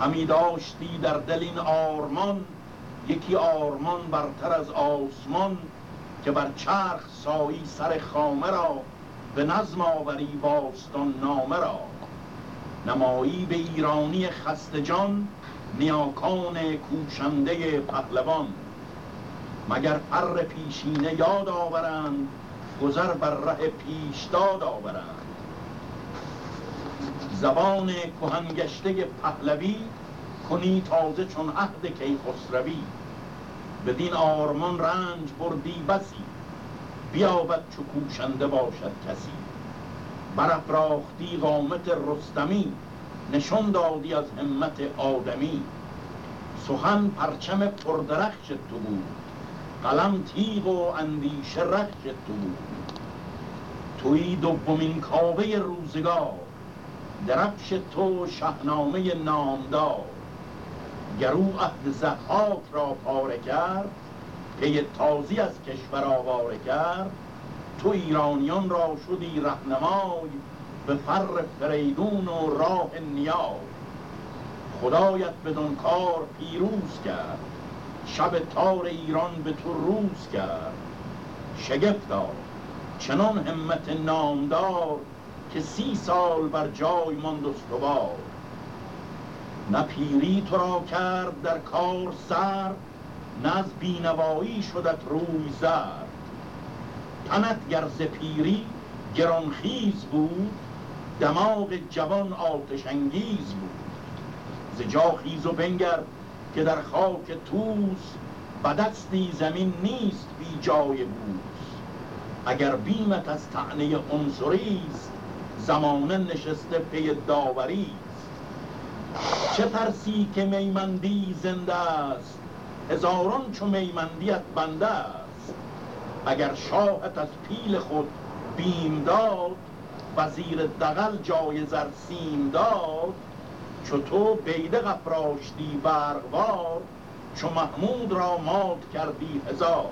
C: همی داشتی در دل این آرمان یکی آرمان برتر از آسمان که بر چرخ سایی سر خامه را به نظم آوری باستان نامه را. نمایی به ایرانی خستجان نیاکان کوشنده پهلوان. مگر پر پیشینه یاد آورند گذر بر ره پیشداد آورند. زبان کهنگشته پهلوی کنی تازه چون عهد کیخسروی. بدین آرمان رنج بردی بسی بیابد چو کوشنده باشد کسی. برافراختی قامت رستمی نشان دادی از همت آدمی. سخن پرچم پردرخش تو بود قلم تیغ و اندیشه رخش تو بود. توی دومین کاوه روزگار درفش تو شهنامه نامدار. گرو عهد زحاک را پاره کرد پی تازی از کشور آواره کرد تو ایرانیان را شدی رهنمای به فر فریدون و راه نیای. خدایت بدون کار پیروز کرد شب تار ایران به تو روز کرد. شگفتا چنان همت نامدار که سی سال بر جای ماند استوار. نه پیری تو را کرد در کار سر نه از بینوایی شدت روی زر. تنت گر ز پیری گرانخیز بود دماغ جوان آتش انگیز بود. ز جا خیز و بنگر که در خاک توس بدستی زمین نیست بی جای بوس. اگر بیمت از طعنهٔ عنصری است زمانه نشسته پی داوری چه ترسی که میمندی زنده است هزاران چو میمندیت بنده است. اگر شاهت از پیل خود بیم داد وزیر دقل جای زر سیم داد. چو تو بیده قفراشتی برقوار چو محمود را مات کردی هزار.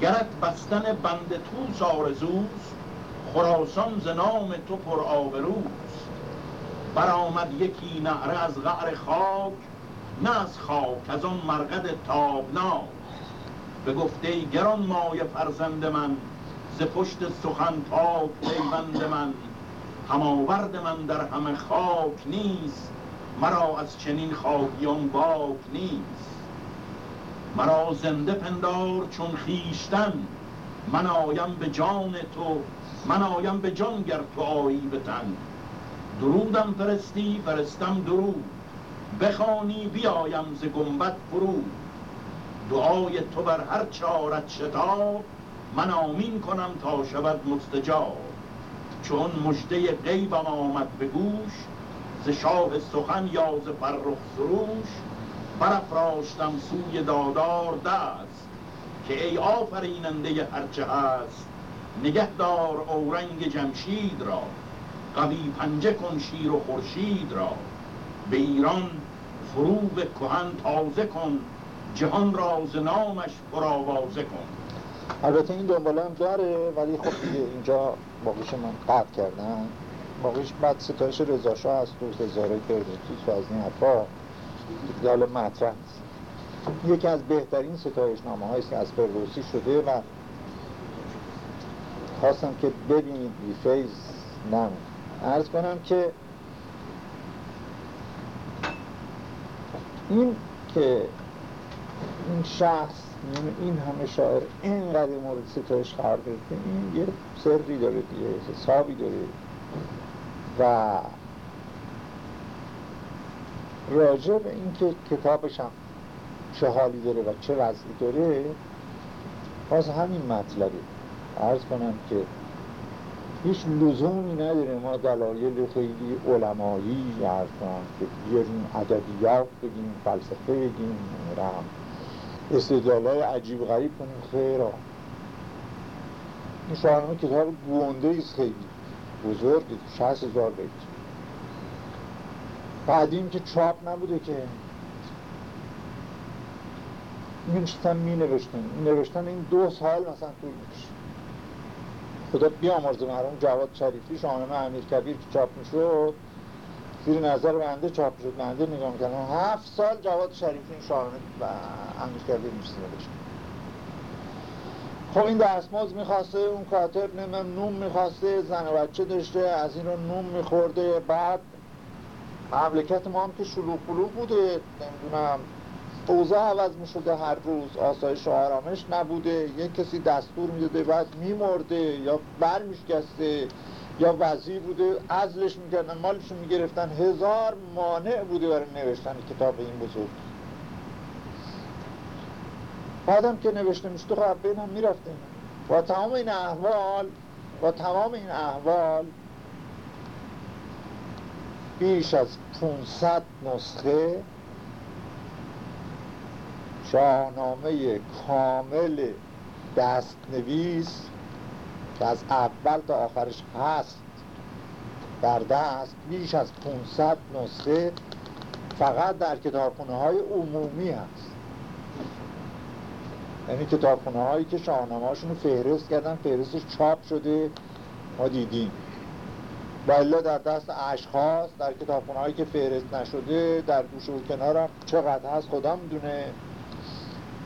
C: گرت بستن بند توس آرزوست خراسان ز نام تو پر آبروست. برآمد یکی نعره از قعر خاک نه از خاک از آن مرقد تابناک. به گفته گران مایه فرزند من ز پشت سخن پاک پیوند من. هماورد من در همه خاک نیست مرا از چنین خاکیان باک نیست. مرا زنده پندار چون خیشتن من آیم به جان تو من آیم به جان گر تو آیی به تن. درودم فرستی فرستم درود بخوانی بیایم ز گنبد فرود. دعای تو بر هر چارت شتاب من آمین کنم تا شود مستجاب چون مژده غیبم آمد به گوش ز شاه سخن یا ز فرخ سروش برافراشتم سوی دادار دست که ای آفریننده هرچه هست نگهدار اورنگ جمشید را قوی پنجه کن شیر و خورشید را. به ایران فروغ کهن تازه کن جهان را ز نامش پرآوازه کن.
B: البته این دنباله هم داره ولی خب دیگه اینجا باقیش من قطع کردم. باقیش بعد ستایش رضاشاه هست و هزاره فردوسی و از این حرفا حالا مطرح نیست. یکی از بهترین ستایش نامه هاییست که از فردوسی شده و خواستم که ببینید بی فیض نم ارز کنم که این که این شخص یعنی این همه شاعر اینقدر مورد ستایش قرار گرفته این یه سری داره دیگه حسابی داره. و راجع به اینکه کتابش هم چه حالی داره و چه وضعی داره باز همین مطلبه. عرض کنم که هیچ لزومی نداره ما دلایل خیلی علمایی عرض کنم که بیاریم ادبیات بگیم فلسفه بگیم رم استدلالای عجیب غریب کنیم. خیر این شاهنامه کتاب گونده ایست. خیلی بزرگ. شهست هزار بیت. بعدیم که چاپ نبوده که می می نوشتن نوشتن این دو سال مثلا طول می‌کشه. خدا بیامرزه مرحوم جواد شریفی شاهنامه امیر کبیر که چاپ می‌شد. زیر نظر بنده چاپ شد بنده نگاه می‌کردم. هفت سال جواد شریفی این شاهنامه و امیر کبیر میشه نوشت خب این دستماز می‌خواسته اون کاتب نمیم نوم می‌خواسته زن و بچه داشته از این رو نوم میخورده. بعد مملکت ما هم که شلوغ بوده نمی‌دونم. اوضاع عوض می شده هر روز آسایش و آرامش نبوده. یک کسی دستور می‌داده بعد میمرده یا بر میشکسته. یا وزیر بوده ازلش می‌کردن مالشون می‌گرفتن هزار مانع بوده برای نوشتن کتاب این بزرگ. بعدم که نوشته میشته خب بین هم می‌رفته با تمام این احوال با تمام این احوال بیش از 500 نسخه شاهنامه کامل دستنویس که از اول تا آخرش هست در دست بیش از 500 نسخه فقط در کتابخونه های عمومی هست. یعنی کتابخونه هایی که شاهنامه هاشون فهرست کردن فهرستش چاپ شده ما دیدیم. و در دست اشخاص در کتابخونه هایی که فهرست نشده در گوشه و کنارم چقدر هست خدا می‌دونه.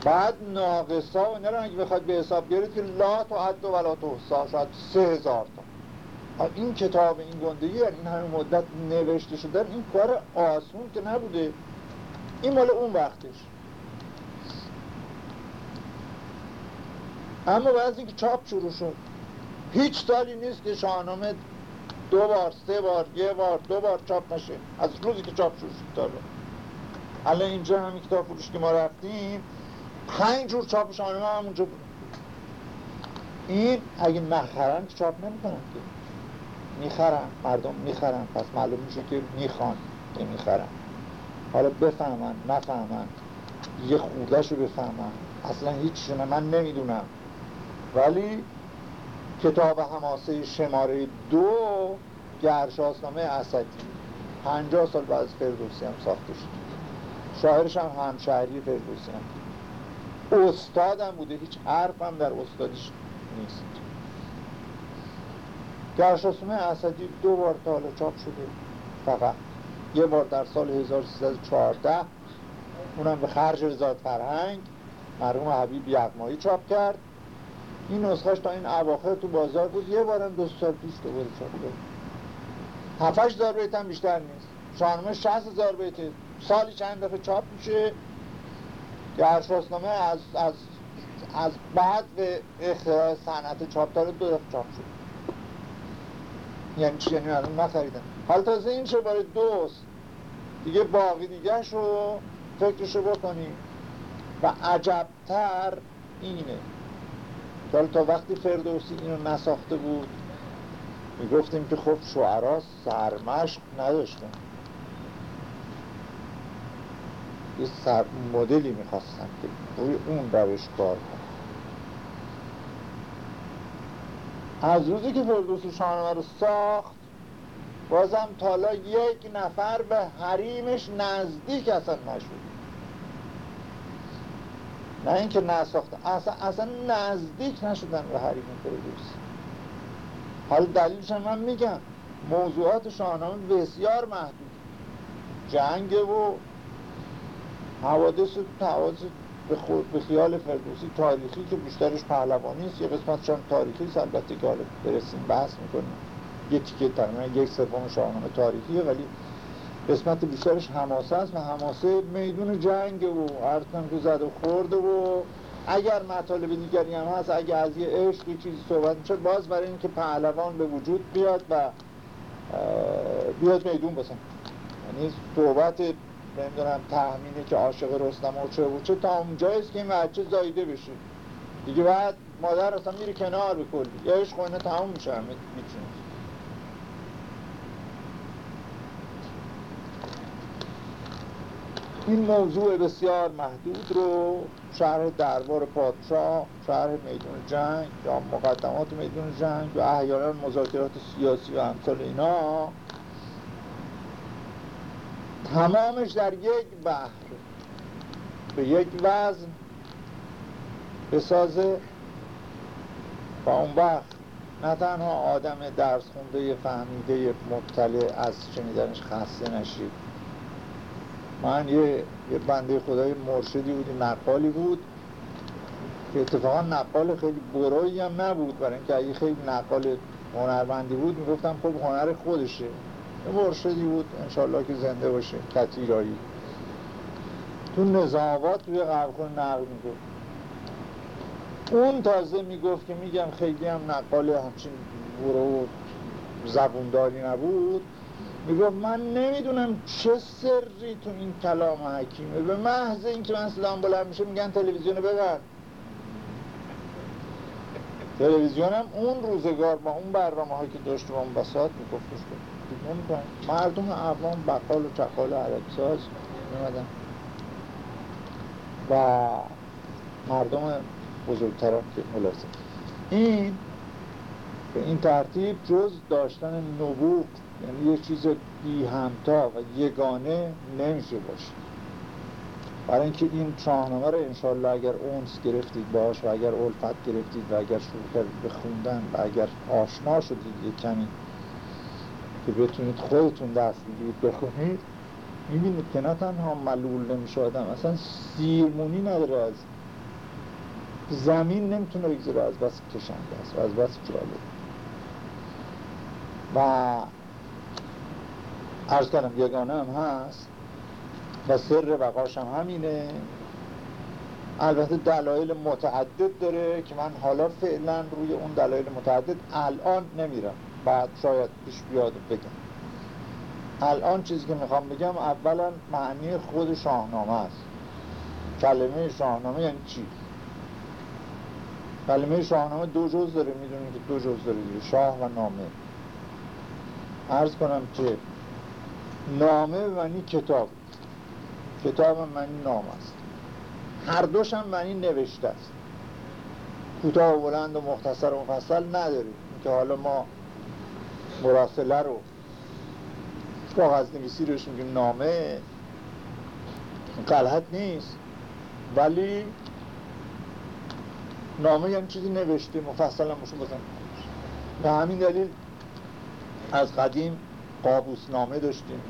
B: بعد ناقصا و اینا رو اگه بخواد به حساب بیارید که لا تو حد و ولا تو شاید سه هزار تا. این کتاب این گندگی یعنی این همین مدت نوشته شده این کار آسون که نبوده. این مال اون وقتش. اما بعد اینکه چاپ شروع شد هیچ سالی نیست که شاهنامه دو بار سه بار یه بار دو بار چاپ نشه. از روزی که چاپ شروع شد تا الان اینجا همین کتاب فروش که ما رفتیم پنج جور چاپ شاهنامه همونجا بود. این اگه نخرن چاپ نمی‌کنن که. می‌خرن مردم می‌خرن. پس معلوم میشه که می‌خوان که می‌خرن. حالا بفهمن نفهمن. یه خوردش رو بفهمن. اصلا هیچ من نمی‌دونم. ولی کتاب هماسه شماره دو گرشاسنامه اسدی. پنجاه سال بعد از فردوسی هم ساخته شد. شاعرش هم همشهری فردوسی هم. استادم بوده هیچ حرفم در استادیش نیست. گرشاسنامه اسدی دو بار تا حالا چاپ شده فقط. یه بار در سال 1314 اونم به خرج رضایت فرهنگ مرحوم حبیب یغمایی چاپ کرد. این نسخهش تا این اواخر تو بازار بود یه بارم دو سال پیش دوباره چاپ کرد هفتش هزار بیت هم بیشتر نیست. شاهنامه شهست هزار بیته سالی چند دفعه چاپ میشه؟ که ارشاسنامه از, از, از بعد به اختراع صنعت چاپدار دو چاپ شد. یعنی چی؟ یعنی الان نخریدن حالا تازه این دوست. دیگه باقی دیگه رو فکرشو بکنیم. و عجبتر اینه. حالا تا وقتی فردوسی اینو نساخته بود می‌گفتیم که خب شعرا سرمشق نداشتن. یه سر مدلی می‌خواستن که روی اون روش کار کنن از روزی که فردوسی شاهنامه رو ساخت بازم تالا یک نفر به حریمش نزدیک اصلا نشد. نه اینکه نساخته اصلا, اصلا نزدیک نشدن به حریم فردوسی حالا دلیلش من میگم. موضوعات شاهنامه بسیار محدود. جنگ و حوادث حوادث به, خود به خیال فردوسی تاریخی که بیشترش پهلوانی است. یه قسمتش هم تاریخی است البته که حالا برسیم بحث می‌کنیم. یه تیکه تقریبا یک سوم شاهنامه تاریخیه ولی قسمت بیشترش حماسه است و حماسه میدون جنگ و ارتن که زد و خورده و اگر مطالب دیگری هم هست اگر از یه عشقی چیزی صحبت میشه باز برای اینکه پهلوان به وجود بیاد و بیاد میدون بسن یعنی صحبت نمی‌دونم تحمینه که عاشق رستم و چه بود. چه تا اونجاییست که این بچه زایده بشه. دیگه بعد مادر اصلا میره کنار به کلی یا عشق اینه تموم میشه همه می‌تونه این موضوع بسیار محدود رو شهر دربار پادشاه شهر میدون جنگ یا مقدمات میدون جنگ و احیانا مذاکرات سیاسی و امثال اینا تمامش در یک بحر. به یک وزن بسازه و اون وقت. نه تنها آدم درس خونده فهمیده مطلع از شنیدنش خسته نشید. من یه, یه بنده خدای مرشدی بودی نقالی بود که اتفاقا نقال خیلی برایی هم نبود. برای اینکه اگه خیلی نقال هنرمندی بود می‌گفتم خب هنر خودشه. مرشدی بود انشالله که زنده باشه کتیرایی تو نظامات توی قرخون نقل می‌گفت. اون تازه می‌گفت که میگم خیلی هم نقال همچین برو زبونداری نبود. می‌گفت من نمی‌دونم چه سری تو این کلام حکیمه. به محض اینکه من سلام بلند میشه میگن تلویزیون ببر. تلویزیون هم اون روزگار با اون برنامه هایی که داشت اون بساط میگفتش مردم عوام بقال و چقال و عربساز میمدن و مردم بزرگتران که ملازم این به این ترتیب جز داشتن نبوغ یعنی یه چیز بی همتا و یگانه نمیشه باشه برای اینکه این شاهنامه رو انشالله اگر اونس گرفتید باش و اگر الفت گرفتید و اگر شروع کردید به خوندن و اگر آشنا شدید یه کمی که بتونید خودتون دست بگیرید بخونید می‌بینید که نه تنها ملول نمیشه آدم اصلا سیرمونی نداره از زمین نمی‌تونه بگذاره از بس کشنده است و از بس جالب. و ارز کردم یگانه هم هست و سر بقاش هم همینه. البته دلایل متعدد داره که من حالا فعلا روی اون دلایل متعدد الان نمیرم. بعد شاید پیش بیاد بگم. الان چیزی که می‌خوام بگم اولا معنی خود شاهنامه است. کلمه شاهنامه یعنی چی؟ کلمه شاهنامه دو جز داره می‌دونید که دو جز داره شاه و نامه. عرض کنم که نامه معنی کتاب. کتاب معنی نام است. هر دوش هم معنی نوشته است. کوتاه و بلند و مختصر و مفصل نداریم. که حالا ما مراسله رو. کاغذ نویسی روش میگیم نامه. غلط نیست. ولی نامه یعنی چیزی نوشته. مفصل هم باشون بزن. به همین دلیل از قدیم قابوس نامه داشتیم.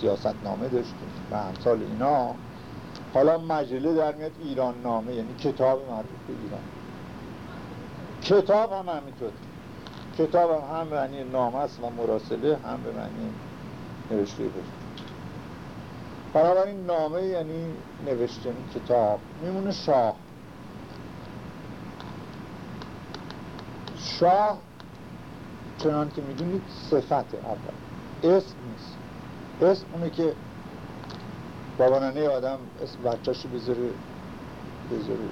B: سیاست نامه داشتیم. و همسال اینا. حالا مجله در میاد ایران نامه یعنی کتاب مربوط به ایران. کتاب هم همینطور. کتاب هم هم معنی نامه است و مراسله هم به معنی نوشته بود. بنابراین نامه یعنی نوشته کتاب میمونه شاه. شاه چنان که می‌دونید صفت اول. اسم نیست. اسم اونه که بابانانه آدم اسم بچهشو بذاره بذاره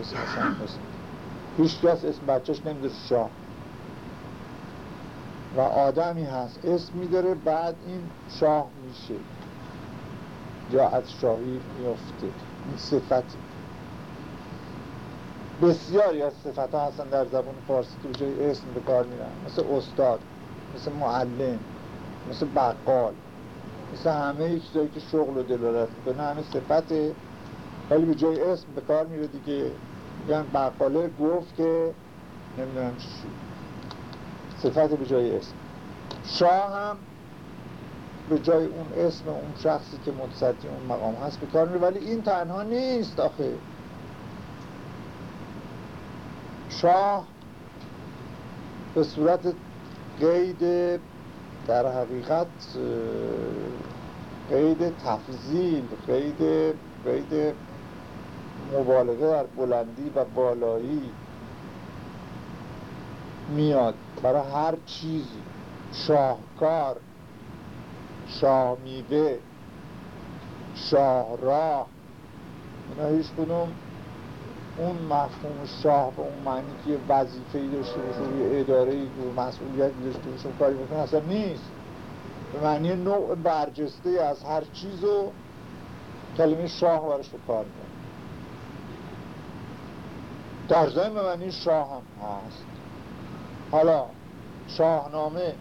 B: اسم اصلا اسم. هیچ کس اسم بچهش نمیداره شاه. و آدمی هست. اسم میداره بعد این شاه میشه. یا از شاهی میفته این صفتی بسیاری از صفت ها هستن در زبان فارسی که جای اسم به کار میرن. مثل استاد مثل معلم مثل بقال مثل همه چیزایی که شغل و دلالت می‌کنه همه صفته ولی به جای اسم به کار میره دیگه. میگن بقاله گفت که نمی‌دونم چی صفت به جای اسم. شاه هم به جای اون اسم اون شخصی که متصدی اون مقام هست به کار میره ولی این تنها نیست آخه. شاه به صورت قید در حقیقت قید تفضیل قید قید مبالغه در بلندی و بالایی میاد. برای هر چیزی. شاهکار شامیوه شاهراه. اینا هیچ کدوم اون مفهوم شاه به اون معنی که وظیفه‌ای داشته باشه روی اداره و مسئولیتی داشته باشه کاری بکنه اصلا نیست. به معنی نوع برجسته از هر چیز و کلمه شاه برش به کار می‌بره در ضمن به معنی شاه هم هست. حالا شاهنامه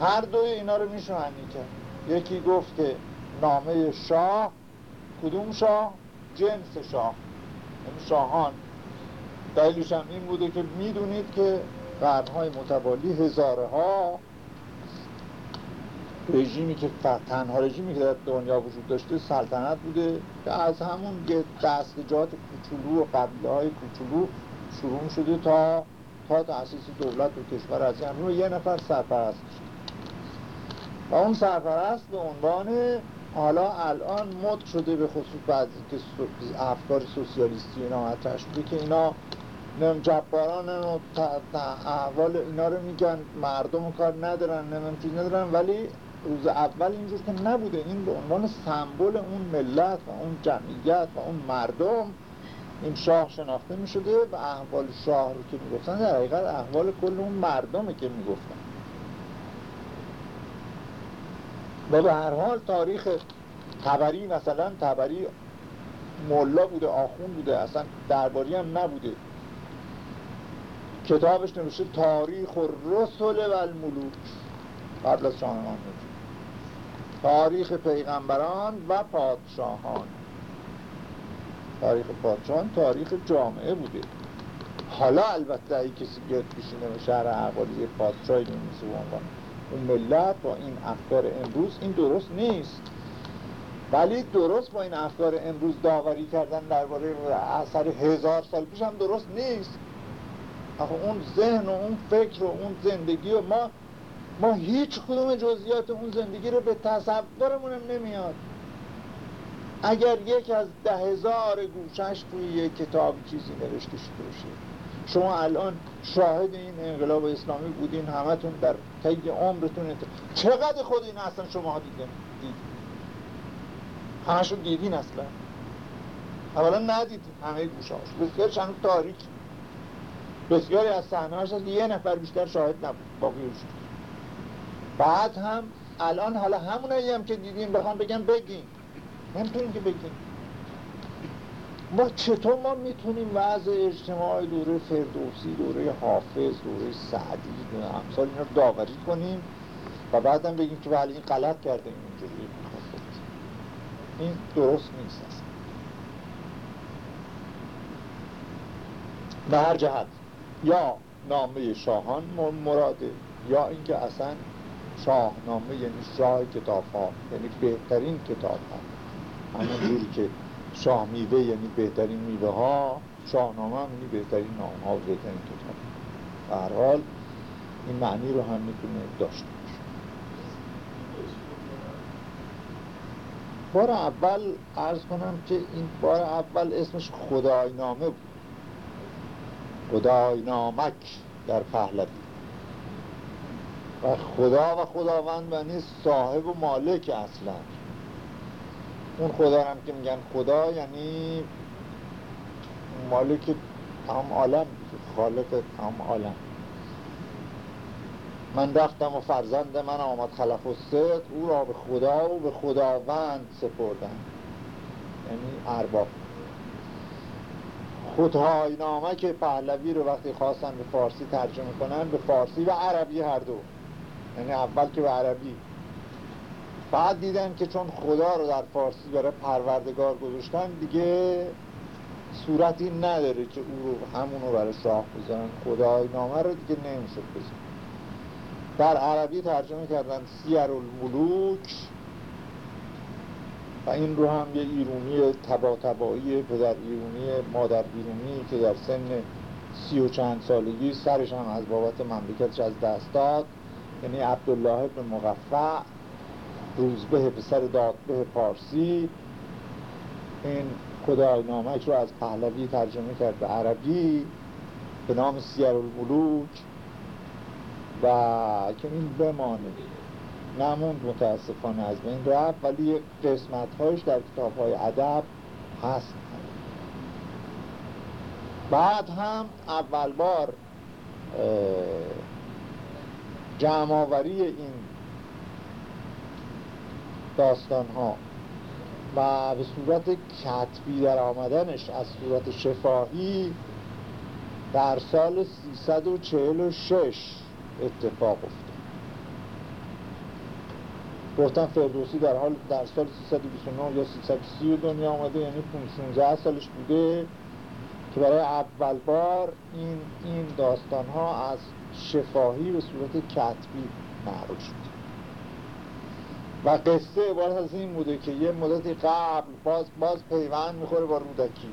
B: هر دوی اینا رو میشه معنی کرد یکی گفت که نامه شاه کدوم شاه؟ جنس شاه. یعنی شاهان. دلیلش هم این بوده که می‌دونید که قرنهای متوالی هزاره ها رژیمی که تنها رژیمی که در دنیا وجود داشته سلطنت بوده که از همون دستجات کوچولو و قبیله های کوچولو شروع شده تا تا تأسیس دولت و کشور از این یه نفر سرپرست و اون سرپرست به عنوان حالا الان مد شده به خصوص بعضی که افکار سوسیالیستی اینا مطرح شده که اینا نم جباران و احوال اینا رو میگن مردم کار ندارن نمیم چیز ندارن ولی روز اول اینجور که نبوده. این به عنوان سمبل اون ملت و اون جمعیت و اون مردم این شاه شناخته می شده و احوال شاه رو که می گفتن در حقیقت احوال کل اون مردمه که می گفتن و به هر حال تاریخ تبری مثلا تبری ملا بوده آخون بوده اصلا درباری هم نبوده. کتابش نوشته تاریخ و رسول و الملوک قبل از شاهنامه. تاریخ پیغمبران و پادشاهان. تاریخ پادشاهان تاریخ جامعه بوده. حالا البته ای کسی بیاد پیشینه به شهر احوالی پادشاهی میمیسه عنوان اون ملت با این افکار امروز این درست نیست. ولی درست با این افکار امروز داوری کردن درباره اثر هزار سال پیش هم درست نیست. آخه اون ذهن و اون فکر و اون زندگی و ما ما هیچ کدوم جزئیات اون زندگی رو به تصورمونم نمیاد. اگر یک از ده هزار گوشش توی یک کتاب چیزی نوشته شده باشه. شما الان شاهد این انقلاب اسلامی بودین همتون در طی عمرتون چقدر خود این اصلا شما دیدین؟ دید همشون دیدین اصلا. اولا ندیدین همه گوشهاش. بسیار چند تاریک. بسیاری از صحنه هست یه نفر بیشتر شاهد نبود باقی بعد هم الان حالا همونایی هم که دیدیم بخوام بگم بگیم نمی‌تونیم که بگیم ما چطور ما می‌تونیم وضع اجتماعی دوره فردوسی دوره حافظ دوره سعدی امثال اینا رو داوری کنیم و بعدم بگیم که بله این غلط کرده این اینجوری. این درست نیست اصلا. به هر جهت یا نامه شاهان مراده یا اینکه اصلا شاهنامه یعنی شاه کتاب ها یعنی بهترین کتاب ها همون جوری که شاه میوه یعنی بهترین میوه ها شاهنامه هم یعنی بهترین نام ها و بهترین کتاب حال این معنی رو هم می‌تونه داشته باشه. بار اول عرض کنم که این بار اول اسمش خدای نامه بود. خدای نامک در پهلوی. و خدا و خداوند معنی صاحب و مالک اصلا. اون خدا هم که میگن خدا یعنی مالک تمام عالم خالق تمام عالم. من رفتم و فرزند من آمد خلف و صد او را به خدا و به خداوند سپردن یعنی ارباب. خودهای نامه که پهلوی رو وقتی خواستن به فارسی ترجمه کنن به فارسی و عربی هر دو. یعنی اول که به عربی. بعد دیدن که چون خدا رو در فارسی برای پروردگار گذاشتن دیگه صورتی نداره که او رو همون رو برای شاه بزنن. خدای نامه رو دیگه نمی‌شد بزن در عربی ترجمه کردن سیر الملوک و این رو هم یه ایرونی تبا تبایی پدر ایرونی مادر ایرونی که در سن سی و چند سالگی سرش هم از بابت مملکتش از دست داد. یعنی عبدالله بن مغفع روزبه پسر دادبه پارسی این خدای نامک رو از پهلوی ترجمه کرد به عربی به نام سیر الملوک و که این بمانه. نموند متاسفانه از بین رفت ولی قسمت هایش در کتاب های ادب هست. بعد هم اول بار جمع آوری این داستان ها و به صورت کتبی در آمدنش از صورت شفاهی در سال 346 اتفاق افتاد. گفتم فردوسی در حال در سال 329 یا 330 دنیا آمده یعنی 15 سالش بوده که برای اول بار این, این داستان ها از شفاهی به صورت کتبی معروف شد. و قصه عبارت از این بوده که یه مدتی قبل باز, باز پیوند می‌خوره با رودکی.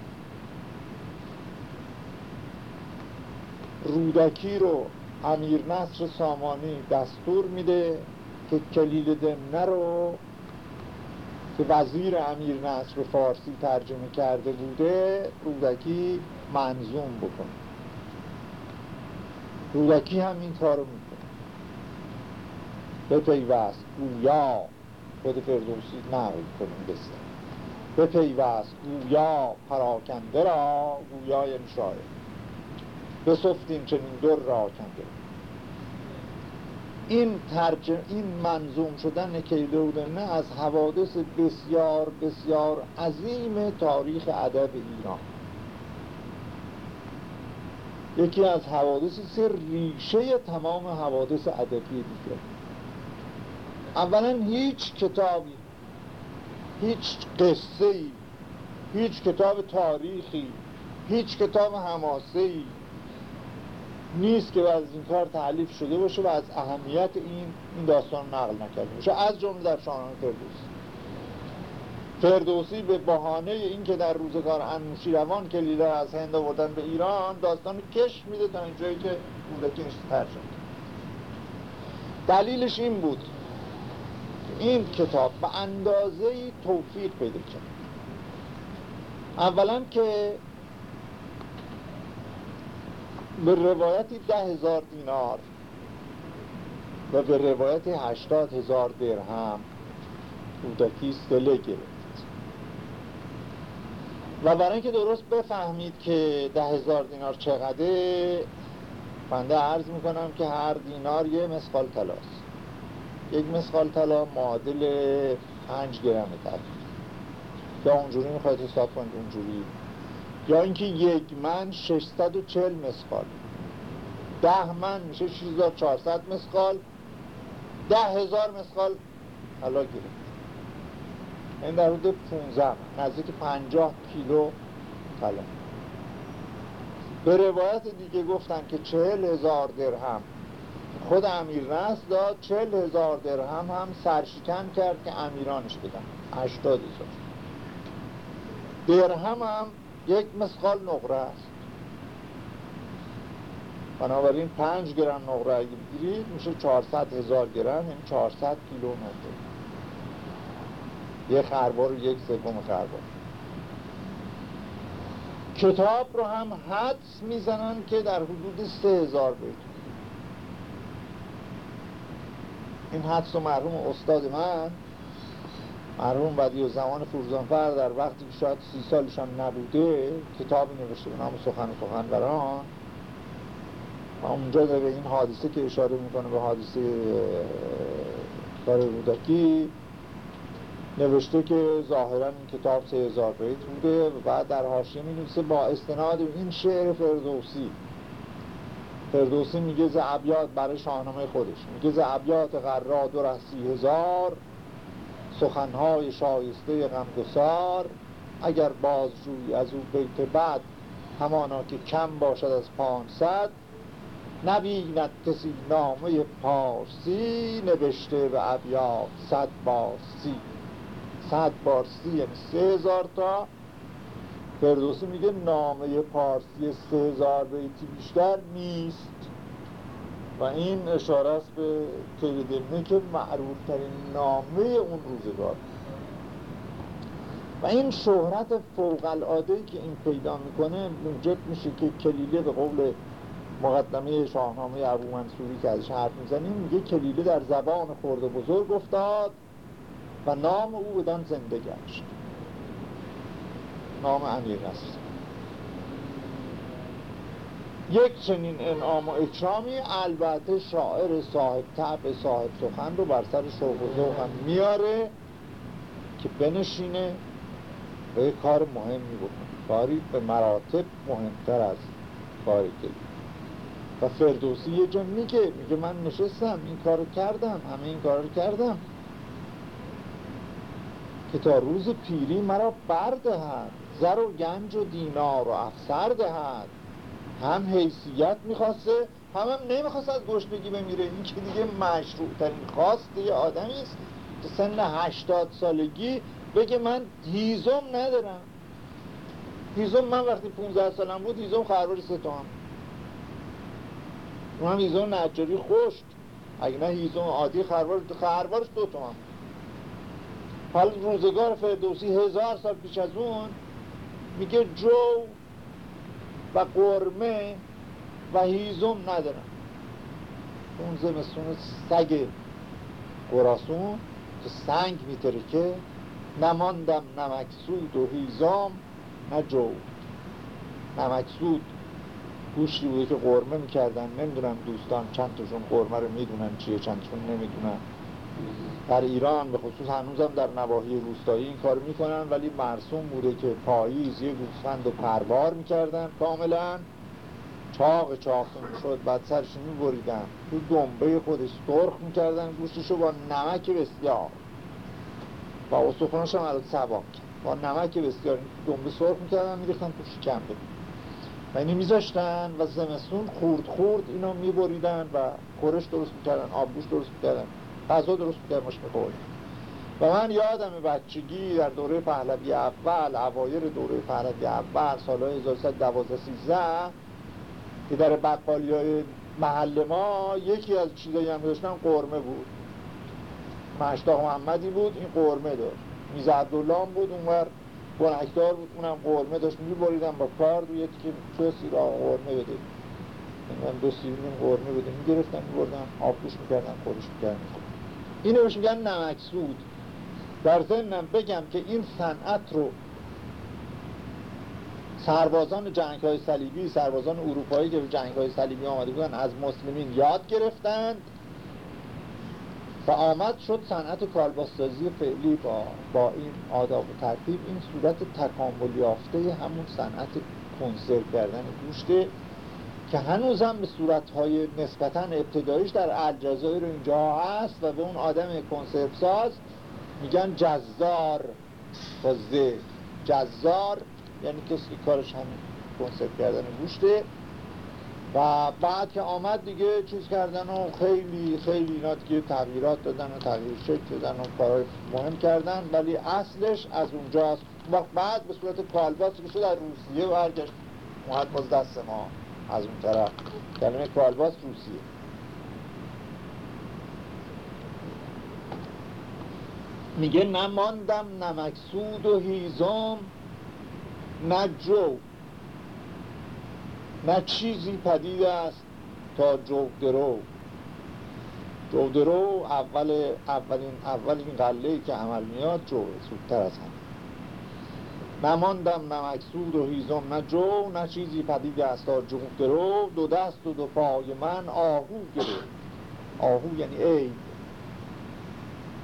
B: رودکی رو امیر نصر سامانی دستور میده که کلیل دمنه رو که وزیر امیر نصر فارسی ترجمه کرده بوده رودکی منظوم بکنه رودکی هم این کارو می‌کنه. به پیوست. گویا. خود فردوسی نقل کنیم بسیار. به پیوست گویا پراکنده را گویا یعنی شاعر بسفتیم چنین در را کنده. این ترجم این منظوم شدن کیلودنه از حوادث بسیار بسیار عظیم تاریخ ادب ایران. یکی از حوادث سر ریشه تمام حوادث ادبی دیگه اولا هیچ کتابی هیچ قصه ای هیچ کتاب تاریخی هیچ کتاب حماسه نیست که از این کار تعلیف شده باشه و از اهمیت این این داستان نقل نکرده باشه. از جمله در شاهنامه فردوسی. فردوسی به بهانه اینکه در روزگار انوشیروان کلیله از هند آوردن به ایران داستان کش میده تا اینجایی که کودکینش تر شد. دلیلش این بود. این کتاب به اندازه توفیق پیدا کرد. اولا که به روایتی ده هزار دینار و به روایت هشتاد هزار درهم کودکی سله گرفت. و برای اینکه درست بفهمید که ده هزار دینار چقدره بنده عرض می‌کنم که هر دینار یه مسخال تلاست یک مسخال طلا معادل پنج گرم تقریبا یا اونجوری می‌خواید حساب کنید اونجوری. یا اینکه یک من 640 مسخال ده من میشه 6400 مسخال ده هزار مسخال حالا گرفت. این در حدود 15 نزدیک 50 کیلو طلا. به روایت دیگه گفتن که چهل هزار درهم خود امیر نس داد چهل هزار درهم هم سرشکن کرد که امیرانش بدن. هشتاد هزار. درهم هم یک مسقال نقره است. بنابراین پنج گرم نقره اگه بگیرید میشه 400 هزار گرم یعنی 400 کیلو نقره یه خربار و یک سوم خربار. کتاب رو هم حدس می‌زنن که در حدود سه هزار بیت. این حدس و مرحوم استاد من مرحوم بدی و زمان فرزانفر در وقتی که شاید سی سالش هم نبوده کتابی نوشته به نام سخن سخنوران. و اونجا به این حادثه که اشاره می‌کنه به حادثه کار رودکی نوشته که ظاهرا این کتاب سه هزار بیت بوده و بعد در حاشیه می با استناد این شعر فردوسی. فردوسی میگه ز ابیات برای شاهنامه خودش. میگه ز غرا دو سی هزار سخنهای شایسته غمگسار. اگر بازجوی از او بیت بعد همانا که کم باشد از پانصد. نبیند کسی نامه پارسی نوشته به ابیات صد بار سی. صد بار سی یعنی سه هزار تا. فردوسی میگه نامه پارسی سه هزار بیتی بیشتر نیست. و این اشاره است به کلیدمنه که معروف ترین نامه اون روزگار. و این شهرت فوق العاده که این پیدا می‌کنه موجب میشه که کلیله به قول مقدمه شاهنامه ابو منصوری که ازش حرف می‌زنیم میگه کلیله در زبان خرد و بزرگ افتاد و نام او بدان زنده گشت. نام امیر است. یک چنین انعام و اکرامی البته شاعر صاحب طبع صاحب سخن رو بر سر شوق و هم میاره که بنشینه یک کار مهمی بکنه. کاری به مراتب مهمتر از کاری که و فردوسی یه جا میگه میگه من نشستم این کارو کردم همه این کارو کردم. که تا روز پیری مرا بردهد. زر و گنج و دینار و افسر دهد. هم حیثیت می‌خواسته هم هم نمی‌خواست از گشنگی بمیره. این که دیگه مشروع ترین خواست یه آدمی است که سن هشتاد سالگی بگه من هیزم ندارم. هیزم من وقتی 15 سالم بود هیزم خربار سه تومن اون هم هیزم نجاری خشک. اگه نه هیزم عادی خربار خربارش دو تومن حالا روزگار فردوسی هزار سال پیش از اون میگه جو و قرمه و هیزم ندارن اون زمستون سگ قراسون که سنگ که نماندم نمکسود و هیزام نه جو. نمکسود گوشتی بوده که قرمه می‌کردن. نمی‌دونم دوستان چند تاشون قرمه رو می‌دونن چیه چند تاشون نمی‌دونن. در ایران به خصوص هنوزم در نواحی روستایی این کار می‌کنن ولی مرسوم بوده که پاییز یه گوسفند و پربار می‌کردن. کاملا چاق چاق شد بعد سرش میبریدن. تو دنبه خودش سرخ می‌کردن گوشتشو با نمک بسیار. با استخوناش هم الان سباک با نمک بسیار. دنبه سرخ می‌کردن میریختن تو شکمبه و اینو میذاشتن و زمستون خورد خورد اینو میبریدن و خورش درست می‌کردن آبگوش درست می‌کردن. غذا درست میکردمش می‌خورد و من یادم بچگی در دوره پهلوی اول اوایر دوره پهلوی اول سالهای 1112 13 که در بقالی های محل ما یکی از چیزایی هم داشتن قرمه بود. مشتاق محمدی بود این قرمه داشت. میز عبدالله بود اونور بنکدار بود اونم قرمه داشت. میبریدن با کار روی که چه سیرا قرمه بده من دو سیرین قرمه بده می‌گرفتن میبردن آبگوش می‌کردن خورش می‌کردن اینو بهش میگن نمکسود در ضمنم بگم که این صنعت رو سربازان جنگ های صلیبی سربازان اروپایی که به جنگ های صلیبی آمده بودن از مسلمین یاد گرفتند و آمد شد صنعت کالباستازی فعلی با, با این آداب و ترتیب. این صورت تکامل یافته همون صنعت کنسرو کردن گوشته که هنوز هم به صورتهای نسبتا ابتداییش در الجزایر رو اینجا هست و به اون آدم کنسرو ساز میگن جزار. با زه جزار یعنی کسی کارش همین کنسرو کردن گوشته. و بعد که آمد دیگه چیز کردن و خیلی خیلی اینا دیگه تغییرات دادن و تغییر شکل دادن و کارهای مهم کردن. ولی اصلش از اونجاست. وقت بعد به صورت کالباس که شد در روسیه برگشت. اومد باز دست ما. از اون طرف. کلمه کالباس روسیه. میگه نماندم نمکسود و هیزم نه جو. نه چیزی پدید است تا جودرو جودرو اول اولین اولین قله که عمل میاد جو سودتر از هم نماندم نمکسود و هیزم نه جو نه چیزی پدید است تا جودرو دو دست و دو پای من آهو گرفت. آهو یعنی ای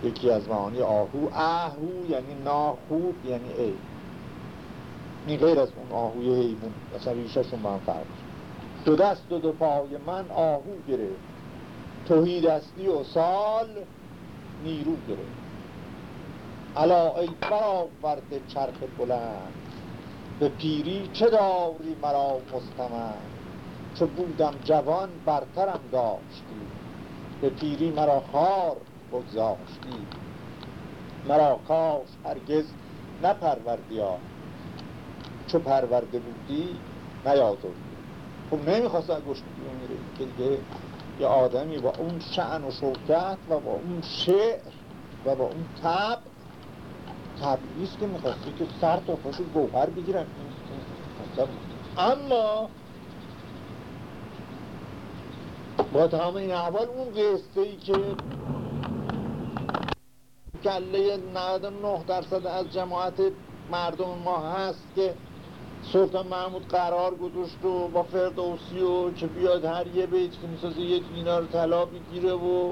B: یکی از معانی آهو اهو یعنی ناخوب یعنی ای این غیر از اون آهوی حیوان. اصلا ریشهشون با هم فرق دو دست و دو پای من آهو گرفت. توهی دستی و سال نیرو گرفت. علا ای برآورده چرخ بلند به پیری چه داری مرا مستمن چه بودم جوان برترم داشتی به پیری مرا خار بگذاشتی. مرا کاش هرگز نپروردیا چو پرورده بودی نیازردی خب نمی‌خواست از گشت که دیگه یه آدمی با اون شعن و شوکت و با اون شعر و با اون تب طبیعیست که می‌خواستی که سر تا پاشو گوهر بگیرن. اما با تمام این احوال اون قصه ای که کله 99 درصد از جماعت مردم ما هست که سلطان محمود قرار گذاشت و با فردوسی و که بیاد هر یه بیت که می‌سازه یه دینار طلا بگیره و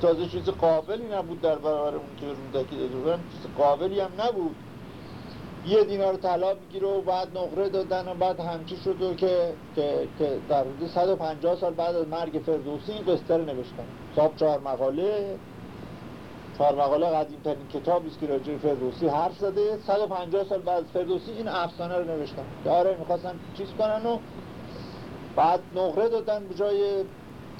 B: تازه چیز قابلی نبود در برابر اون که رودکی داده بودن. چیز قابلی هم نبود. یه دینار طلا بگیره و بعد نقره دادن و بعد همچی شد که, که, که در حدود 150 سال بعد از مرگ فردوسی این قصه رو نوشتن صاحب چهار مقاله. چهار مقاله قدیم ترین کتابی است که راجع فردوسی حرف زده. 150 سال بعد فردوسی این افسانه رو نوشتن. آره می‌خواستن چیز کنن و بعد نقره دادن به جای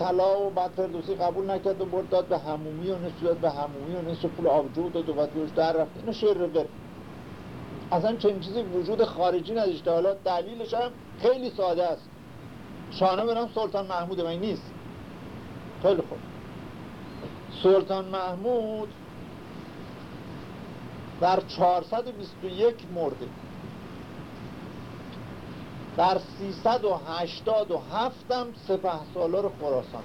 B: طلا و بعد فردوسی قبول نکرد و برد داد به همومی و نصف به همومی و نصف پول آبجو داد و بعد در رفت. اینو شعر رو اصلا چنین چیزی وجود خارجی نداشته. حالا دلیلش هم خیلی ساده است. شانه برام سلطان محمود من نیست. خیلی خوب. سلطان محمود در 421 مرده. در 387 هم سپه سالار خراسان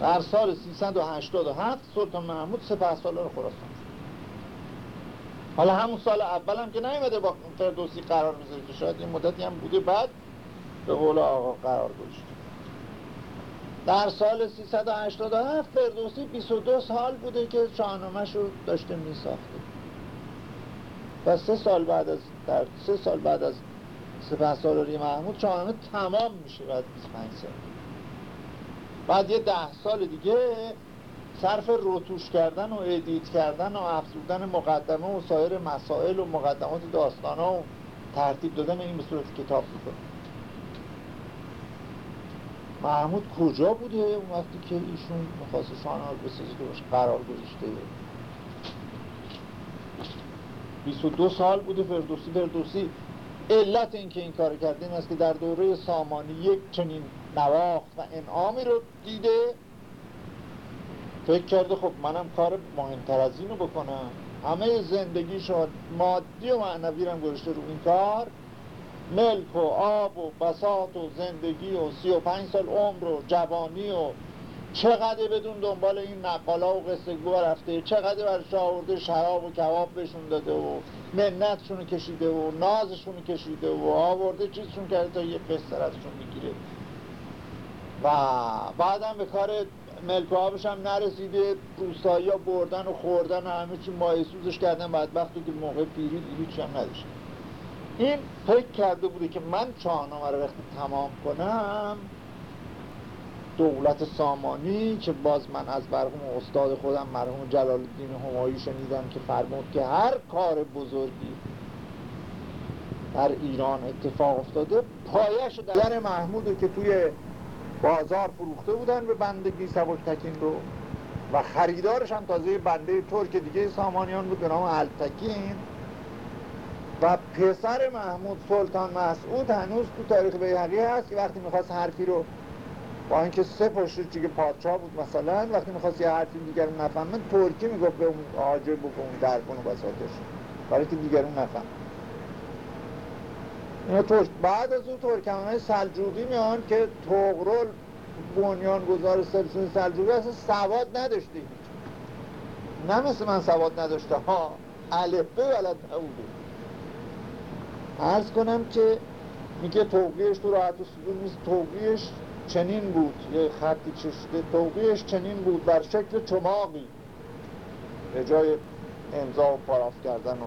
B: در سال 387 سلطان محمود سپه سالار خراسان حالا همون سال اول هم که نیومده با فردوسی قرار می‌ذاره که شاید این مدتی هم بوده بعد به قول آقا قرار گذاشت در سال 387 فردوسی 22 سال بوده که شاهنامهش رو داشته می ساخته و سه سال بعد از در سه سال بعد از سپه سالاری محمود شاهنامه تمام میشه بعد 25 سال. بعد یه ده سال دیگه صرف روتوش کردن و ادیت کردن و افزودن مقدمه و سایر مسائل و مقدمات داستان و ترتیب دادن این به صورت کتاب می‌کنه. محمود کجا بوده؟ اون وقتی که ایشون مخواست شانه بسازه که باش قرار گذاشته. 22 سال بوده فردوسی فردوسی علت اینکه این کار کرده این است که در دوره سامانی یک چنین نواخت و انعامی رو دیده. فکر کرده خب منم کار مهمتر از اینو بکنم. همه زندگیش مادی و معنوی رو رو این کار. ملک و آب و بساط و زندگی و سی و پنج سال عمر و جوانی و چقدر بدون دنبال این نقالا و قصه گو رفته چقدر برش آورده شراب و کباب بهشون داده و منتشون کشیده و نازشون کشیده و آورده چیزشون کرده تا یه قصه ازشون می‌گیره. و بعدم به کار ملک هم نرسیده روستایی ها بردن و خوردن و همه چی مایسوزش کردن بعد وقتی که موقع پیری هیچ هم نداشت. این فکر کرده بوده که من شاهنامه رو وقتی تمام کنم دولت سامانی که باز من از برهم استاد خودم مرحوم جلال الدین همایی شنیدم که فرمود که هر کار بزرگی در ایران اتفاق افتاده پایش در محمود که توی بازار فروخته بودن به بندگی سبک تکین رو و خریدارش هم تازه بنده ترک دیگه سامانیان بود به نام التکین. و پسر محمود سلطان مسعود هنوز تو تاریخ بیهقی هست که وقتی می‌خواست حرفی رو با اینکه سه پشت چیگه پادشاه بود مثلا وقتی می‌خواست یه حرفی دیگر رو نفهمه ترکی می‌گفت به اون آجر بکن اون درکن و بساتش برای که دیگرون نفهم اینا ترک بعد از اون ترکمان های سلجوقی میان که تغرل بنیان گذار سلسون سلجوقی اصلا سواد نداشتی نه مثل من سواد نداشته. ها الفبه ولد نبوده عرض کنم که میگه توقیش تو راحت و سدون نیست. توقیش چنین بود یه خطی چشده توقیش چنین بود بر شکل چماقی. به جای امضا و پاراف کردن